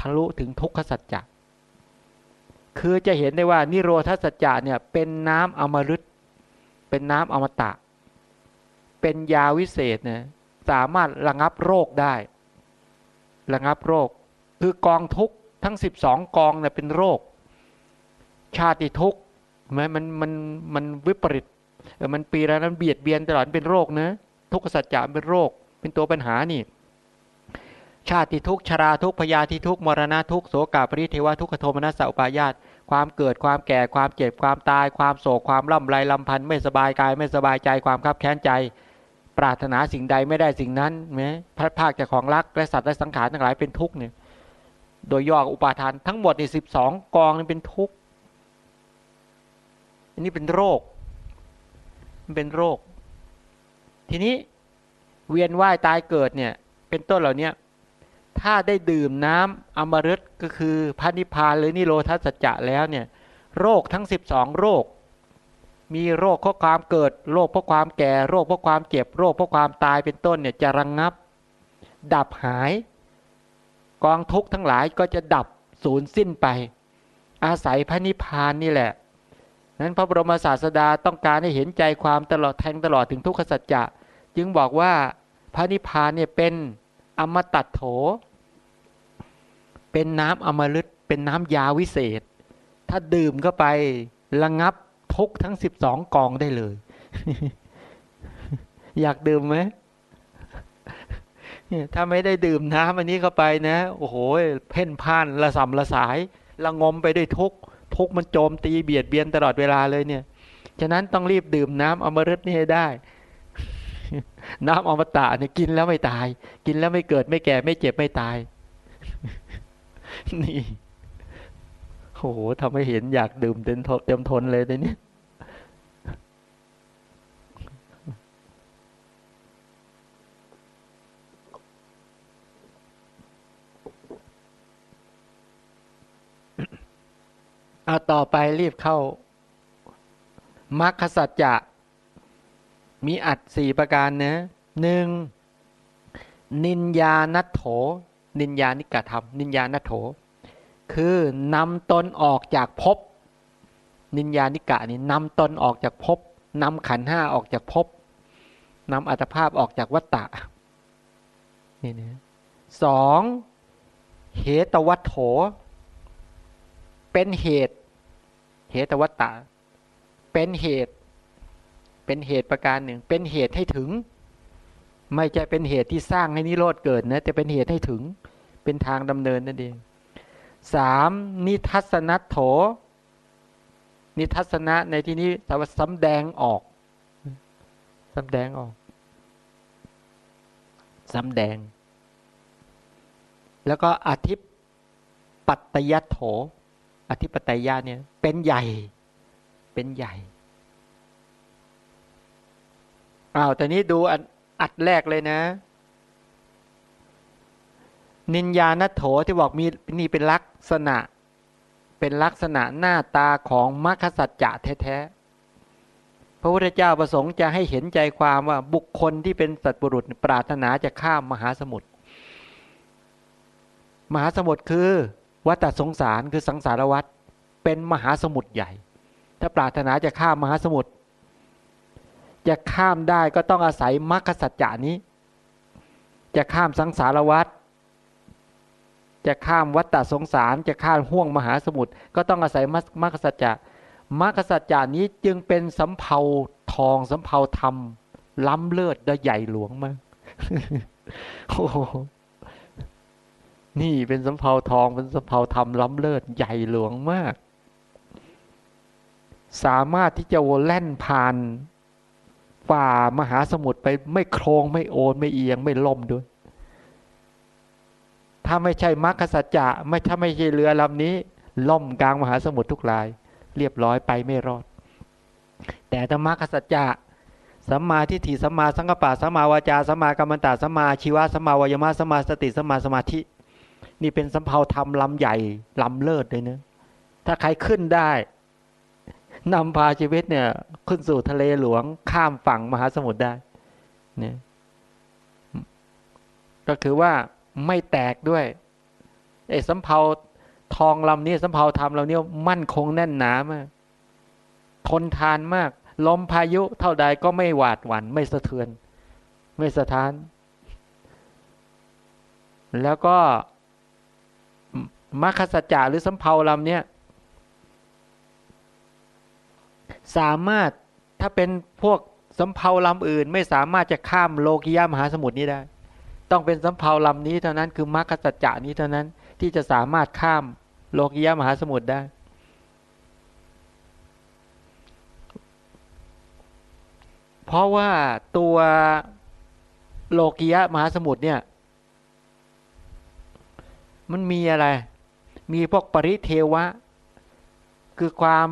ทะลุถึงทุกขสัจจะคือจะเห็นได้ว่านิโรธสัจจะเนี่ย เป็นน้ำอมฤตเป็นน้ำอมตะ เป็นยาวิเศษนะ สามารถระงับโรคได้ ระงับโรค คือกองทุกทั้งสิบสองกองเนี่ยเป็นโรค ชาติทุกไหมมันมันมันวิปริตเออมันปีแล้วนั้นเบียดเบียนตลอดเป็นโรคนะทุกขสัจจะเป็นโรค เป็นตัวปัญหานี่ ชาติทุกชราทุกพยาธิทุกมรณะทุกโสกาปริเทวทุกขโทมนัสสุปายาตความเกิดความแก่ความเจ็บความตาย ความโศกความล่ำไรลำพันธ์ไม่สบายกายไม่สบายใจความคับแค้นใจ ปรารถนาสิ่งใดไม่ได้สิ่งนั้นไหมพระภาคจากของรักและสัตว์และสังขารทั้งหลายเป็นทุกข์เนี่ย โดยย่ออุปาทานทั้งหมดในสิบสองกองนี่เป็นทุกข์อันนี้เป็นโรค มันเป็นโรค ทีนี้เวียนว่ายตายเกิดเนี่ย เป็นต้นเหล่านี้ถ้าได้ดื่มน้ำอมฤตก็คือพระนิพพานหรือนิโรธาสัจจะแล้วเนี่ย โรคทั้งสิบสองโรค มีโรคเพราะความเกิด โรคเพราะความแก่ โรคเพราะความเจ็บ โรคเพราะความตายเป็นต้นเนี่ยจะระงงับ ดับหาย กองทุกข์ทั้งหลายก็จะดับสูญสิ้นไป อาศัยพระนิพพานนี่แหละ นั้นพระบรมศาสดาต้องการให้เห็นใจความตลอดแทงตลอดถึงทุกขสัจจะ จึงบอกว่าพระนิพพานเนี่ยเป็นอมตัดโถ เป็นน้ำอมฤตเป็นน้ำยาวิเศษ ถ้าดื่มเข้าไประงับ ทุกทั้งสิบสองกองได้เลย อยากดื่มไหมถ้าไม่ได้ดื่มน้ำอันนี้เข้าไปนะ โอ้โห เพ่นพ่านละสัมละสายละงมไปด้วยทุกทุกมันโจมตีเบียดเบียนตลอดเวลาเลยเนี่ย ฉะนั้นต้องรีบดื่มน้ำอมฤตนี่ให้ได้ น้ำอมตะเนี่ยกินแล้วไม่ตาย กินแล้วไม่เกิดไม่แก่ไม่เจ็บไม่ตาย นี่ โอ้โหทำให้เห็นอยากดื่มเต็มเต็มทนเลยในนี้เอาต่อไปรีบเข้ามรรคสัจจะมีอัดสี่ประการเนะหนึ่งนินยานัโถ นินยานิกธรรม นินยานัโถ คือนำตนออกจากภพนิญญานิกะนี่นำตนออกจากภพนำขันห้าออกจากภพนำอัตภาพออกจากวัตตะนี่นะสองเหตวัตโถ เป็นเหตุ เหตวัตตะ เป็นเหตุ เป็นเหตุประการหนึ่ง เป็นเหตุให้ถึง ไม่ใช่เป็นเหตุที่สร้างให้นิโรธเกิดนะแต่เป็นเหตุให้ถึงเป็นทางดำเนินนั่นเอง สามนิทัศนัตโถ นิทัศนะในที่นี้สาวสำแดงออกสำแดงออกสำแดง แล้วก็อธิปัตยโถ อธิปไตยะเนี่ย เป็นใหญ่ เป็นใหญ่อ้าวแต่นี้ดูอัดแรกเลยนะ นินญาณโถที่บอกมีนี่เป็นลักษณะ เป็นลักษณะหน้าตาของมรรคสัจจะแท้ๆพระพุทธเจ้าประสงค์จะให้เห็นใจความว่าบุคคลที่เป็นสัตบุรุษปรารถนาจะข้ามมหาสมุทรมหาสมุทรคือวัฏสงสารคือสังสารวัฏเป็นมหาสมุทรใหญ่ ถ้าปรารถนาจะข้ามมหาสมุทรจะข้ามได้ก็ต้องอาศัยมรรคสัจจานี้ จะข้ามสังสารวัฏ จะข้ามวัฏฏสงสาร จะข้ามห่วงมหาสมุทรก็ต้องอาศัยมรรคสัจจะมรรคสัจจานี้จึงเป็นสำเภาทองสำเภาธรรม ล้ำเลิศและใหญ่หลวงมากโอ้นี่เป็นสำเภาทองเป็นสำเภาธรรมล้ำเลิศใหญ่หลวงมาก สามารถที่จะวแล่นผ่านฝ่ามหาสมุทรไปไม่โครงไม่โอนไม่เอียงไม่ล่มด้วย ถ้าไม่ใช่มรรคสัจจะไม่ถ้าไม่ใช่เรือลำนี้ ล่มกลางมหาสมุทรทุกลาย เรียบร้อยไปไม่รอด แต่ธรรมรรคสัจจะสัมมาทิฏฐิสัมมาสังกปะสัมมาวาจาสัมมากรรมตาสัมมาชีวะสัมมาวายมะสัมมาสติสัมมาสมาธิ นี่เป็นสัมภาธรรมลำใหญ่ลำเลิศเลยเนะถ้าใครขึ้นได้นำพาชีวิตเนี่ย ขึ้นสู่ทะเลหลวงข้ามฝั่งมหาสมุทรได้เนี่ยก็คือว่า ไม่แตกด้วยไอ้สำเภาทองลำนี้สำเภาธรรมเราเนี่ยมั่นคงแน่นหนามากทนทานมากลมพายุเท่าใดก็ไม่หวาดหวัน่นไม่สะเทือน ไม่สะท้าน แล้วก็มรรคสัจจะหรือสำเภาลำเนี้ยสามารถถ้าเป็นพวกสำเภาลำอื่น ไม่สามารถจะข้ามโลกิยามหาสมุทรนี้ได้ ต้องเป็นสำเภาลำนี้เท่านั้นคือมรรคสัจจะนี้เท่านั้นที่จะสามารถข้ามโลกิยามหาสมุทรได้ เพราะว่าตัวโลกิยามหาสมุทรเนี่ย มันมีอะไร มีพวกปริเทวะ คือความ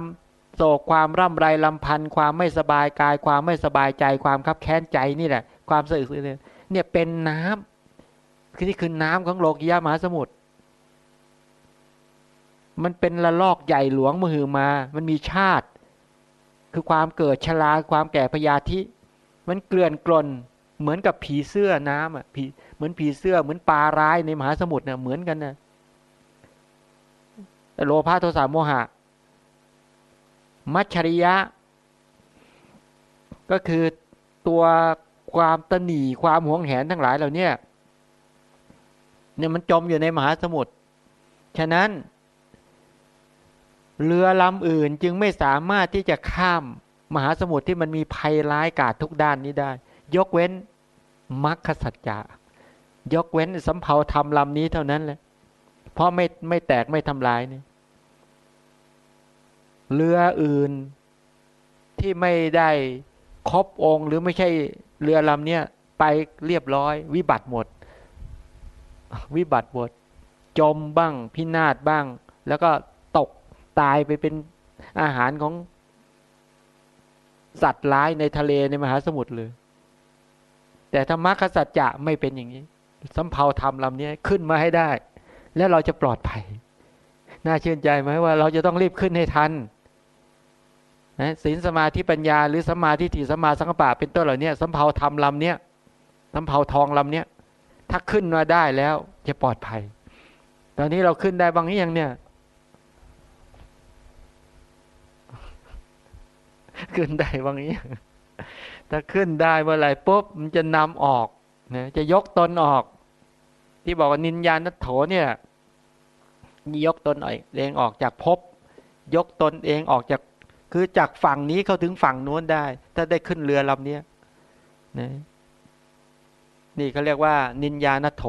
โศกความร่ำไรลำพันธ์ความไม่สบายกาย ความไม่สบายใจ ความคับแค้นใจนี่แหละ ความสะอึกสะอื้นเนี่ยเป็นน้ำ คือนี่คือน้ำของโลกิยามหาสมุทรมันเป็นละลอกใหญ่หลวงมือมา มันมีชาติ คือความเกิดชราความแก่พยาธิ มันเกลื่อนกลนเหมือนกับผีเสื้อน้ำอะผีเหมือนผีเสื้อเหมือนปลาร้ายในมหาสมุทรเนี่ยเหมือนกันนะโลภะโทสะโมหะ มัชริยะ ก็คือตัวความตนีความหวงแหนทั้งหลายเหล่านี้ เนี่ยมันจมอยู่ในมหาสมุทรฉะนั้น เรือลำอื่นจึงไม่สามารถที่จะข้ามมหาสมุทรที่มันมีภัยร้ายกาจทุกด้านนี้ได้ ยกเว้นมรรคสัจจะยกเว้นสัมภาธรรมลำนี้เท่านั้นแหละเพราะไม่ไม่แตกไม่ทำลายนี่เรืออื่นที่ไม่ได้ครบองค์หรือไม่ใช่เรือลำเนี้ยไปเรียบร้อย วิบัติหมด วิบัติหมดจมบ้างพินาศบ้าง แล้วก็ตกตายไปเป็นอาหารของสัตว์ร้ายในทะเลในมหาสมุทรเลย แต่ธรรมะขสัจจะไม่เป็นอย่างนี้สัมภาธรรมลำนี้ขึ้นมาให้ได้ แล้วเราจะปลอดภัย น่าเชื่อใจไหมว่าเราจะต้องรีบขึ้นให้ทันนะศีลสมาธิปัญญา หรือสมาธิถิสมาสังกปะเป็นต้นเหล่านี้สัมภาธรรมลำนี้สัมภาทองลำนี้ ถ้าขึ้นมาได้แล้วจะปลอดภัย ตอนนี้เราขึ้นได้บางอย่างเนี่ย ขึ้นได้บางอย่างถ้าขึ้นได้เมื่อไหร่ปุ๊บมันจะนำออกนะจะยกตนออก ที่บอกว่านินญาณนัตโถเนี่ยยกตนเองออกจากภพยกตนเองออกจากคือจากฝั่งนี้เข้าถึงฝั่งโน้นได้ ถ้าได้ขึ้นเรือลำนี้นะ นี่เขาเรียกว่า นินญาณโถ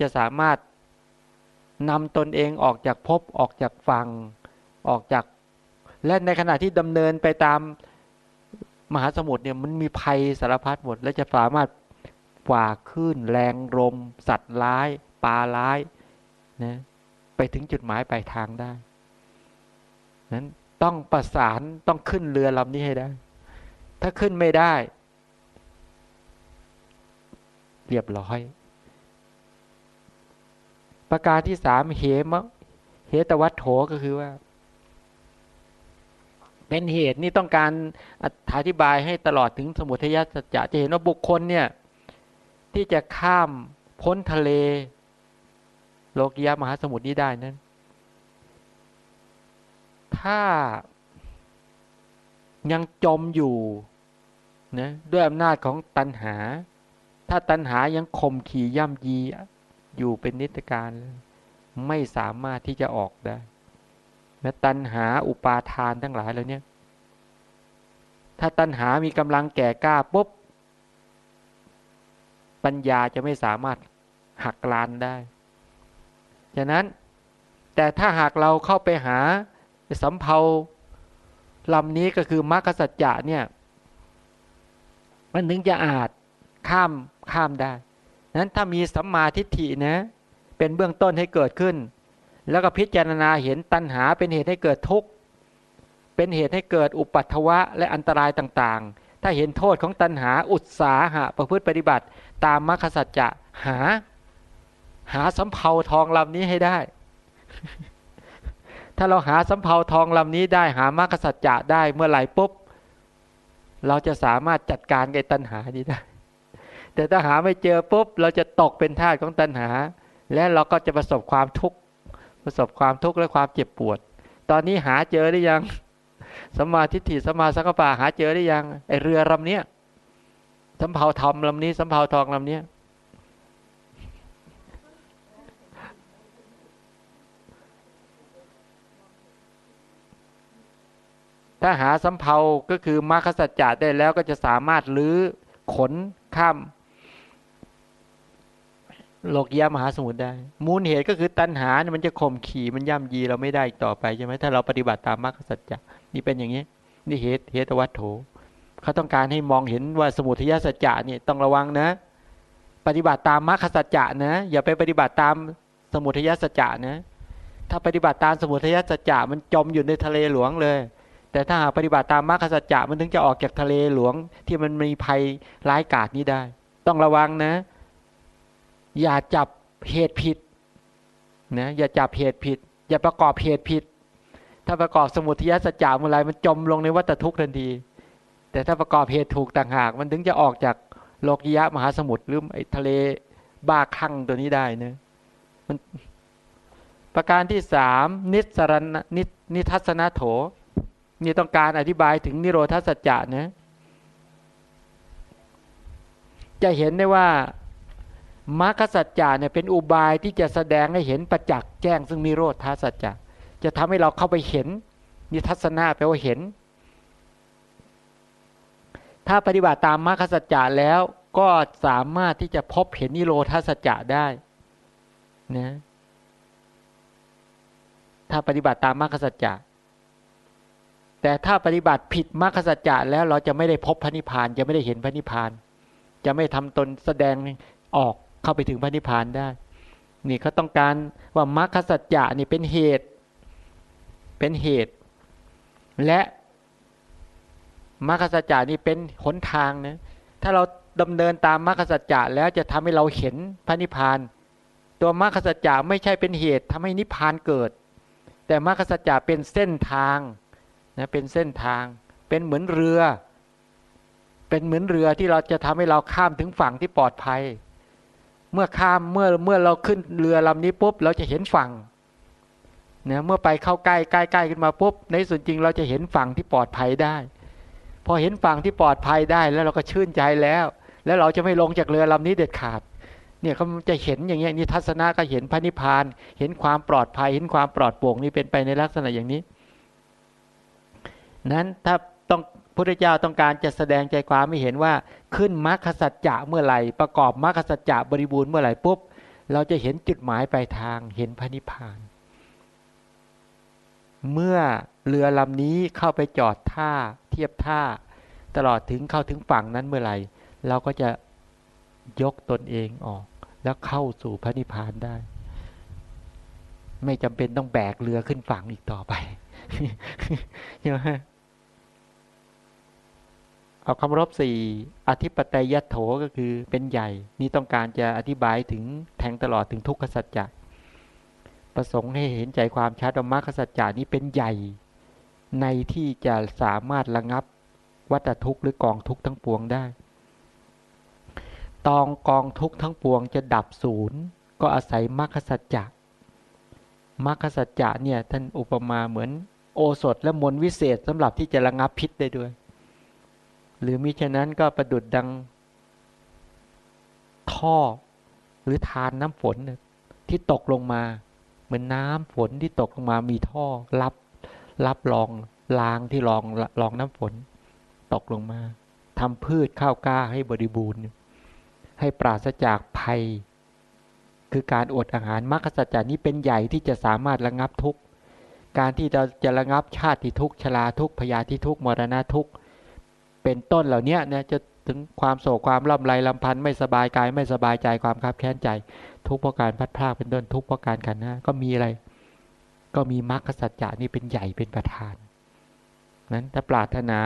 จะสามารถนำตนเองออกจากภพออกจากฝั่งออกจาก และในขณะที่ดำเนินไปตามมหาสมุทรเนี่ยมันมีภัยสารพัดหมด และจะสามารถฝ่าขึ้นแรงลมสัตว์ร้ายปลาร้ายนะไปถึงจุดหมายปลายทางได้นั้นต้องประสานต้องขึ้นเรือลำนี้ให้ได้ ถ้าขึ้นไม่ได้ เรียบร้อย ประการที่สามเหมเหตวัตโถก็คือว่า เป็นเหตุนี่ต้องการอธิบายให้ตลอดถึงสมุทัยสัจจะจะเห็นว่าบุคคลเนี่ย ที่จะข้ามพ้นทะเล โลกิยามหาสมุทรนี้ได้นั้น ถ้ายังจมอยู่นะด้วยอำนาจของตัณหา ถ้าตัณหายังข่มขี่ย่ำยีอยู่เป็นนิตการ ไม่สามารถที่จะออกได้แม้ตัณหาอุปาทานทั้งหลายเหล่านี้ถ้าตัณหามีกำลังแก่กล้าปุ๊บปัญญาจะไม่สามารถหักลานได้ฉะนั้นแต่ถ้าหากเราเข้าไปหาสำเพาลำนี้ก็คือมรรคสัจจะเนี่ย มันถึงจะอาจข้าม ข้ามได้นั้นถ้ามีสัมมาทิฏฐินะ เป็นเบื้องต้นให้เกิดขึ้น แล้วก็พิจารณาเห็นตัณหาเป็นเหตุให้เกิดทุกข์เป็นเหตุให้เกิดอุปัตถวะและอันตรายต่างๆ ถ้าเห็นโทษของตัณหาอุตสาหะประพฤติปฏิบัติ ตามมรรคสัจจะหา หาสัมเพาทองลำนี้ให้ได้ ถ้าเราหาสำเภาทองลำนี้ได้หามรรคสัจจะได้เมื่อไหร่ปุ๊บเราจะสามารถจัดการกับตัณหานี้ได้ แต่ถ้าหาไม่เจอปุ๊บเราจะตกเป็นทาสของตัณหา และเราก็จะประสบความทุกข์ประสบความทุกข์และความเจ็บปวด ตอนนี้หาเจอได้ยังสมาธิฏฐิสมาสังกปะหาเจอได้ยังไอเรือลำนี้ยสำเภาทองลำนี้สำเภาทองลำนี้ยถ้าหาสำเพาก็คือมรรคสัจจะได้แล้วก็จะสามารถลื้อขนข้าม โลกยามหาสมุทรได้ มูลเหตุก็คือตัณหาเนี่ยมันจะข่มขี่มันย่ำยีเราไม่ได้ต่อไปใช่ไหมถ้าเราปฏิบัติตามมรรคสัจจะนี่เป็นอย่างนี้ นี่เหตุเหตุวัตโถเขาต้องการให้มองเห็นว่าสมุทัยสัจจะเนี่ยต้องระวังนะ ปฏิบัติตามมรรคสัจจะนะอย่าไปปฏิบัติตามสมุทัยสัจจะนะ ถ้าปฏิบัติตามสมุทัยสัจจะมันจมอยู่ในทะเลหลวงเลย แต่ถ้าหากปฏิบัติตามมรรคสัจจะมันถึงจะออกจากทะเลหลวงที่มันมีภัยร้ายกาจนี้ได้ ต้องระวังนะ อย่าจับเหตุผิดนะอย่าจับเหตุผิด อย่าประกอบเหตุผิด ถ้าประกอบสมุทัยสัจจะเมื่อไรมันจมลงในวัฏทุกข์ทันที แต่ถ้าประกอบเหตุถูกต่างหาก มันถึงจะออกจากโลกยะมหาสมุทรหรือไอ้ทะเลบ้าคลั่งตัวนี้ได้นะมันประการที่สามนิสรณนินิทัศนโถนี่ต้องการอธิบายถึงนิโรธาสัจจะนะจะเห็นได้ว่า มรรคสัจจะเนี่ยเป็นอุบายที่จะแสดงให้เห็นประจักษ์แจ้ง ซึ่งนิโรธาสัจจะจะทำให้เราเข้าไปเห็นนิทัศนาแปลว่าเห็น ถ้าปฏิบัติตามมรรคสัจจะแล้วก็สามารถที่จะพบเห็นนิโรธาสัจจะได้นะถ้าปฏิบัติตามมรรคสัจจะแต่ถ้าปฏิบัติผิดมรรคสัจจะแล้วเราจะไม่ได้พบพระนิพพานจะไม่ได้เห็นพระนิพพาน จะไม่ทำตนแสดงออก เข้าไปถึงพระนิพพานได้ นี่เขาต้องการว่ามรรคสัจจะนี่เป็นเหตุ เป็นเหตุ และมรรคสัจจะนี่เป็นหนทางนะถ้าเราดำเนินตามมรรคสัจจะแล้วจะทำให้เราเห็นพระนิพพาน ตัวมรรคสัจจะไม่ใช่เป็นเหตุทำให้นิพพานเกิด แต่มรรคสัจจะเป็นเส้นทางนะเป็นเส้นทาง เป็นเหมือนเรือ เป็นเหมือนเรือที่เราจะทำให้เราข้ามถึงฝั่งที่ปลอดภัย เมื่อข้ามเมื่อเมื่อเราขึ้นเรือลำนี้ปุ๊บ เราจะเห็นฝั่งนะเมื่อไปเข้าใกล้ใกล้ใกล้ขึ้นมาปุ๊บ ในส่วนจริงเราจะเห็นฝั่งที่ปลอดภัยได้ พอเห็นฝั่งที่ปลอดภัยได้แล้วเราก็ชื่นใจแล้ว แล้วเราจะไม่ลงจากเรือลำนี้เด็ดขาด เนี่ยเขาจะเห็นอย่างเงี้ยนี่ทัศนะก็เห็นพระนิพพาน เห็นความปลอดภัย เห็นความปลอดโปร่งนี่เป็นไปในลักษณะอย่างนี้ นั้นถ้า พระเจ้าต้องการจะแสดงใจความไม่เห็นว่าขึ้นมรรคสัจจะเมื่อไหร่ ประกอบมรรคสัจจะบริบูรณ์เมื่อไหร่ปุ๊บ เราจะเห็นจุดหมายปลายทางเห็นพระนิพพาน เมื่อเรือลำนี้เข้าไปจอดท่าเทียบท่า ตลอดถึงเข้าถึงฝั่งนั้นเมื่อไหร่ เราก็จะยกตนเองออก แล้วเข้าสู่พระนิพพานได้ ไม่จำเป็นต้องแบกเรือขึ้นฝั่งอีกต่อไปใช่ไหม เอาคำรบสี่อธิปไตยยโถก็คือเป็นใหญ่ นี่ต้องการจะอธิบายถึงแทงตลอดถึงทุกขสัจจะประสงค์ให้เห็นใจความชัดว่ามรรคสัจจานี้เป็นใหญ่ ในที่จะสามารถระงับวัตทุกข์หรือกองทุกข์ทั้งปวงได้ ตองกองทุกข์ทั้งปวงจะดับศูนย์ก็อาศัยมรรคสัจจะมรรคสัจจะเนี่ยท่านอุปมาเหมือนโอสถและมนวิเศษสำหรับที่จะระงับพิษได้ด้วย หรือมิฉะนั้นก็ประดุดดังท่อหรือทานน้ำฝนที่ตกลงมา เหมือนน้ำฝนที่ตกลงมามีท่อรับรับรองรางที่รองรองน้ำฝน ตกลงมาทำพืชข้าวกล้าให้บริบูรณ์ ให้ปราศจากภัย คือการอดอาหารมรรคสัจจานี้เป็นใหญ่ที่จะสามารถระงับทุกข์การที่เราจะระงับชาติทุกข์ชราทุกข์พยาธิทุกข์มรณะทุกข์ เป็นต้นเหล่านี้นะจะถึงความโศกความลำไรลำพันธ์ไม่สบายกายไม่สบายใจความคับแค้นใจ ทุกเพราะการพัดพลาดเป็นต้นทุกเพราะการขันนะก็มีอะไร ก็มีมรรคสัจจะนี่เป็นใหญ่เป็นประธาน นั้นถ้าปรารถนา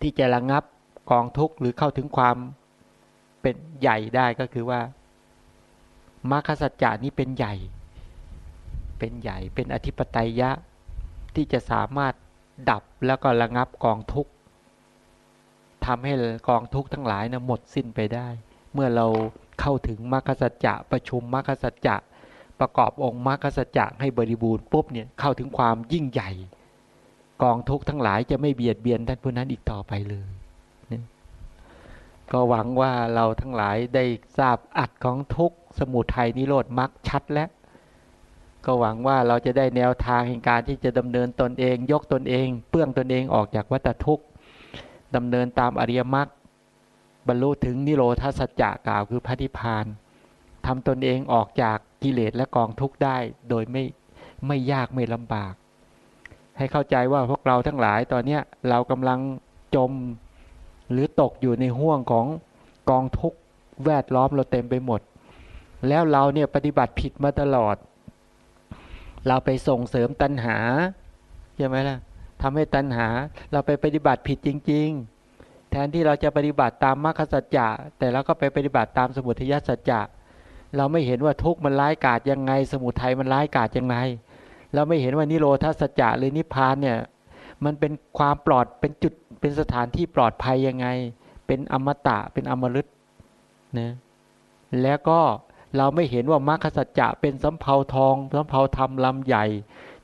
ที่จะระงับกองทุกข์หรือเข้าถึงความเป็นใหญ่ได้ก็คือว่ามรรคสัจจะนี้เป็นใหญ่ เป็นใหญ่เป็นอธิปไตยยะที่จะสามารถดับแล้วก็ระงับกองทุกข์ ทำให้กองทุกข์ทั้งหลายนะหมดสิ้นไปได้ เมื่อเราเข้าถึงมรรคสัจจะประชุมมรรคสัจจะประกอบองค์มรรคสัจจะให้บริบูรณ์ปุ๊บเนี่ยเข้าถึงความยิ่งใหญ่ กองทุกข์ทั้งหลายจะไม่เบียดเบียนท่านผู้นั้นอีกต่อไปเลยนก็หวังว่าเราทั้งหลายได้ทราบอัดของทุกสมุทัยนิโรธมรรคชัดแล้วก็หวังว่าเราจะได้แนวทางแห่งการที่จะดำเนินตนเอง ยกตนเอง เปื้องตนเองออกจากวัฏทุกข์ ดำเนินตามอริยมรรคบรรลุถึงนิโรธาสัจจะกล่าวคือพระนิพพานทำตนเองออกจากกิเลสและกองทุกข์ได้โดยไม่ไม่ยากไม่ลำบาก ให้เข้าใจว่าพวกเราทั้งหลายตอนนี้เรากำลังจมหรือตกอยู่ในห่วงของกองทุกข์แวดล้อมเราเต็มไปหมด แล้วเราเนี่ยปฏิบัติผิดมาตลอด เราไปส่งเสริมตัณหาใช่ไหมล่ะ ทำให้ตัณหาเราไปปฏิบัติผิดจริง ๆ แทนที่เราจะปฏิบัติตามมรรคสัจจะแต่เราก็ไปปฏิบัติตามสมุทัยสัจจะเราไม่เห็นว่าทุกข์มันร้ายกาจยังไง สมุทัยมันร้ายกาจยังไง เราไม่เห็นว่านิโรธาสัจจะหรือนิพพานเนี่ยมันเป็นความปลอดเป็นจุดเป็นสถานที่ปลอดภัยยังไง เป็นอมตะเป็นอมฤตนะแล้วก็เราไม่เห็นว่ามรรคสัจจะเป็นสำเภาทองสำเภาธรรมลำใหญ่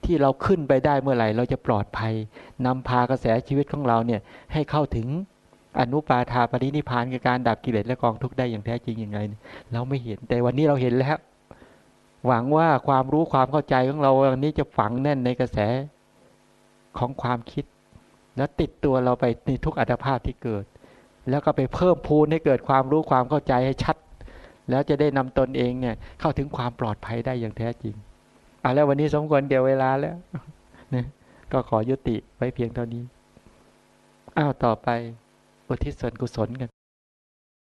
ที่เราขึ้นไปได้เมื่อไหร่ เราจะปลอดภัยนำพากระแสชีวิตของเราเนี่ยให้เข้าถึงอนุปาทาปรินิพานกับการดับกิเลสและกองทุกข์ได้อย่างแท้จริงยังไง เราไม่เห็นแต่วันนี้เราเห็นแล้ว หวังว่าความรู้ความเข้าใจของเราวันนี้จะฝังแน่นในกระแสของความคิด แล้วติดตัวเราไปในทุกอัตภาพที่เกิด แล้วก็ไปเพิ่มพูนให้เกิดความรู้ความเข้าใจให้ชัด แล้วจะได้นำตนเองเนี่ยเข้าถึงความปลอดภัยได้อย่างแท้จริง เอาแล้ววันนี้สมควรเดียวเวลาแล้วนะก็ขอยุติไว้เพียงเท่านี้ อ้าวต่อไปอุทิศส่วนกุศลกัน